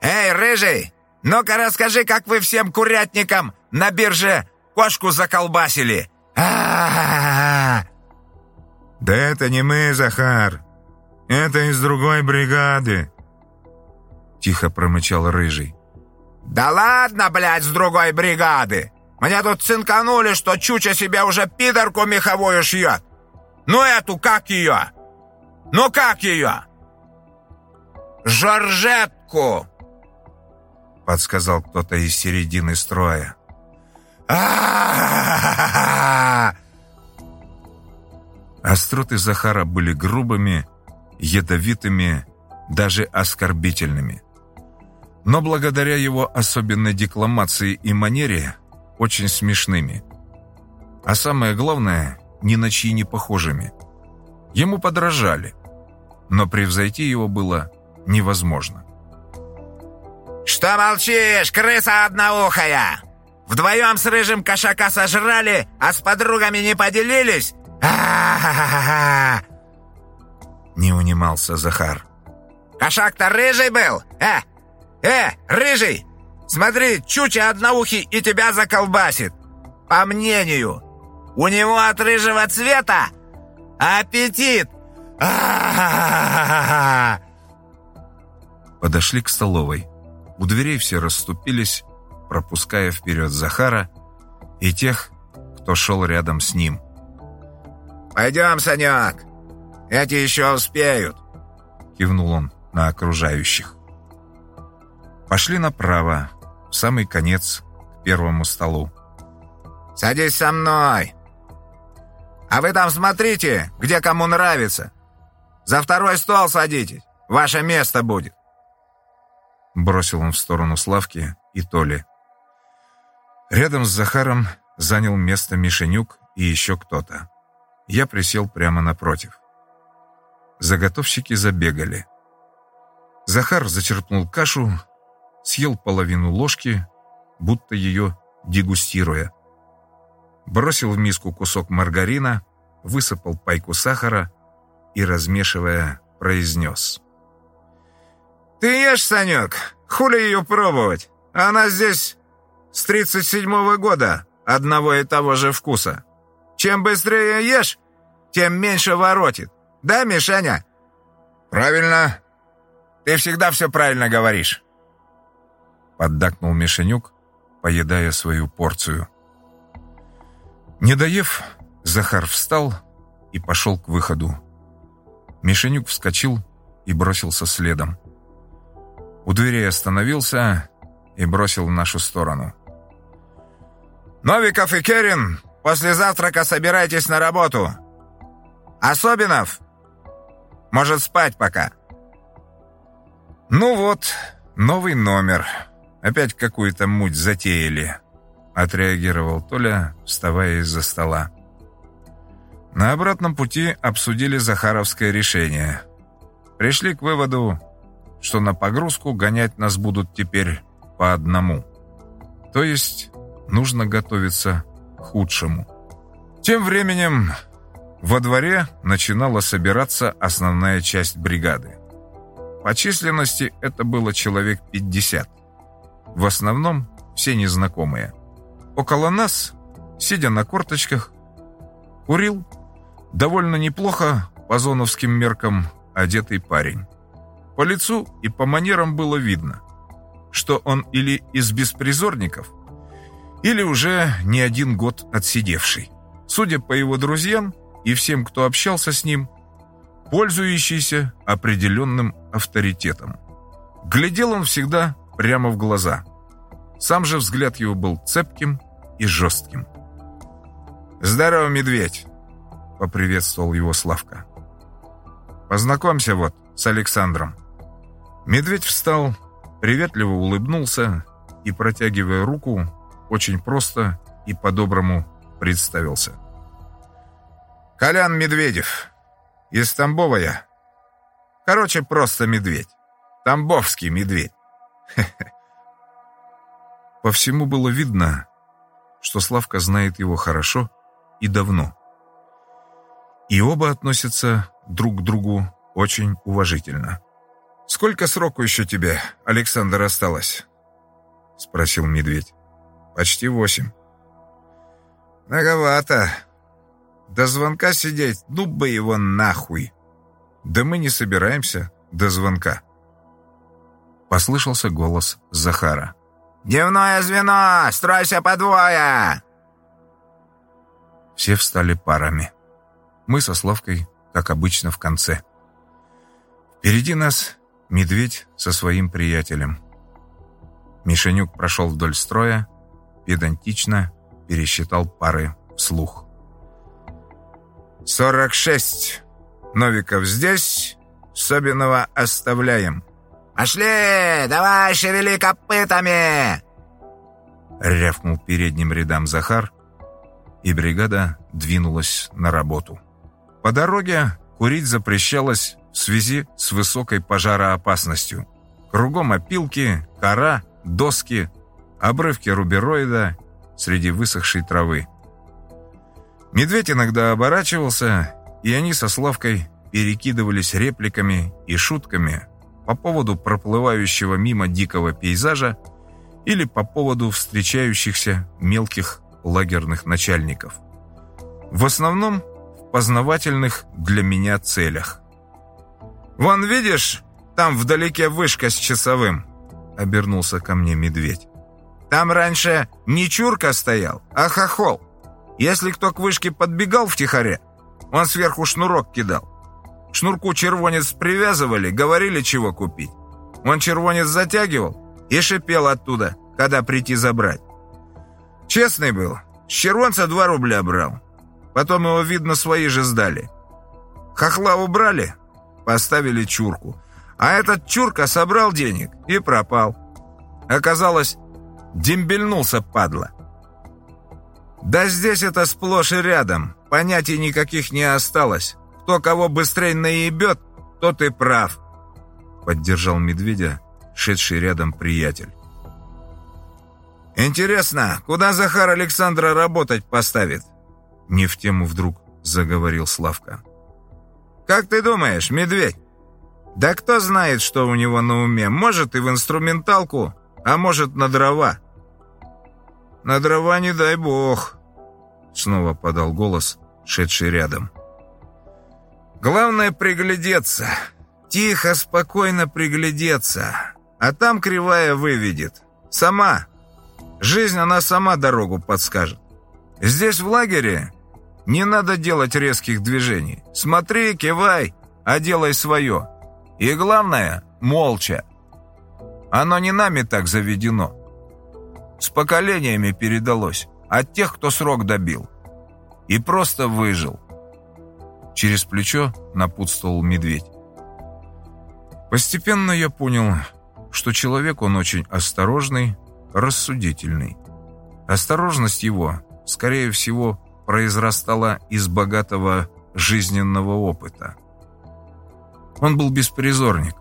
«Эй, рыжий, ну-ка расскажи, как вы всем курятникам на бирже кошку заколбасили!» а -а -а «Да это не мы, Захар. Это из другой бригады», — тихо промычал Рыжий. «Да ладно, блядь, с другой бригады! Мне тут цинканули, что Чуча себе уже пидорку меховую шьет! Ну эту, как ее? Ну как ее?» «Жоржетку!» — подсказал кто-то из середины строя. а Остроты Захара были грубыми, ядовитыми, даже оскорбительными. Но благодаря его особенной декламации и манере очень смешными. А самое главное, ни на чьи не похожими. Ему подражали, но превзойти его было невозможно. «Что молчишь, крыса одноухая? Вдвоем с рыжим кошака сожрали, а с подругами не поделились? а Не унимался Захар. «Кошак-то рыжий был? Э, э, рыжий! Смотри, чуча одноухий и тебя заколбасит! По мнению, у него от рыжего цвета аппетит! а Подошли к столовой. У дверей все расступились, пропуская вперед Захара и тех, кто шел рядом с ним. «Пойдем, Санек! Эти еще успеют!» Кивнул он на окружающих. Пошли направо, в самый конец, к первому столу. «Садись со мной! А вы там смотрите, где кому нравится! За второй стол садитесь, ваше место будет!» Бросил он в сторону Славки и Толи. Рядом с Захаром занял место Мишенюк и еще кто-то. Я присел прямо напротив. Заготовщики забегали. Захар зачерпнул кашу, съел половину ложки, будто ее дегустируя. Бросил в миску кусок маргарина, высыпал пайку сахара и, размешивая, произнес. «Ты ешь, Санек, хули ее пробовать? Она здесь с 37-го года одного и того же вкуса. Чем быстрее ешь, тем меньше воротит. Да, Мишаня?» «Правильно. Ты всегда все правильно говоришь». Поддакнул Мишенюк, поедая свою порцию. Не доев, Захар встал и пошел к выходу. Мишенюк вскочил и бросился следом. У дверей остановился и бросил в нашу сторону. «Новиков и Керин, после завтрака собирайтесь на работу. Особенов, может спать пока». «Ну вот, новый номер. Опять какую-то муть затеяли», — отреагировал Толя, вставая из-за стола. На обратном пути обсудили Захаровское решение. Пришли к выводу, что на погрузку гонять нас будут теперь по одному. То есть нужно готовиться к худшему. Тем временем Во дворе начинала собираться основная часть бригады. По численности это было человек 50. В основном все незнакомые. Около нас, сидя на корточках, курил довольно неплохо по зоновским меркам одетый парень. По лицу и по манерам было видно, что он или из беспризорников, или уже не один год отсидевший. Судя по его друзьям и всем, кто общался с ним, пользующийся определенным авторитетом. Глядел он всегда прямо в глаза. Сам же взгляд его был цепким и жестким. «Здорово, медведь!» — поприветствовал его Славка. «Познакомься вот с Александром». Медведь встал, приветливо улыбнулся и, протягивая руку, очень просто и по-доброму представился. «Колян Медведев. Из Тамбова я. Короче, просто медведь. Тамбовский медведь». По всему было видно, что Славка знает его хорошо и давно. И оба относятся друг к другу очень уважительно. «Сколько сроку еще тебе, Александр, осталось?» — спросил медведь. «Почти восемь». «Многовато. До звонка сидеть, ну бы его нахуй!» «Да мы не собираемся до звонка». Послышался голос Захара. «Дневное звено! Стройся по двое!» Все встали парами. Мы со Славкой, как обычно, в конце. Впереди нас медведь со своим приятелем. Мишенюк прошел вдоль строя, педантично пересчитал пары вслух. «Сорок шесть. Новиков здесь, Собинова оставляем». «Пошли! Давай, шевели копытами!» Рявкнул передним рядам Захар, и бригада двинулась на работу. По дороге курить запрещалось в связи с высокой пожароопасностью. Кругом опилки, кора, доски, обрывки рубероида среди высохшей травы. Медведь иногда оборачивался, и они со Славкой перекидывались репликами и шутками по поводу проплывающего мимо дикого пейзажа или по поводу встречающихся мелких лагерных начальников. В основном в познавательных для меня целях. «Вон, видишь, там вдалеке вышка с часовым», — обернулся ко мне медведь. «Там раньше не чурка стоял, а хохол. Если кто к вышке подбегал втихаря, он сверху шнурок кидал. Шнурку червонец привязывали, говорили, чего купить. Он червонец затягивал и шипел оттуда, когда прийти забрать. Честный был, с червонца два рубля брал. Потом его, видно, свои же сдали. Хохла убрали, поставили чурку. А этот чурка собрал денег и пропал. Оказалось, дембельнулся, падла. Да здесь это сплошь и рядом. Понятий никаких не осталось. Кто кого быстрее наебет, тот и прав. Поддержал медведя, шедший рядом приятель. «Интересно, куда Захар Александра работать поставит?» Не в тему вдруг заговорил Славка. «Как ты думаешь, медведь? Да кто знает, что у него на уме? Может и в инструменталку, а может на дрова». «На дрова не дай бог», — снова подал голос, шедший рядом. «Главное приглядеться. Тихо, спокойно приглядеться. А там кривая выведет. Сама. Жизнь, она сама дорогу подскажет. Здесь, в лагере, не надо делать резких движений. Смотри, кивай, а делай свое. И главное, молча. Оно не нами так заведено. С поколениями передалось от тех, кто срок добил. И просто выжил. Через плечо напутствовал медведь. Постепенно я понял, что человек он очень осторожный, рассудительный. Осторожность его, скорее всего, произрастала из богатого жизненного опыта. Он был беспризорник,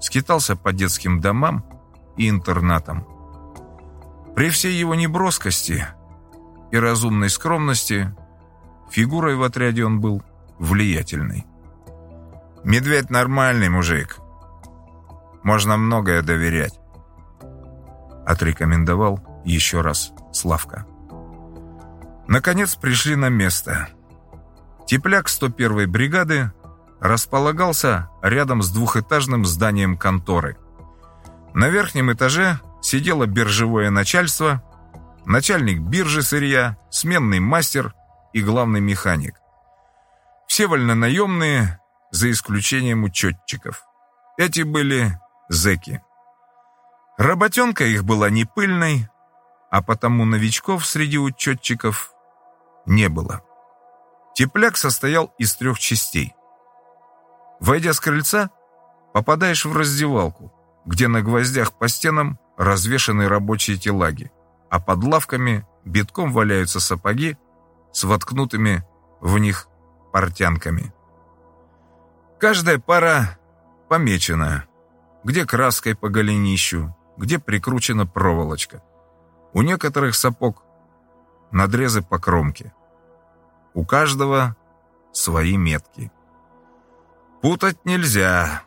скитался по детским домам и интернатам. При всей его неброскости и разумной скромности Фигурой в отряде он был влиятельный. Медведь нормальный мужик. Можно многое доверять. Отрекомендовал еще раз Славка. Наконец пришли на место. Тепляк 101-й бригады располагался рядом с двухэтажным зданием конторы. На верхнем этаже сидело биржевое начальство, начальник биржи сырья, сменный мастер и главный механик. Все вольнонаемные, за исключением учетчиков. Эти были зэки. Работенка их была не пыльной, а потому новичков среди учетчиков не было. Тепляк состоял из трех частей. Войдя с крыльца, попадаешь в раздевалку, где на гвоздях по стенам развешаны рабочие телаги, а под лавками битком валяются сапоги с воткнутыми в них портянками. Каждая пара помечена, где краской по голенищу, где прикручена проволочка. У некоторых сапог надрезы по кромке. У каждого свои метки. Путать нельзя.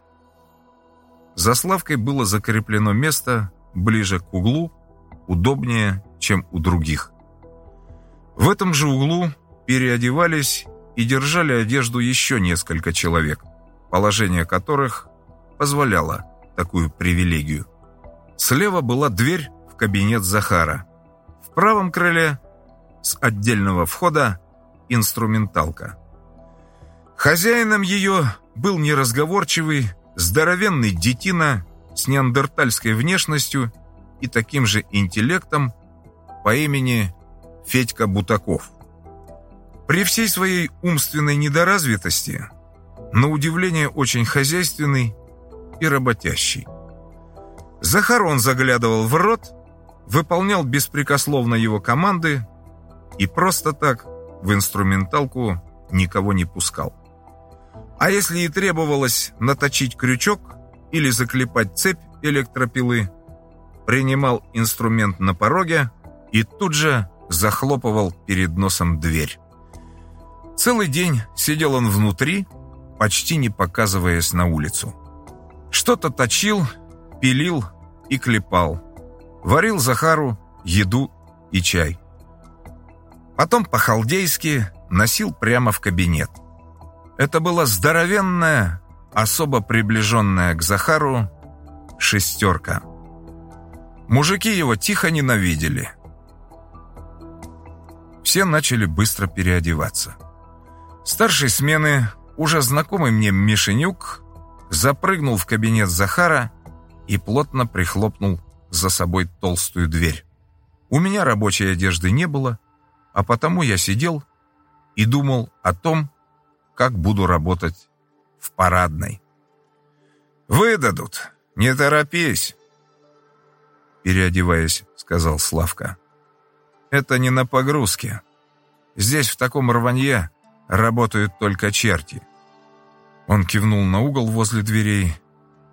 За Славкой было закреплено место ближе к углу, удобнее, чем у других. В этом же углу переодевались и держали одежду еще несколько человек, положение которых позволяло такую привилегию. Слева была дверь в кабинет Захара. В правом крыле с отдельного входа инструменталка. Хозяином ее был неразговорчивый, здоровенный детина с неандертальской внешностью и таким же интеллектом по имени Федька Бутаков. При всей своей умственной недоразвитости, на удивление очень хозяйственный и работящий. Захар он заглядывал в рот, выполнял беспрекословно его команды и просто так в инструменталку никого не пускал. А если и требовалось наточить крючок или заклепать цепь электропилы, принимал инструмент на пороге и тут же захлопывал перед носом дверь. Целый день сидел он внутри, почти не показываясь на улицу. Что-то точил, пилил и клепал. Варил Захару еду и чай. Потом по-халдейски носил прямо в кабинет. Это была здоровенная, особо приближенная к Захару, шестерка. Мужики его тихо ненавидели. Все начали быстро переодеваться. Старшей смены, уже знакомый мне Мишенюк, запрыгнул в кабинет Захара и плотно прихлопнул за собой толстую дверь. У меня рабочей одежды не было, а потому я сидел и думал о том, как буду работать в парадной. «Выдадут, не торопись», — переодеваясь, сказал Славка. «Это не на погрузке. Здесь в таком рванье работают только черти». Он кивнул на угол возле дверей,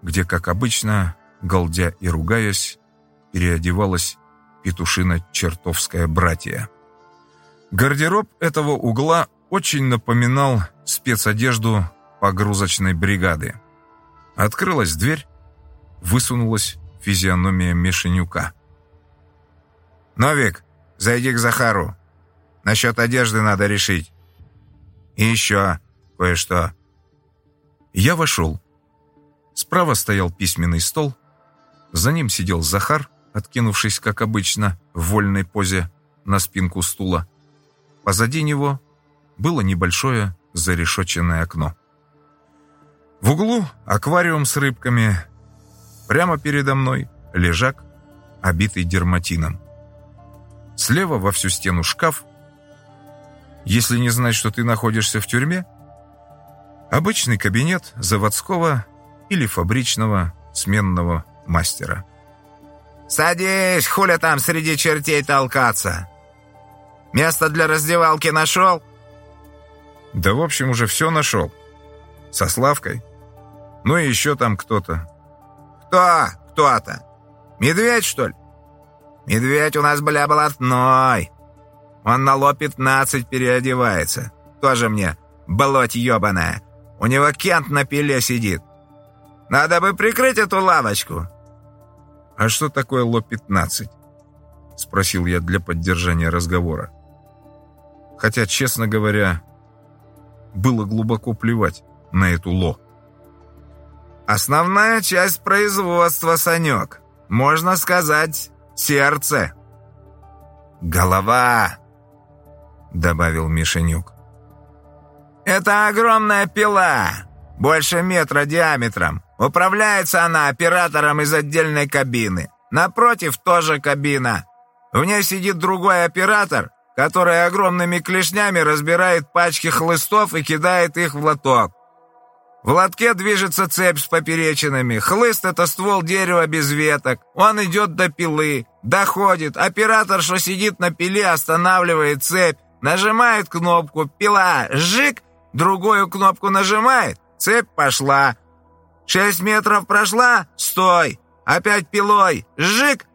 где, как обычно, галдя и ругаясь, переодевалась петушина чертовская братья. Гардероб этого угла очень напоминал спецодежду погрузочной бригады. Открылась дверь, высунулась физиономия Мешенюка. «Новик, зайди к Захару. Насчет одежды надо решить. И еще кое-что». Я вошел. Справа стоял письменный стол. За ним сидел Захар, откинувшись, как обычно, в вольной позе на спинку стула. Позади него было небольшое зарешоченное окно. В углу аквариум с рыбками. Прямо передо мной лежак, обитый дерматином. Слева во всю стену шкаф. Если не знать, что ты находишься в тюрьме, обычный кабинет заводского или фабричного сменного мастера. «Садись, хуля там среди чертей толкаться!» Место для раздевалки нашел?» «Да, в общем, уже все нашел. Со Славкой. Ну и еще там кто-то». «Кто? Кто-то? Медведь, что ли?» «Медведь у нас, бля, блатной. Он на лоб 15 переодевается. тоже мне, болоть ебаная. У него Кент на пиле сидит. Надо бы прикрыть эту лавочку». «А что такое Ло-15?» — спросил я для поддержания разговора. Хотя, честно говоря, было глубоко плевать на эту Ло. «Основная часть производства, Санек. Можно сказать, сердце». «Голова», — добавил Мишенюк. «Это огромная пила, больше метра диаметром. Управляется она оператором из отдельной кабины. Напротив тоже кабина. В ней сидит другой оператор, который огромными клешнями разбирает пачки хлыстов и кидает их в лоток. В лотке движется цепь с поперечинами. Хлыст — это ствол дерева без веток. Он идет до пилы, доходит. Оператор, что сидит на пиле, останавливает цепь, нажимает кнопку, пила «жик», другую кнопку нажимает, цепь пошла. Шесть метров прошла, стой, опять пилой, «жик».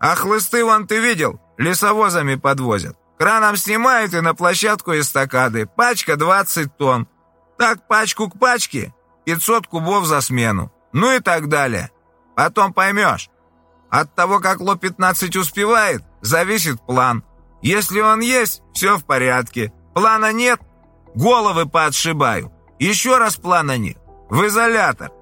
А хлысты вон ты видел, лесовозами подвозят. Краном снимают и на площадку эстакады. Пачка 20 тонн. Так пачку к пачке 500 кубов за смену. Ну и так далее. Потом поймешь. От того, как Ло-15 успевает, зависит план. Если он есть, все в порядке. Плана нет, головы поотшибаю. Еще раз плана нет. В изолятор.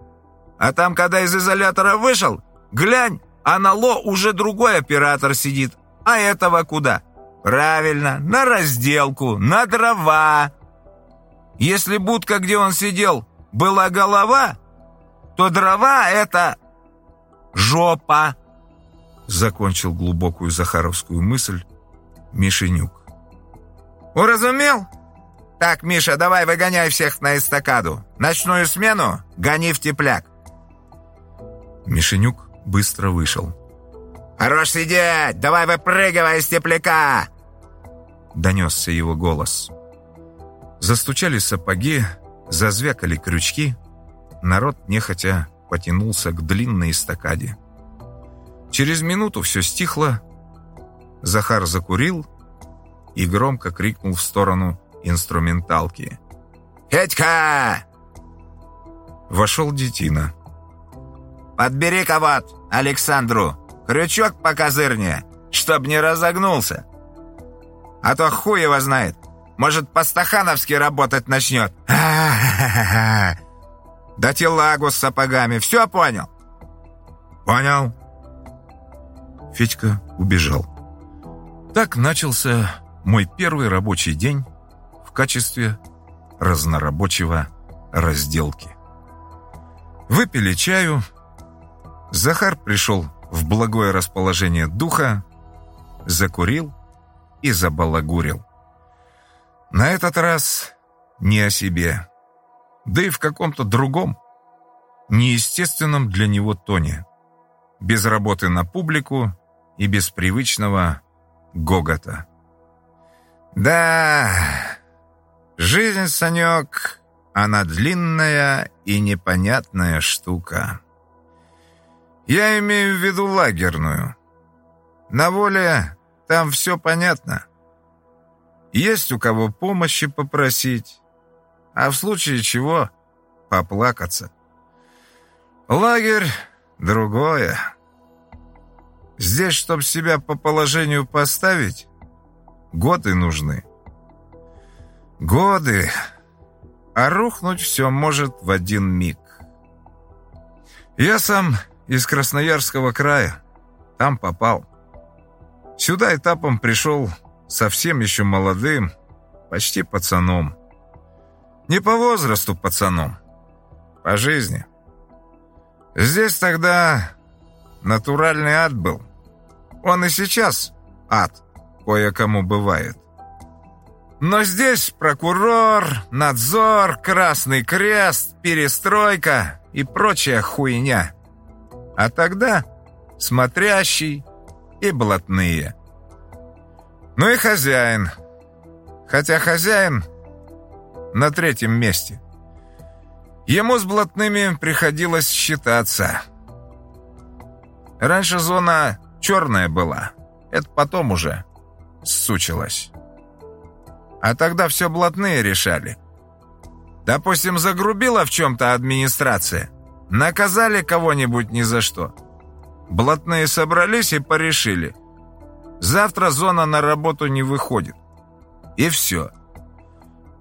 А там, когда из изолятора вышел, глянь, а на Ло уже другой оператор сидит. А этого куда? Правильно, на разделку, на дрова. Если будка, где он сидел, была голова, то дрова — это жопа. Закончил глубокую захаровскую мысль Мишенюк. Уразумел? Так, Миша, давай выгоняй всех на эстакаду. Ночную смену гони в тепляк. Мишенюк быстро вышел. «Хорош сидеть! Давай выпрыгивай из тепляка!» Донесся его голос. Застучали сапоги, зазвякали крючки. Народ нехотя потянулся к длинной эстакаде. Через минуту все стихло. Захар закурил и громко крикнул в сторону инструменталки. «Федька!» Вошел детина. «Подбери-ка вот Александру крючок покозырнее, чтоб не разогнулся. А то хуй его знает, может, по-стахановски работать начнет. Да телагу с сапогами, все понял?» «Понял». Федька убежал. Так начался мой первый рабочий день в качестве разнорабочего разделки. Выпили чаю. Захар пришел в благое расположение духа, закурил и забалагурил. На этот раз не о себе, да и в каком-то другом, неестественном для него тоне, без работы на публику и без привычного гогота. «Да, жизнь, Санек, она длинная и непонятная штука. Я имею в виду лагерную. На воле там все понятно. Есть у кого помощи попросить, а в случае чего поплакаться. Лагерь — другое. Здесь, чтобы себя по положению поставить, годы нужны. Годы, а рухнуть все может в один миг. Я сам из Красноярского края, там попал. Сюда этапом пришел совсем еще молодым, почти пацаном. Не по возрасту пацаном, по жизни. Здесь тогда натуральный ад был. Он и сейчас ад кое-кому бывает. Но здесь прокурор, надзор, Красный Крест, перестройка и прочая хуйня. А тогда смотрящий и блатные. Ну и хозяин. Хотя хозяин на третьем месте. Ему с блатными приходилось считаться. Раньше зона черная была. Это потом уже сучилась. А тогда все блатные решали. Допустим, загрубила в чем-то администрация. Наказали кого-нибудь ни за что. Блатные собрались и порешили. Завтра зона на работу не выходит. И все.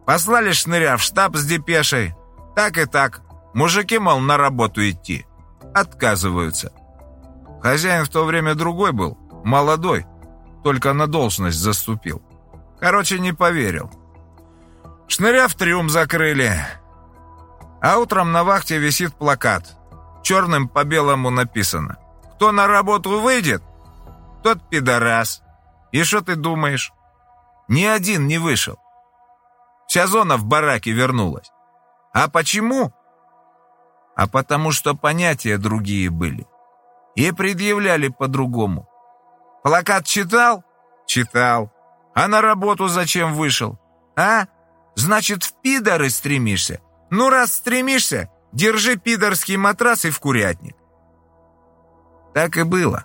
Послали шныря в штаб с депешей. Так и так. Мужики, мол, на работу идти. Отказываются. Хозяин в то время другой был, молодой. Только на должность заступил. Короче, не поверил. Шныря в трюм закрыли. А утром на вахте висит плакат. Черным по белому написано. Кто на работу выйдет, тот пидорас. И что ты думаешь? Ни один не вышел. Вся зона в бараке вернулась. А почему? А потому что понятия другие были. И предъявляли по-другому. Плакат читал? Читал. А на работу зачем вышел? А? Значит, в пидоры стремишься? Ну, раз стремишься, держи пидорский матрас и в курятник. Так и было.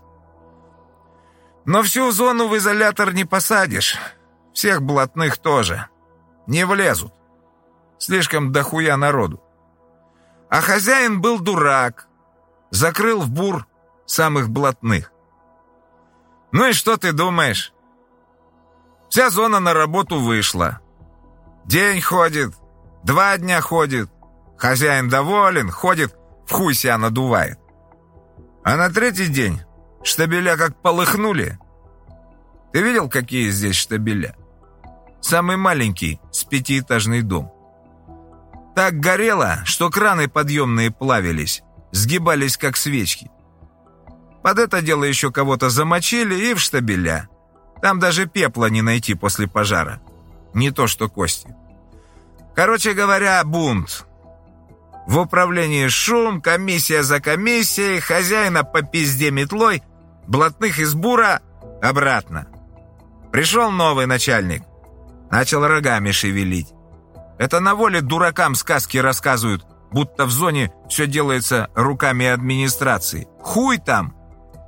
Но всю зону в изолятор не посадишь. Всех блатных тоже. Не влезут. Слишком дохуя народу. А хозяин был дурак. Закрыл в бур самых блатных. Ну и что ты думаешь? Вся зона на работу вышла. День ходит, два дня ходит. Хозяин доволен, ходит, в хуй себя надувает. А на третий день штабеля как полыхнули. Ты видел, какие здесь штабеля? Самый маленький, с пятиэтажный дом. Так горело, что краны подъемные плавились, сгибались, как свечки. Под это дело еще кого-то замочили и в штабеля. Там даже пепла не найти после пожара. Не то что кости. Короче говоря, бунт. В управлении шум, комиссия за комиссией, хозяина по пизде метлой, блатных из бура обратно. Пришел новый начальник. Начал рогами шевелить. Это на воле дуракам сказки рассказывают, будто в зоне все делается руками администрации. Хуй там!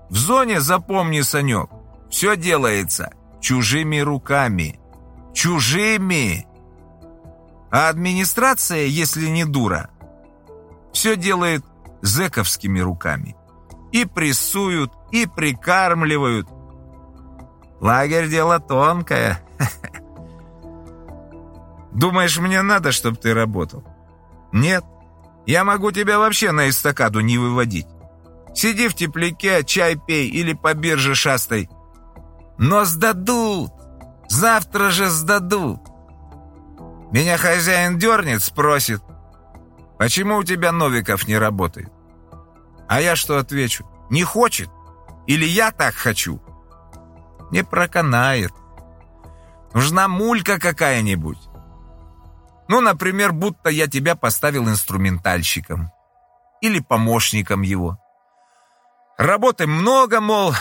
В зоне, запомни, Санек, все делается чужими руками. Чужими! А администрация, если не дура, все делает зэковскими руками. И прессуют, и прикармливают. Лагерь дело тонкое. Думаешь, мне надо, чтобы ты работал? Нет. Я могу тебя вообще на эстакаду не выводить. Сиди в тепляке, чай пей или по бирже шастай. Но сдадут. Завтра же сдадут. Меня хозяин дернет, спросит, почему у тебя Новиков не работает? А я что отвечу? Не хочет? Или я так хочу? Не проканает. Нужна мулька какая-нибудь. Ну, например, будто я тебя поставил инструментальщиком. Или помощником его. Работы много, мол,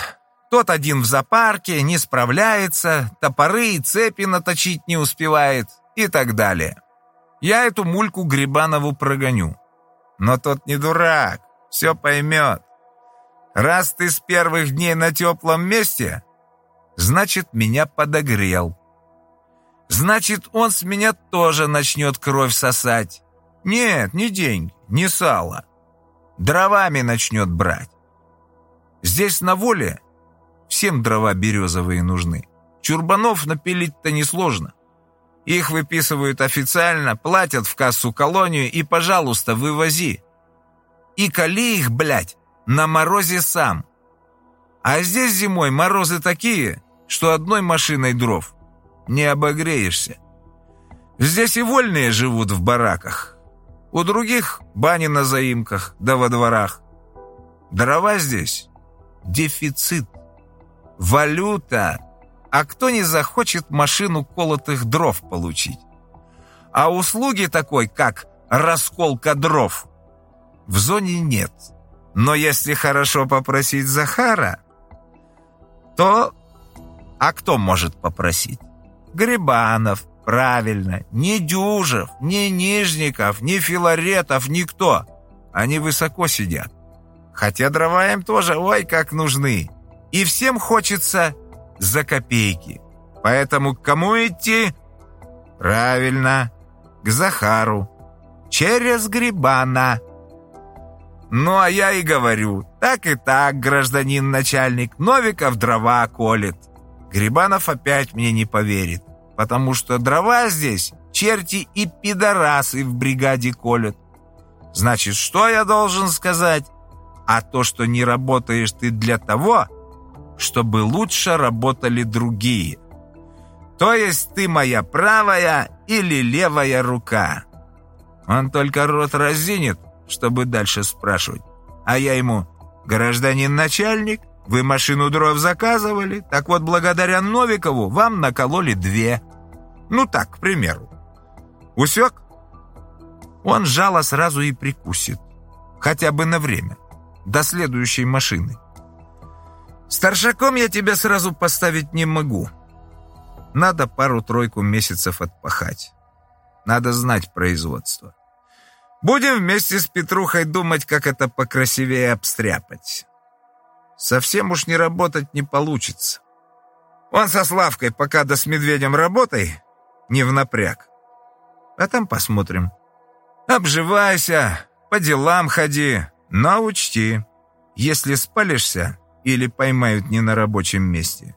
тот один в зоопарке, не справляется, топоры и цепи наточить не успевает и так далее. Я эту мульку Грибанову прогоню. Но тот не дурак, все поймет. Раз ты с первых дней на теплом месте, значит, меня подогрел. Значит, он с меня тоже начнет кровь сосать. Нет, не деньги, не сало. Дровами начнет брать. Здесь на воле всем дрова березовые нужны. Чурбанов напилить-то несложно. Их выписывают официально, платят в кассу колонию и, пожалуйста, вывози. И кали их, блядь, на морозе сам. А здесь зимой морозы такие, что одной машиной дров не обогреешься. Здесь и вольные живут в бараках. У других бани на заимках, да во дворах. Дрова здесь – дефицит. Валюта. А кто не захочет машину колотых дров получить? А услуги такой, как расколка дров, в зоне нет. Но если хорошо попросить Захара, то... А кто может попросить? Грибанов, правильно, ни Дюжев, ни Нижников, ни Филаретов, никто. Они высоко сидят. Хотя дрова им тоже, ой, как нужны. И всем хочется за копейки. Поэтому к кому идти? Правильно, к Захару. Через Грибана. Ну, а я и говорю, так и так, гражданин начальник, Новиков дрова колет. Грибанов опять мне не поверит, потому что дрова здесь черти и пидорасы в бригаде колят. Значит, что я должен сказать? А то, что не работаешь ты для того, чтобы лучше работали другие. То есть ты моя правая или левая рука. Он только рот разинет, чтобы дальше спрашивать. А я ему, гражданин начальник, вы машину дров заказывали, так вот благодаря Новикову вам накололи две. Ну так, к примеру. Усек? Он жало сразу и прикусит. Хотя бы на время. До следующей машины. Старшаком я тебя сразу поставить не могу. Надо пару-тройку месяцев отпахать. Надо знать производство. Будем вместе с Петрухой думать, как это покрасивее обстряпать. Совсем уж не работать не получится. Он со Славкой пока до с медведем работай, не в напряг. А там посмотрим. Обживайся, по делам ходи, но учти, если спалишься или поймают не на рабочем месте,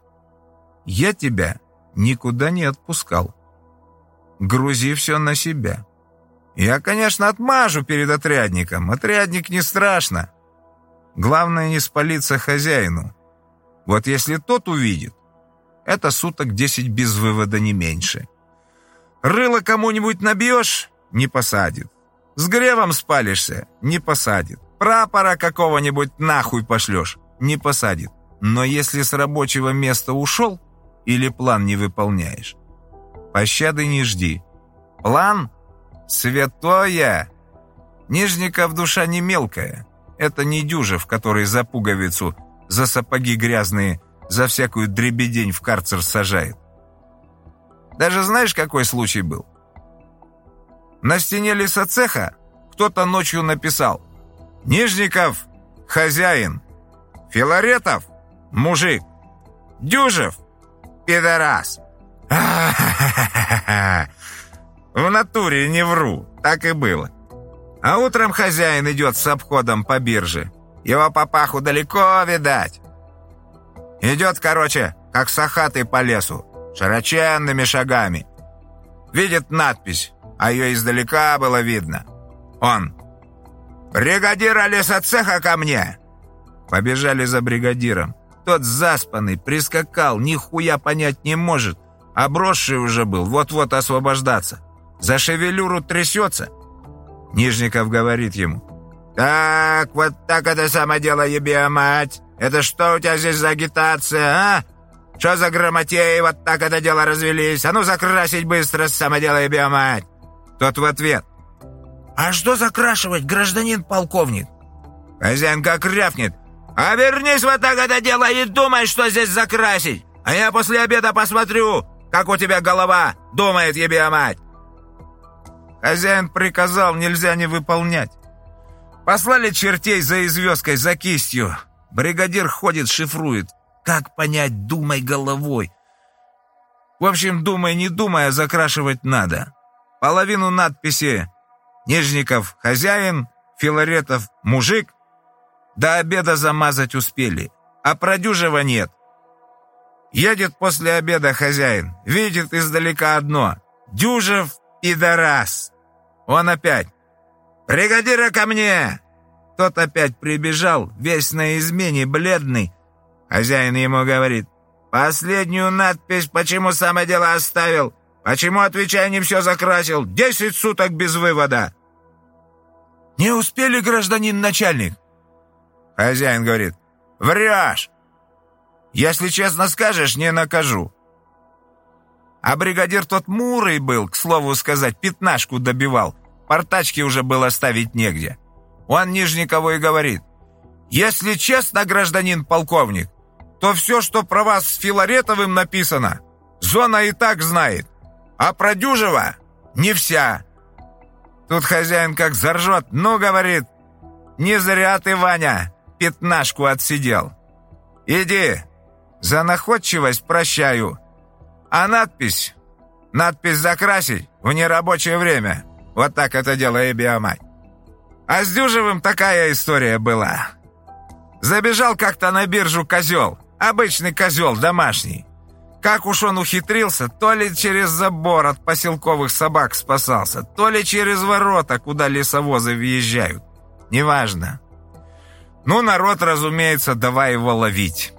я тебя никуда не отпускал. Грузи все на себя. Я, конечно, отмажу перед отрядником. Отрядник не страшно. Главное не спалиться хозяину. Вот если тот увидит, это суток десять без вывода не меньше. Рыло кому-нибудь набьешь — не посадит. С гревом спалишься — не посадит. Прапора какого-нибудь нахуй пошлешь — не посадит. Но если с рабочего места ушел — или план не выполняешь. Пощады не жди. План — святое. Нижников душа не мелкая. Это не Дюжев, который за пуговицу, за сапоги грязные, за всякую дребедень в карцер сажает. Даже знаешь, какой случай был? На стене лесоцеха кто-то ночью написал «Нижников — хозяин, Филаретов — мужик, Дюжев пидорас!» В натуре не вру, так и было. А утром хозяин идет с обходом по бирже. Его папаху далеко видать. Идет, короче, как сахатый по лесу, широченными шагами. Видит надпись, а ее издалека было видно. Он. «Бригадира лесоцеха ко мне!» Побежали за бригадиром. Тот заспанный, прискакал, нихуя понять не может. Обросший уже был, вот-вот освобождаться. За шевелюру трясется. Нижников говорит ему. «Так, вот так это само дело, ебе мать! Это что у тебя здесь за агитация, а? Что за грамотеи вот так это дело развелись? А ну закрасить быстро, само дело, ебе мать!» Тот в ответ. «А что закрашивать, гражданин полковник?» Хозяин как рявкнет. «Обернись вот так это дело и думай, что здесь закрасить! А я после обеда посмотрю, как у тебя голова думает, ебе мать!» Хозяин приказал, нельзя не выполнять. Послали чертей за известкой, за кистью. Бригадир ходит, шифрует. Как понять, думай головой. В общем, думай, не думай, а закрашивать надо. Половину надписи «Нижников хозяин», «Филаретов мужик» До обеда замазать успели, а продюжева нет. Едет после обеда хозяин, видит издалека одно. Дюжев пидорас. Он опять. «Бригадира ко мне!» Тот опять прибежал, весь на измене, бледный. Хозяин ему говорит. «Последнюю надпись почему самое дело оставил? Почему, отвечай, не все закрасил? Десять суток без вывода!» «Не успели, гражданин начальник?» Хозяин говорит, «Врешь! Если честно скажешь, не накажу». А бригадир тот мурый был, к слову сказать, пятнашку добивал. Портачки уже было ставить негде. Он Нижникову и говорит, «Если честно, гражданин полковник, то все, что про вас с Филаретовым написано, зона и так знает, а про Дюжева не вся». Тут хозяин как заржет, ну, говорит, «Не зря ты, Ваня, пятнашку отсидел. Иди, за находчивость прощаю. А надпись Надпись «Закрасить» в нерабочее время. Вот так это дело и биомать. А с Дюжевым такая история была. Забежал как-то на биржу козел. Обычный козел, домашний. Как уж он ухитрился, то ли через забор от поселковых собак спасался, то ли через ворота, куда лесовозы въезжают. Неважно. Ну, народ, разумеется, давай его ловить.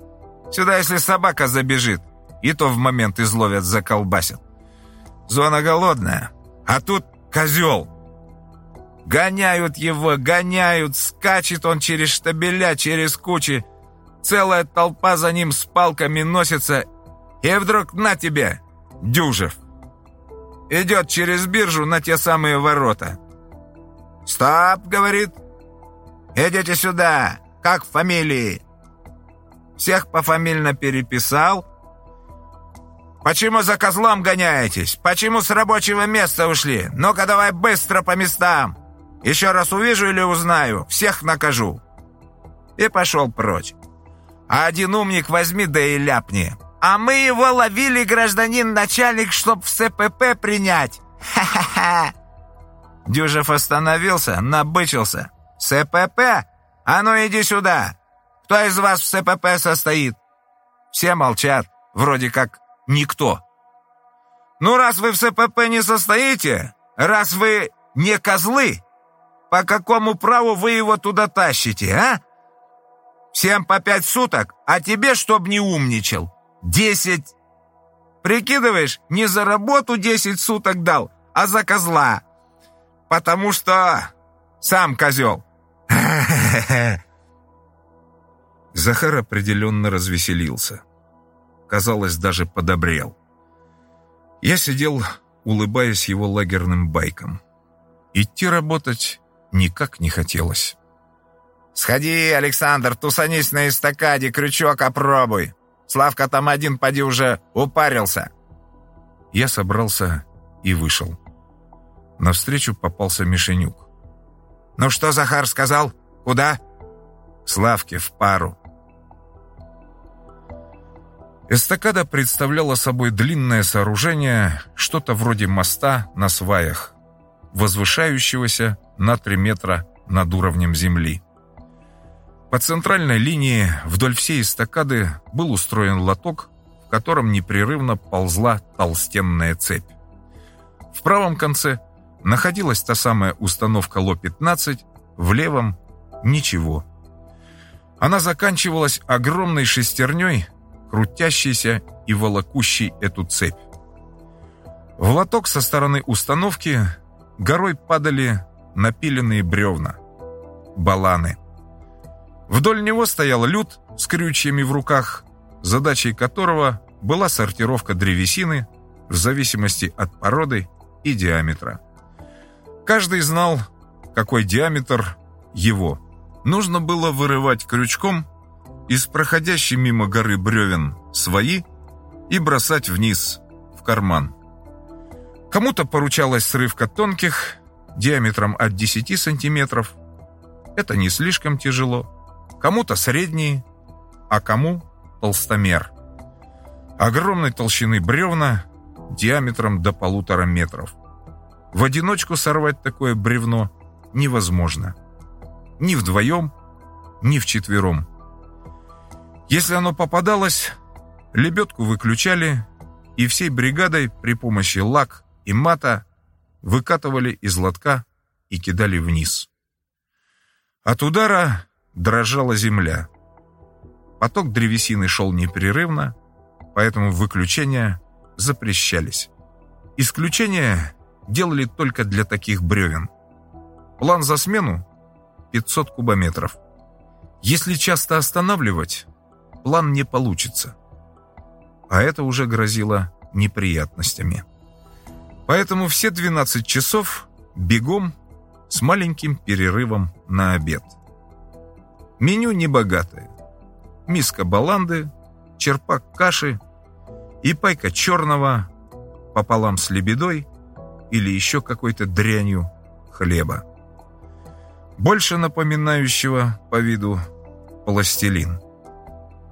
Сюда, если собака забежит, и то в момент изловят, заколбасят. Зона голодная, а тут козел. Гоняют его, гоняют, скачет он через штабеля, через кучи. Целая толпа за ним с палками носится, и вдруг на тебе, Дюжев. Идет через биржу на те самые ворота. «Стоп!» — говорит. «Идите сюда! Как фамилии?» Всех пофамильно переписал. «Почему за козлом гоняетесь? Почему с рабочего места ушли? Ну-ка давай быстро по местам! Еще раз увижу или узнаю, всех накажу!» И пошел прочь. А один умник возьми да и ляпни. «А мы его ловили, гражданин начальник, чтоб в СПП принять! Ха-ха-ха!» Дюжев остановился, набычился. «СПП? А ну иди сюда! Кто из вас в СПП состоит?» Все молчат, вроде как никто. «Ну, раз вы в СПП не состоите, раз вы не козлы, по какому праву вы его туда тащите, а? Всем по пять суток, а тебе, чтоб не умничал, десять. Прикидываешь, не за работу десять суток дал, а за козла. Потому что сам козел. Захар определенно развеселился. Казалось, даже подобрел. Я сидел, улыбаясь его лагерным байкам. Идти работать никак не хотелось. «Сходи, Александр, тусанись на эстакаде, крючок опробуй. Славка там один, поди, уже упарился». Я собрался и вышел. Навстречу попался Мишенюк. «Ну что Захар сказал? Куда?» «Славке в пару». Эстакада представляла собой длинное сооружение, что-то вроде моста на сваях, возвышающегося на 3 метра над уровнем земли. По центральной линии вдоль всей эстакады был устроен лоток, в котором непрерывно ползла толстенная цепь. В правом конце находилась та самая установка Ло-15, в левом – ничего. Она заканчивалась огромной шестерней, крутящейся и волокущей эту цепь. В лоток со стороны установки горой падали напиленные бревна, баланы. Вдоль него стоял люд с крючьями в руках, задачей которого была сортировка древесины в зависимости от породы и диаметра. Каждый знал, какой диаметр его. Нужно было вырывать крючком из проходящей мимо горы бревен свои и бросать вниз, в карман. Кому-то поручалась срывка тонких, диаметром от 10 сантиметров. Это не слишком тяжело. Кому-то средние, а кому толстомер. Огромной толщины бревна диаметром до полутора метров. В одиночку сорвать такое бревно невозможно. Ни вдвоем, ни вчетвером. Если оно попадалось, лебедку выключали и всей бригадой при помощи лак и мата выкатывали из лотка и кидали вниз. От удара дрожала земля. Поток древесины шел непрерывно, поэтому выключения запрещались. Исключения делали только для таких бревен. План за смену – 500 кубометров. Если часто останавливать, план не получится. А это уже грозило неприятностями. Поэтому все 12 часов бегом с маленьким перерывом на обед. Меню небогатое. Миска баланды, черпак каши и пайка черного пополам с лебедой или еще какой-то дрянью хлеба. Больше напоминающего по виду пластилин.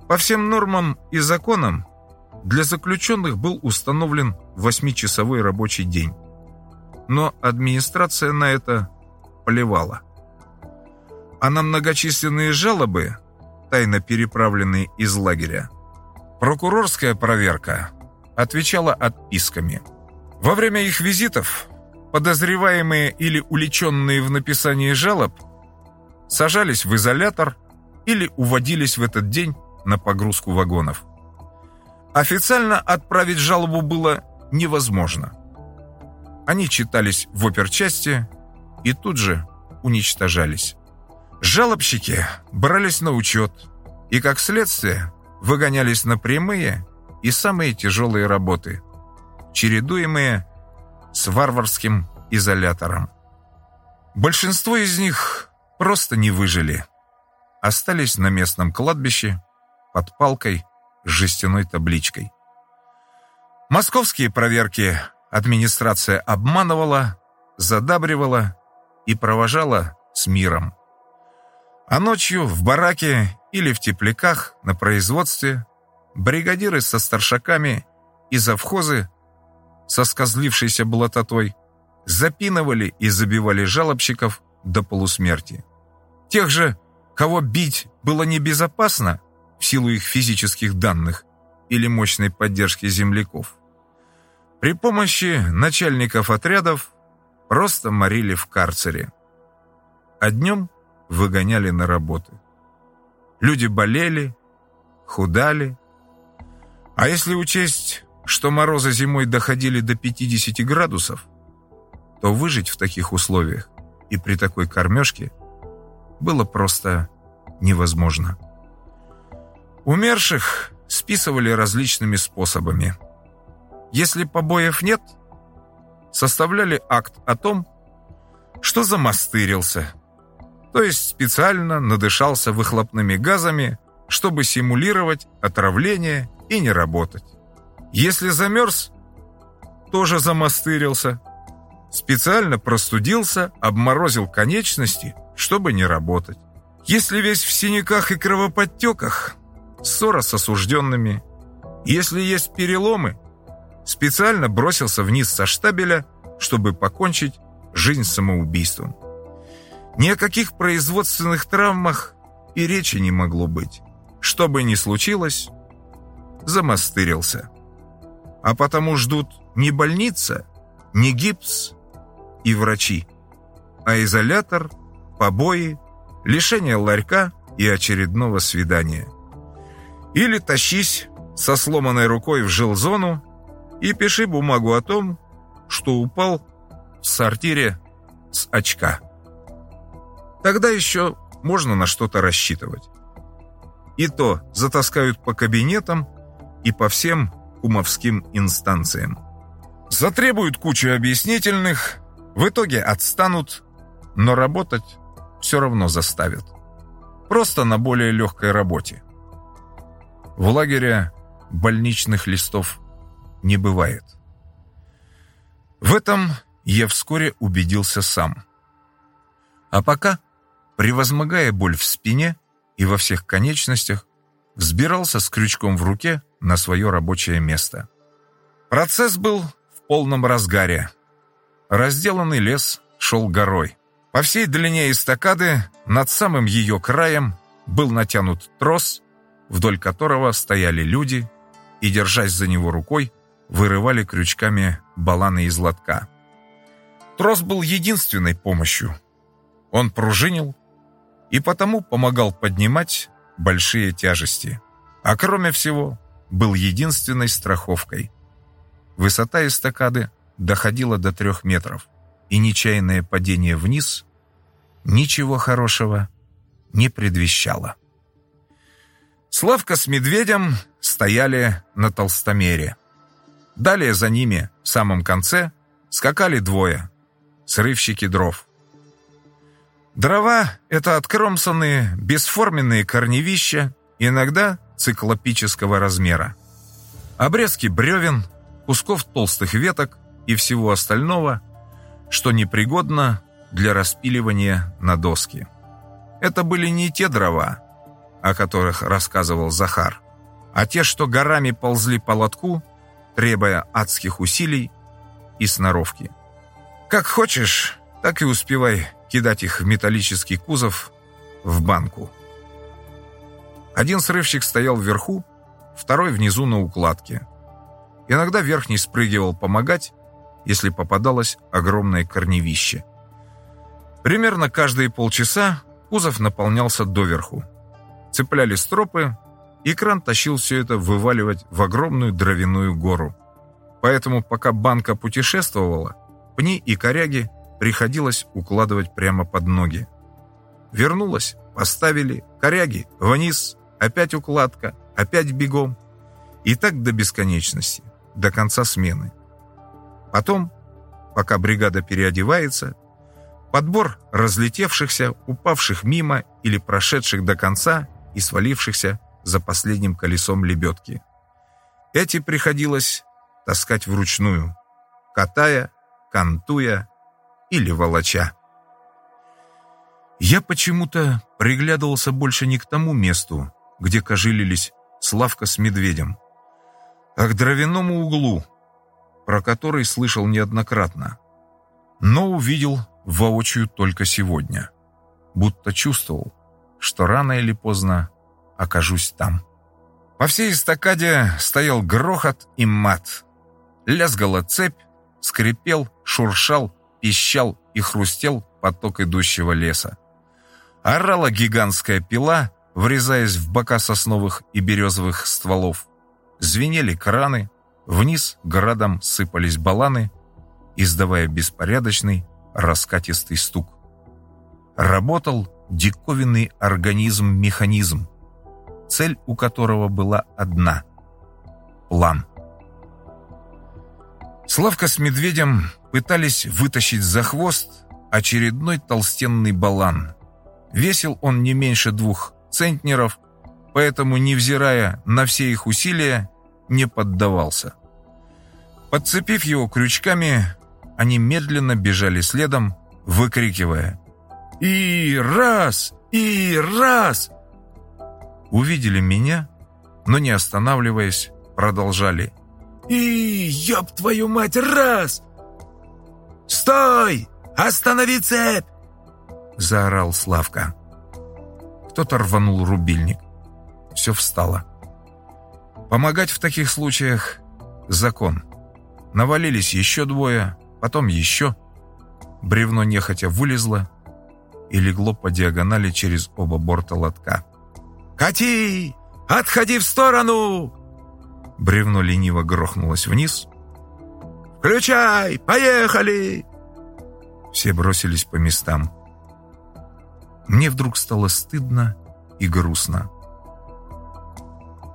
По всем нормам и законам для заключенных был установлен восьмичасовой рабочий день. Но администрация на это поливала. А на многочисленные жалобы, тайно переправленные из лагеря, прокурорская проверка отвечала отписками. Во время их визитов подозреваемые или уличенные в написании жалоб сажались в изолятор или уводились в этот день на погрузку вагонов. Официально отправить жалобу было невозможно. Они читались в оперчасти и тут же уничтожались. Жалобщики брались на учет и, как следствие, выгонялись на прямые и самые тяжелые работы, чередуемые с варварским изолятором. Большинство из них просто не выжили. Остались на местном кладбище под палкой с жестяной табличкой. Московские проверки администрация обманывала, задабривала и провожала с миром. А ночью в бараке или в тепляках на производстве бригадиры со старшаками и завхозы со сказлившейся блатотой запинывали и забивали жалобщиков до полусмерти. Тех же, кого бить было небезопасно, в силу их физических данных или мощной поддержки земляков. При помощи начальников отрядов просто морили в карцере. А днем выгоняли на работы. Люди болели, худали. А если учесть, что морозы зимой доходили до 50 градусов, то выжить в таких условиях и при такой кормежке было просто невозможно. Умерших списывали различными способами. Если побоев нет, составляли акт о том, что замастырился, то есть специально надышался выхлопными газами, чтобы симулировать отравление и не работать. Если замерз, тоже замастырился, специально простудился, обморозил конечности, чтобы не работать. Если весь в синяках и кровоподтеках, ссора с осужденными. Если есть переломы, специально бросился вниз со штабеля, чтобы покончить жизнь самоубийством. Ни о каких производственных травмах и речи не могло быть. Что бы ни случилось, замастырился. А потому ждут не больница, не гипс и врачи, а изолятор, побои, лишение ларька и очередного свидания. Или тащись со сломанной рукой в жилзону и пиши бумагу о том, что упал в сортире с очка. Тогда еще можно на что-то рассчитывать. И то затаскают по кабинетам и по всем кумовским инстанциям. Затребуют кучу объяснительных, в итоге отстанут, но работать все равно заставят. Просто на более легкой работе. В лагере больничных листов не бывает. В этом я вскоре убедился сам. А пока, превозмогая боль в спине и во всех конечностях, взбирался с крючком в руке на свое рабочее место. Процесс был в полном разгаре. Разделанный лес шел горой. По всей длине эстакады над самым ее краем был натянут трос, вдоль которого стояли люди и, держась за него рукой, вырывали крючками баланы из лотка. Трос был единственной помощью. Он пружинил и потому помогал поднимать большие тяжести. А кроме всего, был единственной страховкой. Высота эстакады доходила до трех метров, и нечаянное падение вниз ничего хорошего не предвещало. Славка с медведем стояли на толстомере. Далее за ними, в самом конце, скакали двое — срывщики дров. Дрова — это откромсанные, бесформенные корневища, иногда циклопического размера. Обрезки бревен, кусков толстых веток и всего остального, что непригодно для распиливания на доски. Это были не те дрова, о которых рассказывал Захар, а те, что горами ползли по лотку, требуя адских усилий и сноровки. Как хочешь, так и успевай кидать их в металлический кузов в банку. Один срывщик стоял вверху, второй внизу на укладке. Иногда верхний спрыгивал помогать, если попадалось огромное корневище. Примерно каждые полчаса кузов наполнялся доверху. Цепляли стропы, и кран тащил все это вываливать в огромную дровяную гору. Поэтому, пока банка путешествовала, пни и коряги приходилось укладывать прямо под ноги. Вернулась, поставили, коряги, вниз, опять укладка, опять бегом. И так до бесконечности, до конца смены. Потом, пока бригада переодевается, подбор разлетевшихся, упавших мимо или прошедших до конца и свалившихся за последним колесом лебедки. Эти приходилось таскать вручную, катая, кантуя или волоча. Я почему-то приглядывался больше не к тому месту, где кожилились Славка с медведем, а к дровяному углу, про который слышал неоднократно, но увидел воочию только сегодня, будто чувствовал, что рано или поздно окажусь там. По всей эстакаде стоял грохот и мат. Лязгала цепь, скрипел, шуршал, пищал и хрустел поток идущего леса. Орала гигантская пила, врезаясь в бока сосновых и березовых стволов. Звенели краны, вниз градом сыпались баланы, издавая беспорядочный, раскатистый стук. Работал диковинный организм-механизм, цель у которого была одна – план. Славка с медведем пытались вытащить за хвост очередной толстенный балан. Весил он не меньше двух центнеров, поэтому, невзирая на все их усилия, не поддавался. Подцепив его крючками, они медленно бежали следом, выкрикивая «И раз! И раз!» увидели меня, но не останавливаясь, продолжали. «И, ёб твою мать, раз!» «Стой! Останови цепь!» Заорал Славка. Кто-то рванул рубильник. Все встало. Помогать в таких случаях — закон. Навалились еще двое, потом еще. Бревно нехотя вылезло и легло по диагонали через оба борта лотка. «Кати! Отходи в сторону!» Бревно лениво грохнулось вниз. «Включай! Поехали!» Все бросились по местам. Мне вдруг стало стыдно и грустно.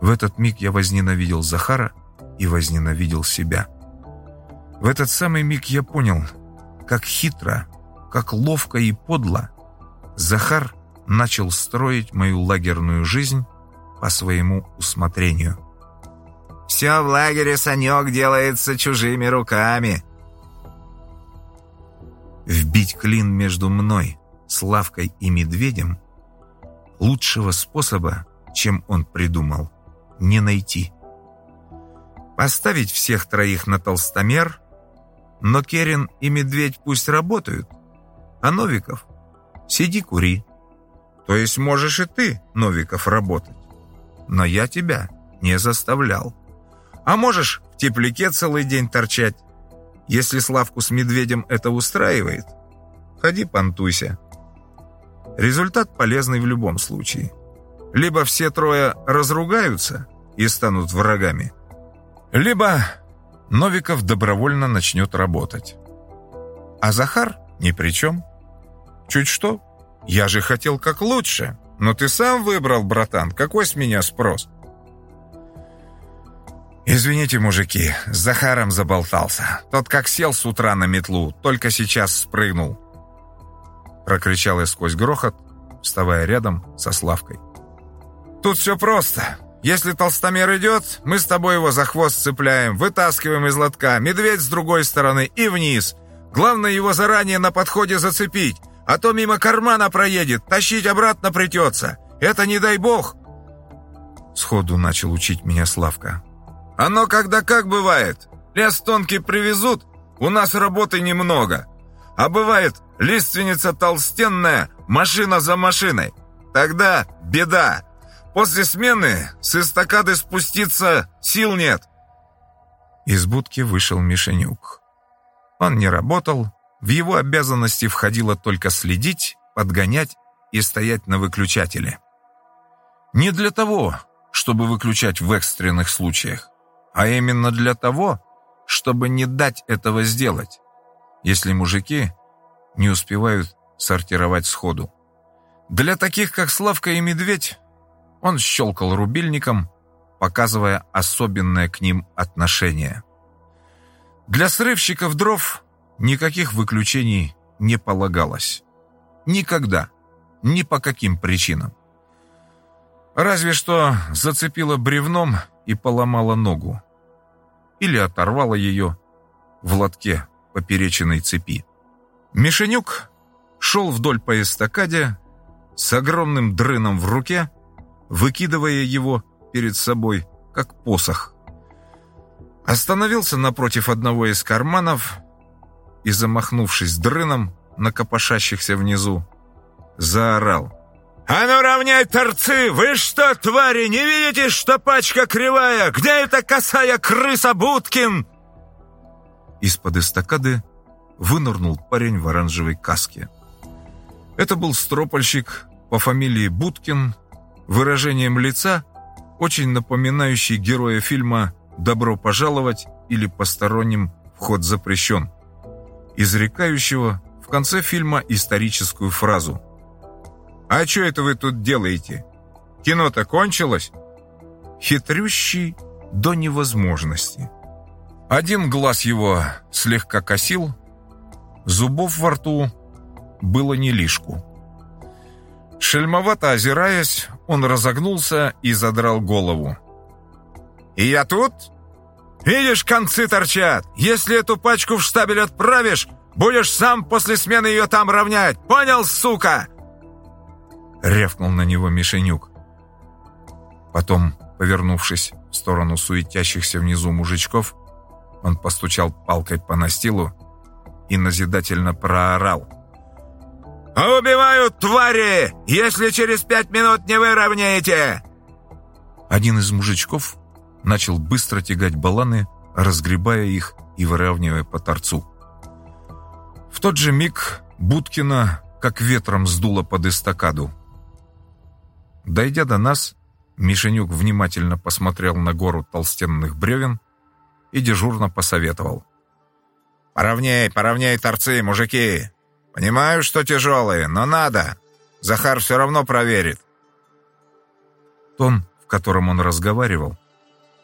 В этот миг я возненавидел Захара и возненавидел себя. В этот самый миг я понял, как хитро, как ловко и подло Захар начал строить мою лагерную жизнь по своему усмотрению. «Все в лагере, Санек, делается чужими руками». Вбить клин между мной, Славкой и Медведем лучшего способа, чем он придумал, не найти. Поставить всех троих на толстомер, но Керин и Медведь пусть работают, а Новиков сиди кури. То есть можешь и ты, Новиков, работать. Но я тебя не заставлял. А можешь в тепляке целый день торчать. Если Славку с Медведем это устраивает, ходи понтуйся. Результат полезный в любом случае. Либо все трое разругаются и станут врагами, либо Новиков добровольно начнет работать. А Захар ни при чем. Чуть что, я же хотел как лучше. Но ты сам выбрал, братан. Какой с меня спрос? Извините, мужики, с Захаром заболтался. Тот как сел с утра на метлу, только сейчас спрыгнул. Прокричал я сквозь грохот, вставая рядом со Славкой. Тут все просто. Если толстомер идет, мы с тобой его за хвост цепляем, вытаскиваем из лотка, медведь с другой стороны и вниз. Главное его заранее на подходе зацепить, а то мимо кармана проедет, тащить обратно придется. Это не дай бог!» Сходу начал учить меня Славка. Оно когда как бывает. Лес тонкий привезут, у нас работы немного. А бывает, лиственница толстенная, машина за машиной. Тогда беда. После смены с эстакады спуститься сил нет. Из будки вышел Мишенюк. Он не работал, в его обязанности входило только следить, подгонять и стоять на выключателе. Не для того, чтобы выключать в экстренных случаях, а именно для того, чтобы не дать этого сделать, если мужики не успевают сортировать сходу. Для таких, как Славка и Медведь, он щелкал рубильником, показывая особенное к ним отношение. Для срывщиков дров никаких выключений не полагалось. Никогда. Ни по каким причинам. Разве что зацепила бревном и поломала ногу. Или оторвала ее в лотке поперечиной цепи. Мишенюк шел вдоль по эстакаде с огромным дрыном в руке, выкидывая его перед собой, как посох. Остановился напротив одного из карманов и, замахнувшись дрыном на копошащихся внизу, заорал. «А ну равняй торцы! Вы что, твари, не видите, что пачка кривая? Где эта косая крыса Будкин?» Из-под эстакады вынырнул парень в оранжевой каске. Это был стропольщик по фамилии Будкин, выражением лица, очень напоминающий героя фильма «Добро пожаловать» или «Посторонним вход запрещен», изрекающего в конце фильма историческую фразу «А что это вы тут делаете? Кино-то кончилось?» Хитрющий до невозможности. Один глаз его слегка косил, зубов во рту было не лишку. Шельмовато озираясь, он разогнулся и задрал голову. «И я тут? Видишь, концы торчат! Если эту пачку в штабель отправишь, будешь сам после смены ее там равнять! Понял, сука?» Рявкнул на него Мишенюк. Потом, повернувшись в сторону суетящихся внизу мужичков, он постучал палкой по настилу и назидательно проорал. «Убивают, твари, если через пять минут не выровняете!» Один из мужичков начал быстро тягать баланы, разгребая их и выравнивая по торцу. В тот же миг Будкина как ветром сдуло под эстакаду. Дойдя до нас, Мишенюк внимательно посмотрел на гору толстенных бревен и дежурно посоветовал. «Поровней, поровней торцы, мужики! Понимаю, что тяжелые, но надо! Захар все равно проверит!» Тон, в котором он разговаривал,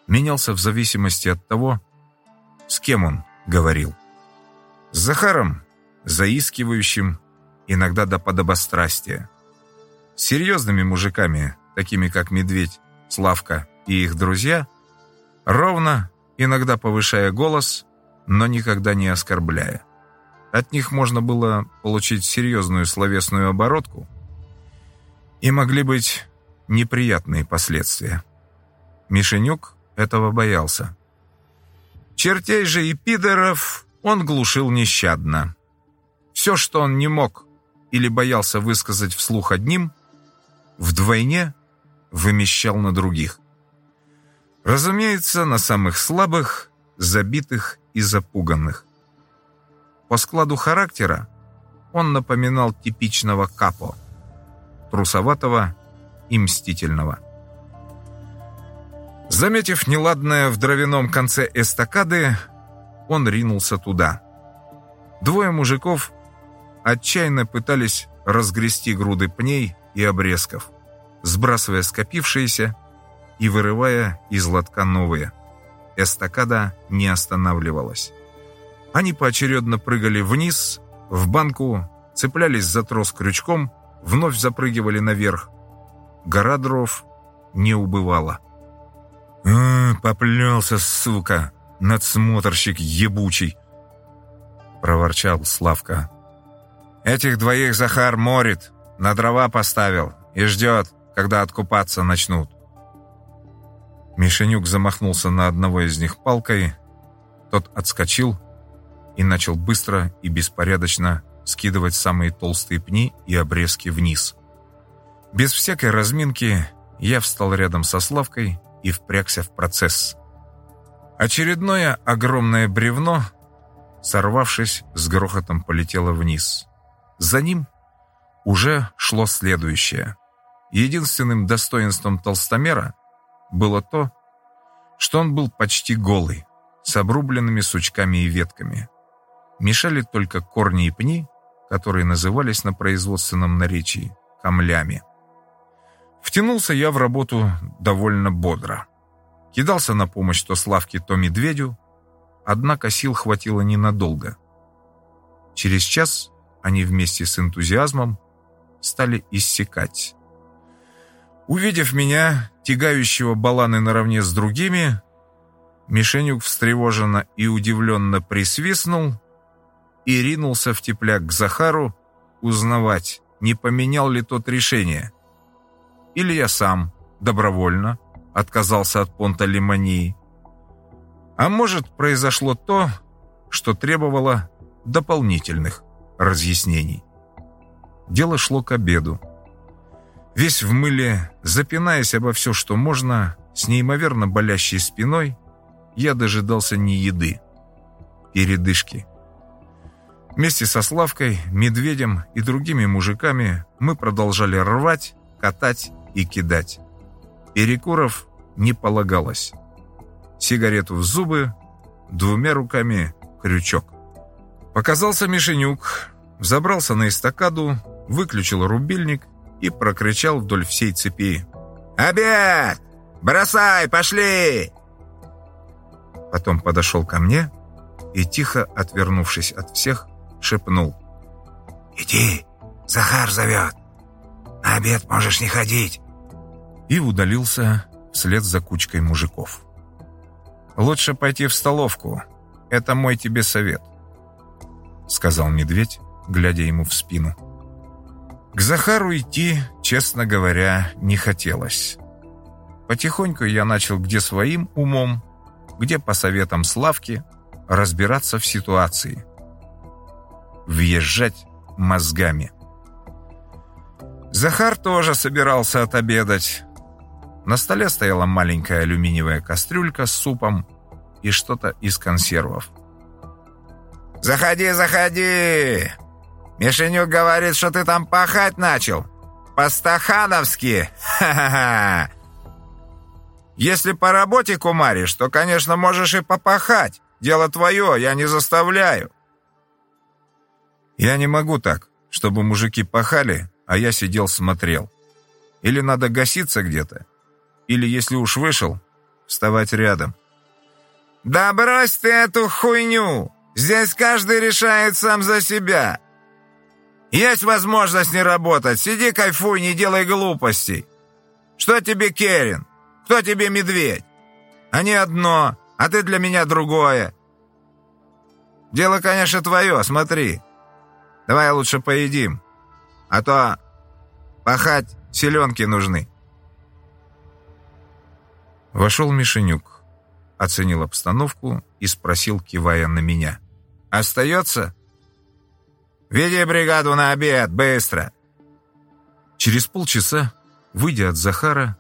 менялся в зависимости от того, с кем он говорил. С Захаром, заискивающим, иногда до подобострастия. Серьезными мужиками, такими как Медведь, Славка и их друзья, ровно, иногда повышая голос, но никогда не оскорбляя. От них можно было получить серьезную словесную оборотку, и могли быть неприятные последствия. Мишенюк этого боялся. Чертей же и пидоров он глушил нещадно. Все, что он не мог или боялся высказать вслух одним, вдвойне вымещал на других. Разумеется, на самых слабых, забитых и запуганных. По складу характера он напоминал типичного капо, трусоватого и мстительного. Заметив неладное в дровяном конце эстакады, он ринулся туда. Двое мужиков отчаянно пытались разгрести груды пней и обрезков, сбрасывая скопившиеся и вырывая из лотка новые. Эстакада не останавливалась. Они поочередно прыгали вниз, в банку, цеплялись за трос крючком, вновь запрыгивали наверх. Гора дров не убывала. «А, поплелся, сука, надсмотрщик ебучий!» проворчал Славка. «Этих двоих Захар морит, на дрова поставил и ждет, когда откупаться начнут». Мишенюк замахнулся на одного из них палкой, тот отскочил и начал быстро и беспорядочно скидывать самые толстые пни и обрезки вниз. Без всякой разминки я встал рядом со Славкой и впрягся в процесс. Очередное огромное бревно, сорвавшись, с грохотом полетело вниз. За ним уже шло следующее. Единственным достоинством толстомера было то, что он был почти голый, с обрубленными сучками и ветками. Мешали только корни и пни, которые назывались на производственном наречии камлями. Втянулся я в работу довольно бодро. Кидался на помощь то Славке, то Медведю, однако сил хватило ненадолго. Через час они вместе с энтузиазмом стали иссякать. Увидев меня, тягающего баланы наравне с другими, Мишенюк встревоженно и удивленно присвистнул и ринулся в тепляк к Захару узнавать, не поменял ли тот решение. Или я сам, добровольно, отказался от понта лимонии. А может, произошло то, что требовало дополнительных разъяснений. Дело шло к обеду. Весь в мыле, запинаясь обо все, что можно, с неимоверно болящей спиной, я дожидался не еды, передышки. Вместе со Славкой, Медведем и другими мужиками мы продолжали рвать, катать и кидать. Перекуров не полагалось. Сигарету в зубы, двумя руками крючок. Показался Мишенюк, забрался на эстакаду, выключил рубильник и прокричал вдоль всей цепи. «Обед! Бросай, пошли!» Потом подошел ко мне и, тихо отвернувшись от всех, шепнул. «Иди, Захар зовет. На обед можешь не ходить». И удалился вслед за кучкой мужиков. «Лучше пойти в столовку. Это мой тебе совет», — сказал медведь, глядя ему в спину. К Захару идти, честно говоря, не хотелось. Потихоньку я начал где своим умом, где по советам Славки разбираться в ситуации. Въезжать мозгами. Захар тоже собирался отобедать. На столе стояла маленькая алюминиевая кастрюлька с супом и что-то из консервов. «Заходи, заходи! Мишенюк говорит, что ты там пахать начал. По-стахановски! Ха-ха-ха! Если по работе кумаришь, то, конечно, можешь и попахать. Дело твое, я не заставляю». «Я не могу так, чтобы мужики пахали, а я сидел смотрел. Или надо гаситься где-то, или, если уж вышел, вставать рядом». «Да брось ты эту хуйню! Здесь каждый решает сам за себя. Есть возможность не работать, сиди кайфуй, не делай глупостей. Что тебе Керин? Кто тебе медведь? Они одно, а ты для меня другое. Дело, конечно, твое, смотри. Давай лучше поедим, а то пахать селенки нужны. Вошел Мишенюк, оценил обстановку и спросил, кивая на меня. «Остается?» «Веди бригаду на обед, быстро!» Через полчаса, выйдя от Захара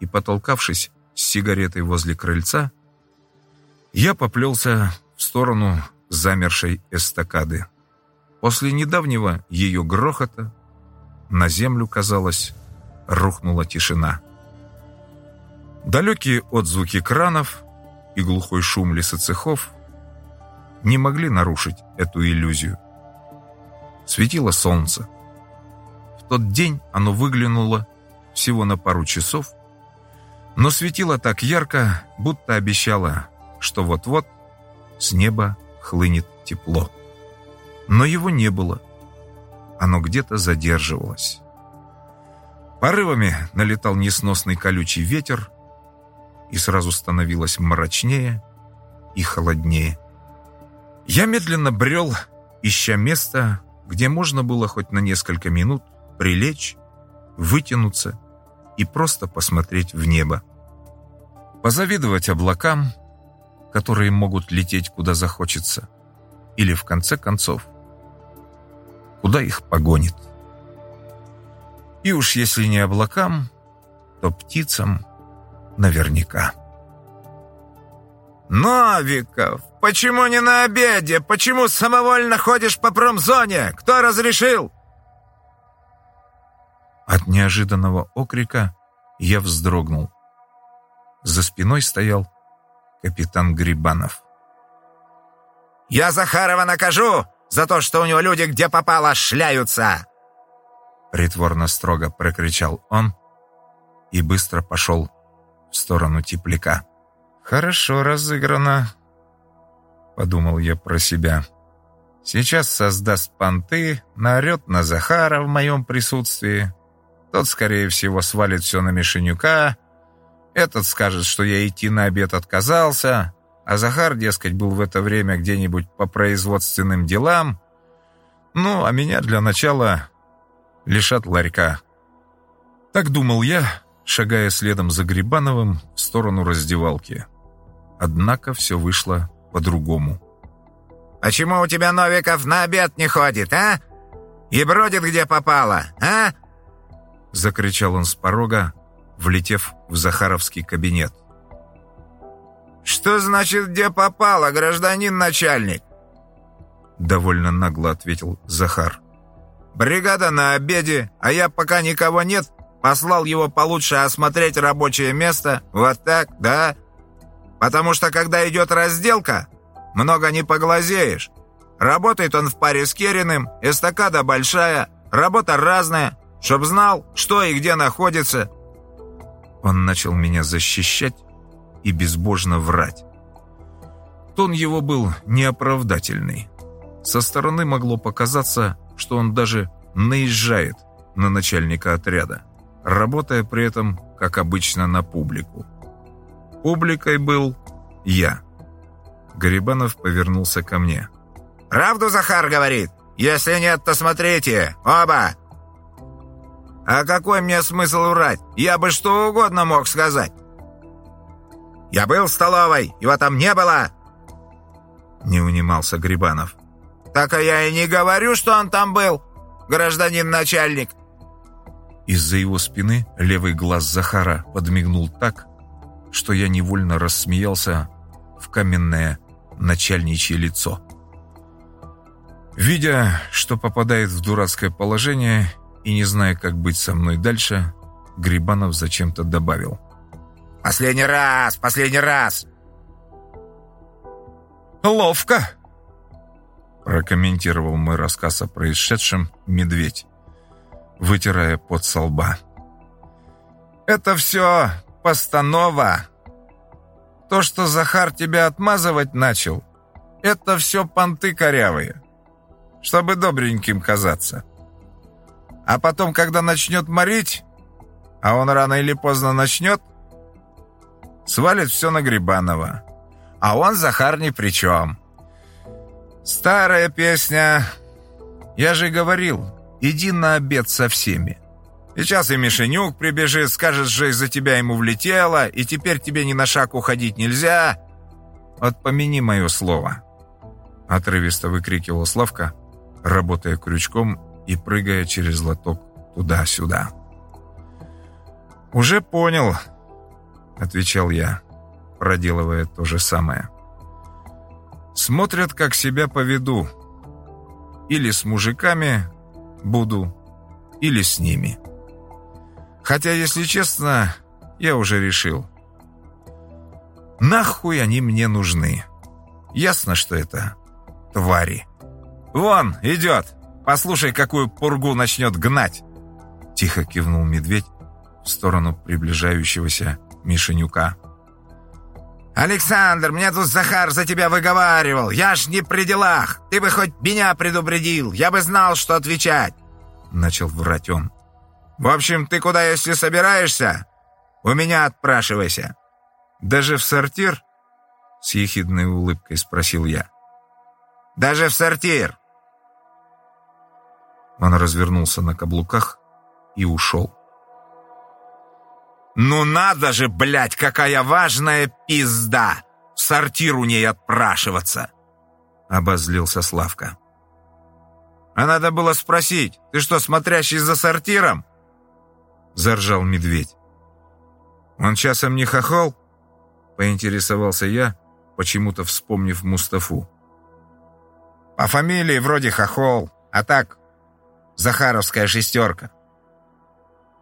и потолкавшись с сигаретой возле крыльца, я поплелся в сторону замершей эстакады. После недавнего ее грохота на землю, казалось, рухнула тишина. Далекие отзвуки кранов и глухой шум лесоцехов не могли нарушить эту иллюзию. Светило солнце. В тот день оно выглянуло всего на пару часов, но светило так ярко, будто обещало, что вот-вот с неба хлынет тепло. Но его не было. Оно где-то задерживалось. Порывами налетал несносный колючий ветер, и сразу становилось мрачнее и холоднее. Я медленно брел, ища место, где можно было хоть на несколько минут прилечь, вытянуться и просто посмотреть в небо. Позавидовать облакам, которые могут лететь куда захочется, или в конце концов, куда их погонит. И уж если не облакам, то птицам наверняка. «Новиков, почему не на обеде? Почему самовольно ходишь по промзоне? Кто разрешил?» От неожиданного окрика я вздрогнул. За спиной стоял капитан Грибанов. «Я Захарова накажу за то, что у него люди где попало шляются!» Притворно строго прокричал он и быстро пошел в сторону тепляка. «Хорошо разыграно», — подумал я про себя. «Сейчас создаст понты, наорет на Захара в моем присутствии. Тот, скорее всего, свалит все на Мишенюка. Этот скажет, что я идти на обед отказался, а Захар, дескать, был в это время где-нибудь по производственным делам. Ну, а меня для начала лишат ларька». Так думал я, шагая следом за Грибановым в сторону раздевалки. Однако все вышло по-другому. «Почему у тебя Новиков на обед не ходит, а? И бродит где попало, а?» Закричал он с порога, влетев в Захаровский кабинет. «Что значит «где попало», гражданин начальник?» Довольно нагло ответил Захар. «Бригада на обеде, а я, пока никого нет, послал его получше осмотреть рабочее место. Вот так, да?» Потому что, когда идет разделка, много не поглазеешь. Работает он в паре с Кериным, эстакада большая, работа разная, чтоб знал, что и где находится. Он начал меня защищать и безбожно врать. Тон его был неоправдательный. Со стороны могло показаться, что он даже наезжает на начальника отряда, работая при этом, как обычно, на публику. Публикой был я. Гарибанов повернулся ко мне. «Правду Захар говорит? Если нет, то смотрите, оба!» «А какой мне смысл врать? Я бы что угодно мог сказать!» «Я был в столовой, его там не было!» Не унимался Грибанов. «Так а я и не говорю, что он там был, гражданин начальник!» Из-за его спины левый глаз Захара подмигнул так, что я невольно рассмеялся в каменное начальничье лицо. Видя, что попадает в дурацкое положение и не зная, как быть со мной дальше, Грибанов зачем-то добавил. «Последний раз! Последний раз!» «Ловко!» прокомментировал мой рассказ о происшедшем медведь, вытирая пот со лба. «Это все постанова. То, что Захар тебя отмазывать начал, это все понты корявые, чтобы добреньким казаться. А потом, когда начнет морить, а он рано или поздно начнет, свалит все на Грибанова. А он, Захар, ни при чем. Старая песня. Я же говорил, иди на обед со всеми. Сейчас и Мишенюк прибежит, скажет, что из-за тебя ему влетело, и теперь тебе ни на шаг уходить нельзя. Вот помяни мое слово». Отрывисто выкрикивал Славка, работая крючком и прыгая через лоток туда-сюда. «Уже понял», — отвечал я, проделывая то же самое. «Смотрят, как себя поведу. Или с мужиками буду, или с ними». Хотя, если честно, я уже решил. Нахуй они мне нужны? Ясно, что это твари. Вон, идет. Послушай, какую пургу начнет гнать. Тихо кивнул медведь в сторону приближающегося Мишенюка. «Александр, мне тут Захар за тебя выговаривал. Я ж не при делах. Ты бы хоть меня предупредил. Я бы знал, что отвечать». Начал врать он. В общем, ты куда, если собираешься? У меня отпрашивайся». «Даже в сортир?» — с ехидной улыбкой спросил я. «Даже в сортир!» Он развернулся на каблуках и ушел. Ну надо же, блядь, какая важная пизда! В сортир у ней отпрашиваться!» Обозлился Славка. «А надо было спросить, ты что, смотрящий за сортиром?» Заржал медведь. «Он часом не хохол?» Поинтересовался я, почему-то вспомнив Мустафу. «По фамилии вроде хохол, а так Захаровская шестерка.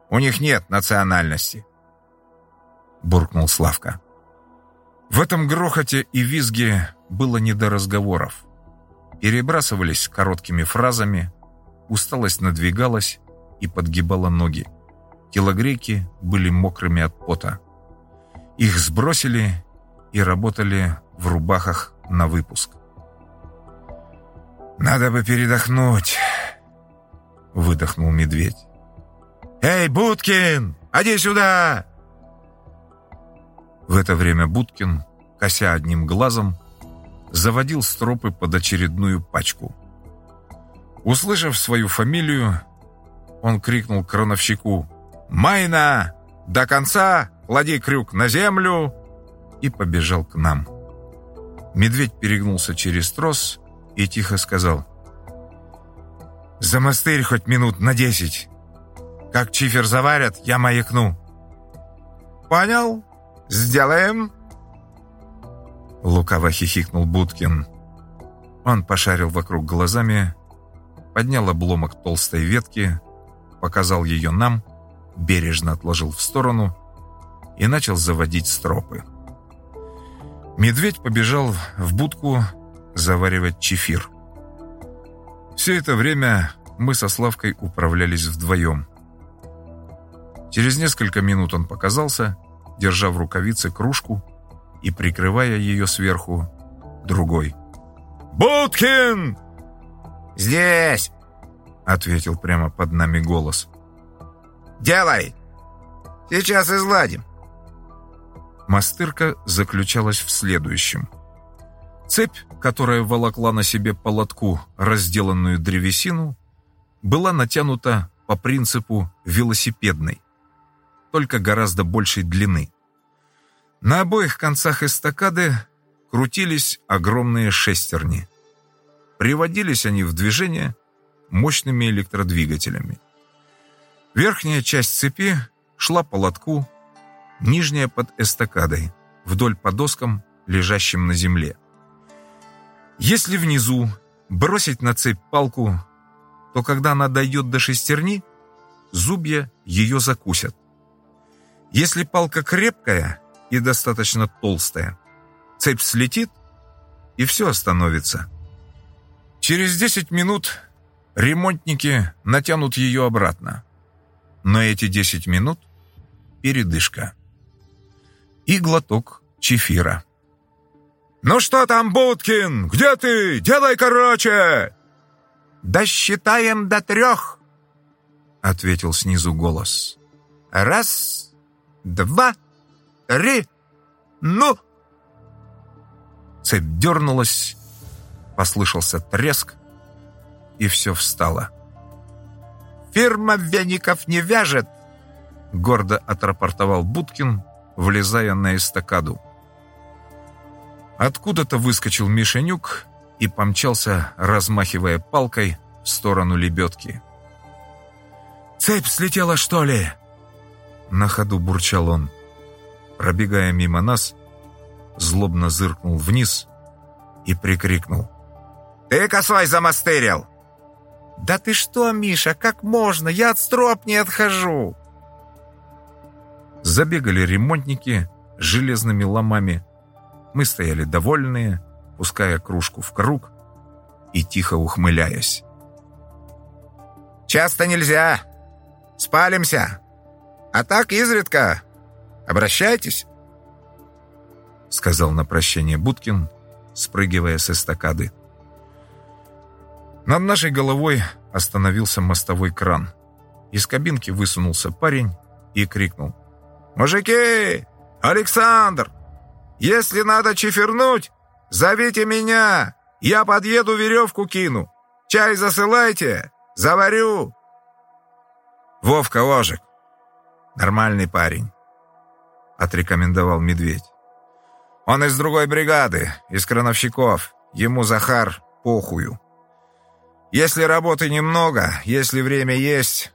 У них нет национальности», — буркнул Славка. В этом грохоте и визге было не до разговоров. Перебрасывались короткими фразами, усталость надвигалась и подгибала ноги. Телогрейки были мокрыми от пота. Их сбросили и работали в рубахах на выпуск. «Надо бы передохнуть», — выдохнул медведь. «Эй, Будкин, иди сюда!» В это время Будкин, кося одним глазом, заводил стропы под очередную пачку. Услышав свою фамилию, он крикнул крановщику «Майна! До конца! Клади крюк на землю!» и побежал к нам. Медведь перегнулся через трос и тихо сказал «За монастырь хоть минут на десять. Как чифер заварят, я маякну». «Понял? Сделаем!» Лукаво хихикнул Будкин. Он пошарил вокруг глазами, поднял обломок толстой ветки, показал ее нам, бережно отложил в сторону и начал заводить стропы. Медведь побежал в будку заваривать чефир. Все это время мы со Славкой управлялись вдвоем. Через несколько минут он показался, держа в рукавице кружку и прикрывая ее сверху другой. «Будкин!» «Здесь!» — ответил прямо под нами голос. «Делай! Сейчас изладим!» Мастырка заключалась в следующем. Цепь, которая волокла на себе полотку разделанную древесину, была натянута по принципу велосипедной, только гораздо большей длины. На обоих концах эстакады крутились огромные шестерни. Приводились они в движение мощными электродвигателями. Верхняя часть цепи шла по лотку, нижняя под эстакадой, вдоль по доскам, лежащим на земле. Если внизу бросить на цепь палку, то когда она дойдет до шестерни, зубья ее закусят. Если палка крепкая и достаточно толстая, цепь слетит, и все остановится. Через 10 минут ремонтники натянут ее обратно. Но эти 10 минут – передышка и глоток чефира. «Ну что там, Будкин? Где ты? Делай короче!» «Досчитаем до трех!» — ответил снизу голос. «Раз, два, три, ну!» Цепь дернулась, послышался треск, и все встало. «Фирма веников не вяжет!» — гордо отрапортовал Будкин, влезая на эстакаду. Откуда-то выскочил Мишенюк и помчался, размахивая палкой в сторону лебедки. «Цепь слетела, что ли?» На ходу бурчал он. Пробегая мимо нас, злобно зыркнул вниз и прикрикнул. «Ты косой замастырил!» «Да ты что, Миша, как можно? Я от строп не отхожу!» Забегали ремонтники железными ломами. Мы стояли довольные, пуская кружку в круг и тихо ухмыляясь. «Часто нельзя. Спалимся. А так изредка. Обращайтесь», — сказал на прощание Будкин, спрыгивая с эстакады. Над нашей головой остановился мостовой кран. Из кабинки высунулся парень и крикнул. «Мужики! Александр! Если надо чифернуть, зовите меня! Я подъеду, веревку кину! Чай засылайте! Заварю!» Вовка Ложек. Нормальный парень. — отрекомендовал медведь. «Он из другой бригады, из крановщиков. Ему Захар похую. Если работы немного, если время есть,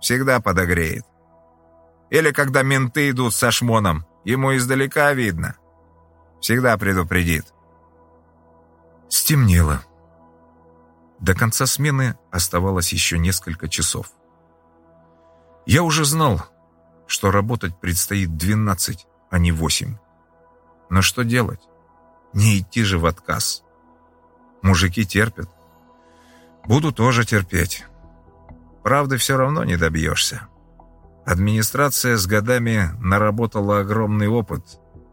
всегда подогреет. Или когда менты идут со шмоном, ему издалека видно. Всегда предупредит. Стемнело. До конца смены оставалось еще несколько часов. Я уже знал, что работать предстоит 12, а не 8. Но что делать? Не идти же в отказ. Мужики терпят. Буду тоже терпеть. Правды все равно не добьешься. Администрация с годами наработала огромный опыт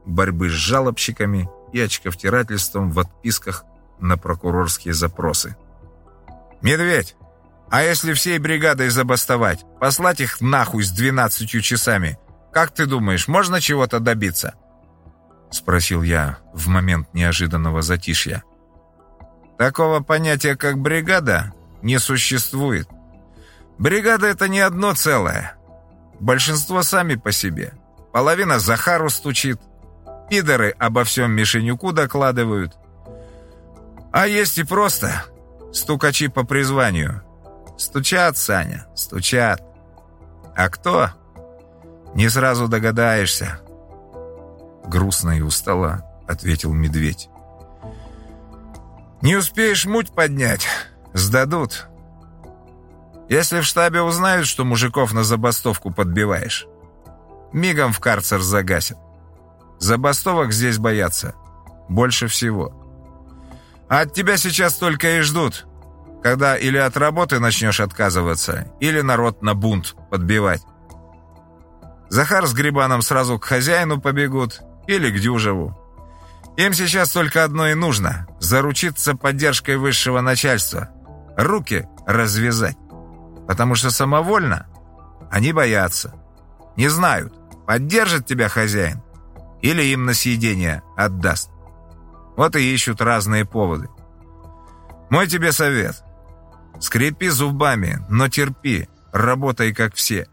борьбы с жалобщиками и очковтирательством в отписках на прокурорские запросы. «Медведь, а если всей бригадой забастовать, послать их нахуй с двенадцатью часами, как ты думаешь, можно чего-то добиться?» Спросил я в момент неожиданного затишья. Такого понятия, как бригада, не существует. Бригада — это не одно целое. Большинство сами по себе. Половина Захару стучит. Пидоры обо всем Мишенюку докладывают. А есть и просто стукачи по призванию. Стучат, Саня, стучат. А кто? Не сразу догадаешься. Грустно и устало ответил медведь. Не успеешь муть поднять, сдадут. Если в штабе узнают, что мужиков на забастовку подбиваешь, мигом в карцер загасят. Забастовок здесь боятся больше всего. А от тебя сейчас только и ждут, когда или от работы начнешь отказываться, или народ на бунт подбивать. Захар с Грибаном сразу к хозяину побегут или к Дюжеву. Им сейчас только одно и нужно – заручиться поддержкой высшего начальства. Руки развязать. Потому что самовольно они боятся. Не знают, поддержит тебя хозяин или им на съедение отдаст. Вот и ищут разные поводы. Мой тебе совет. Скрепи зубами, но терпи, работай как все.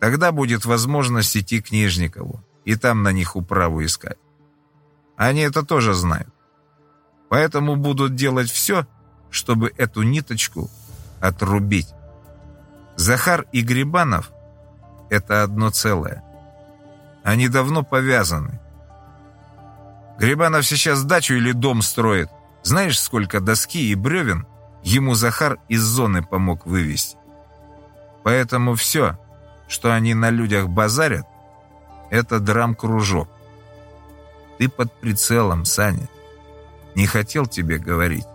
Тогда будет возможность идти к Нижникову и там на них управу искать. Они это тоже знают. Поэтому будут делать все, чтобы эту ниточку отрубить. Захар и Грибанов — это одно целое. Они давно повязаны. Грибанов сейчас дачу или дом строит. Знаешь, сколько доски и бревен ему Захар из зоны помог вывести? Поэтому все, что они на людях базарят, это драм-кружок. Ты под прицелом, Саня. Не хотел тебе говорить,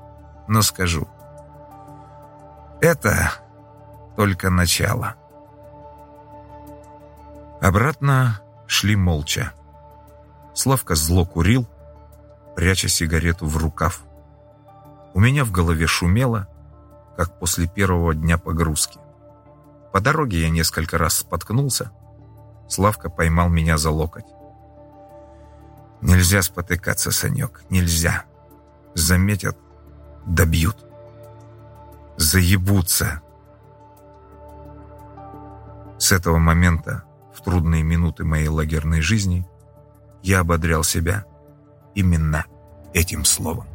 но скажу. Это только начало. Обратно шли молча. Славка зло курил, пряча сигарету в рукав. У меня в голове шумело, как после первого дня погрузки. По дороге я несколько раз споткнулся. Славка поймал меня за локоть. Нельзя спотыкаться, Санек, нельзя. Заметят, добьют. Заебутся. С этого момента, в трудные минуты моей лагерной жизни, я ободрял себя именно этим словом.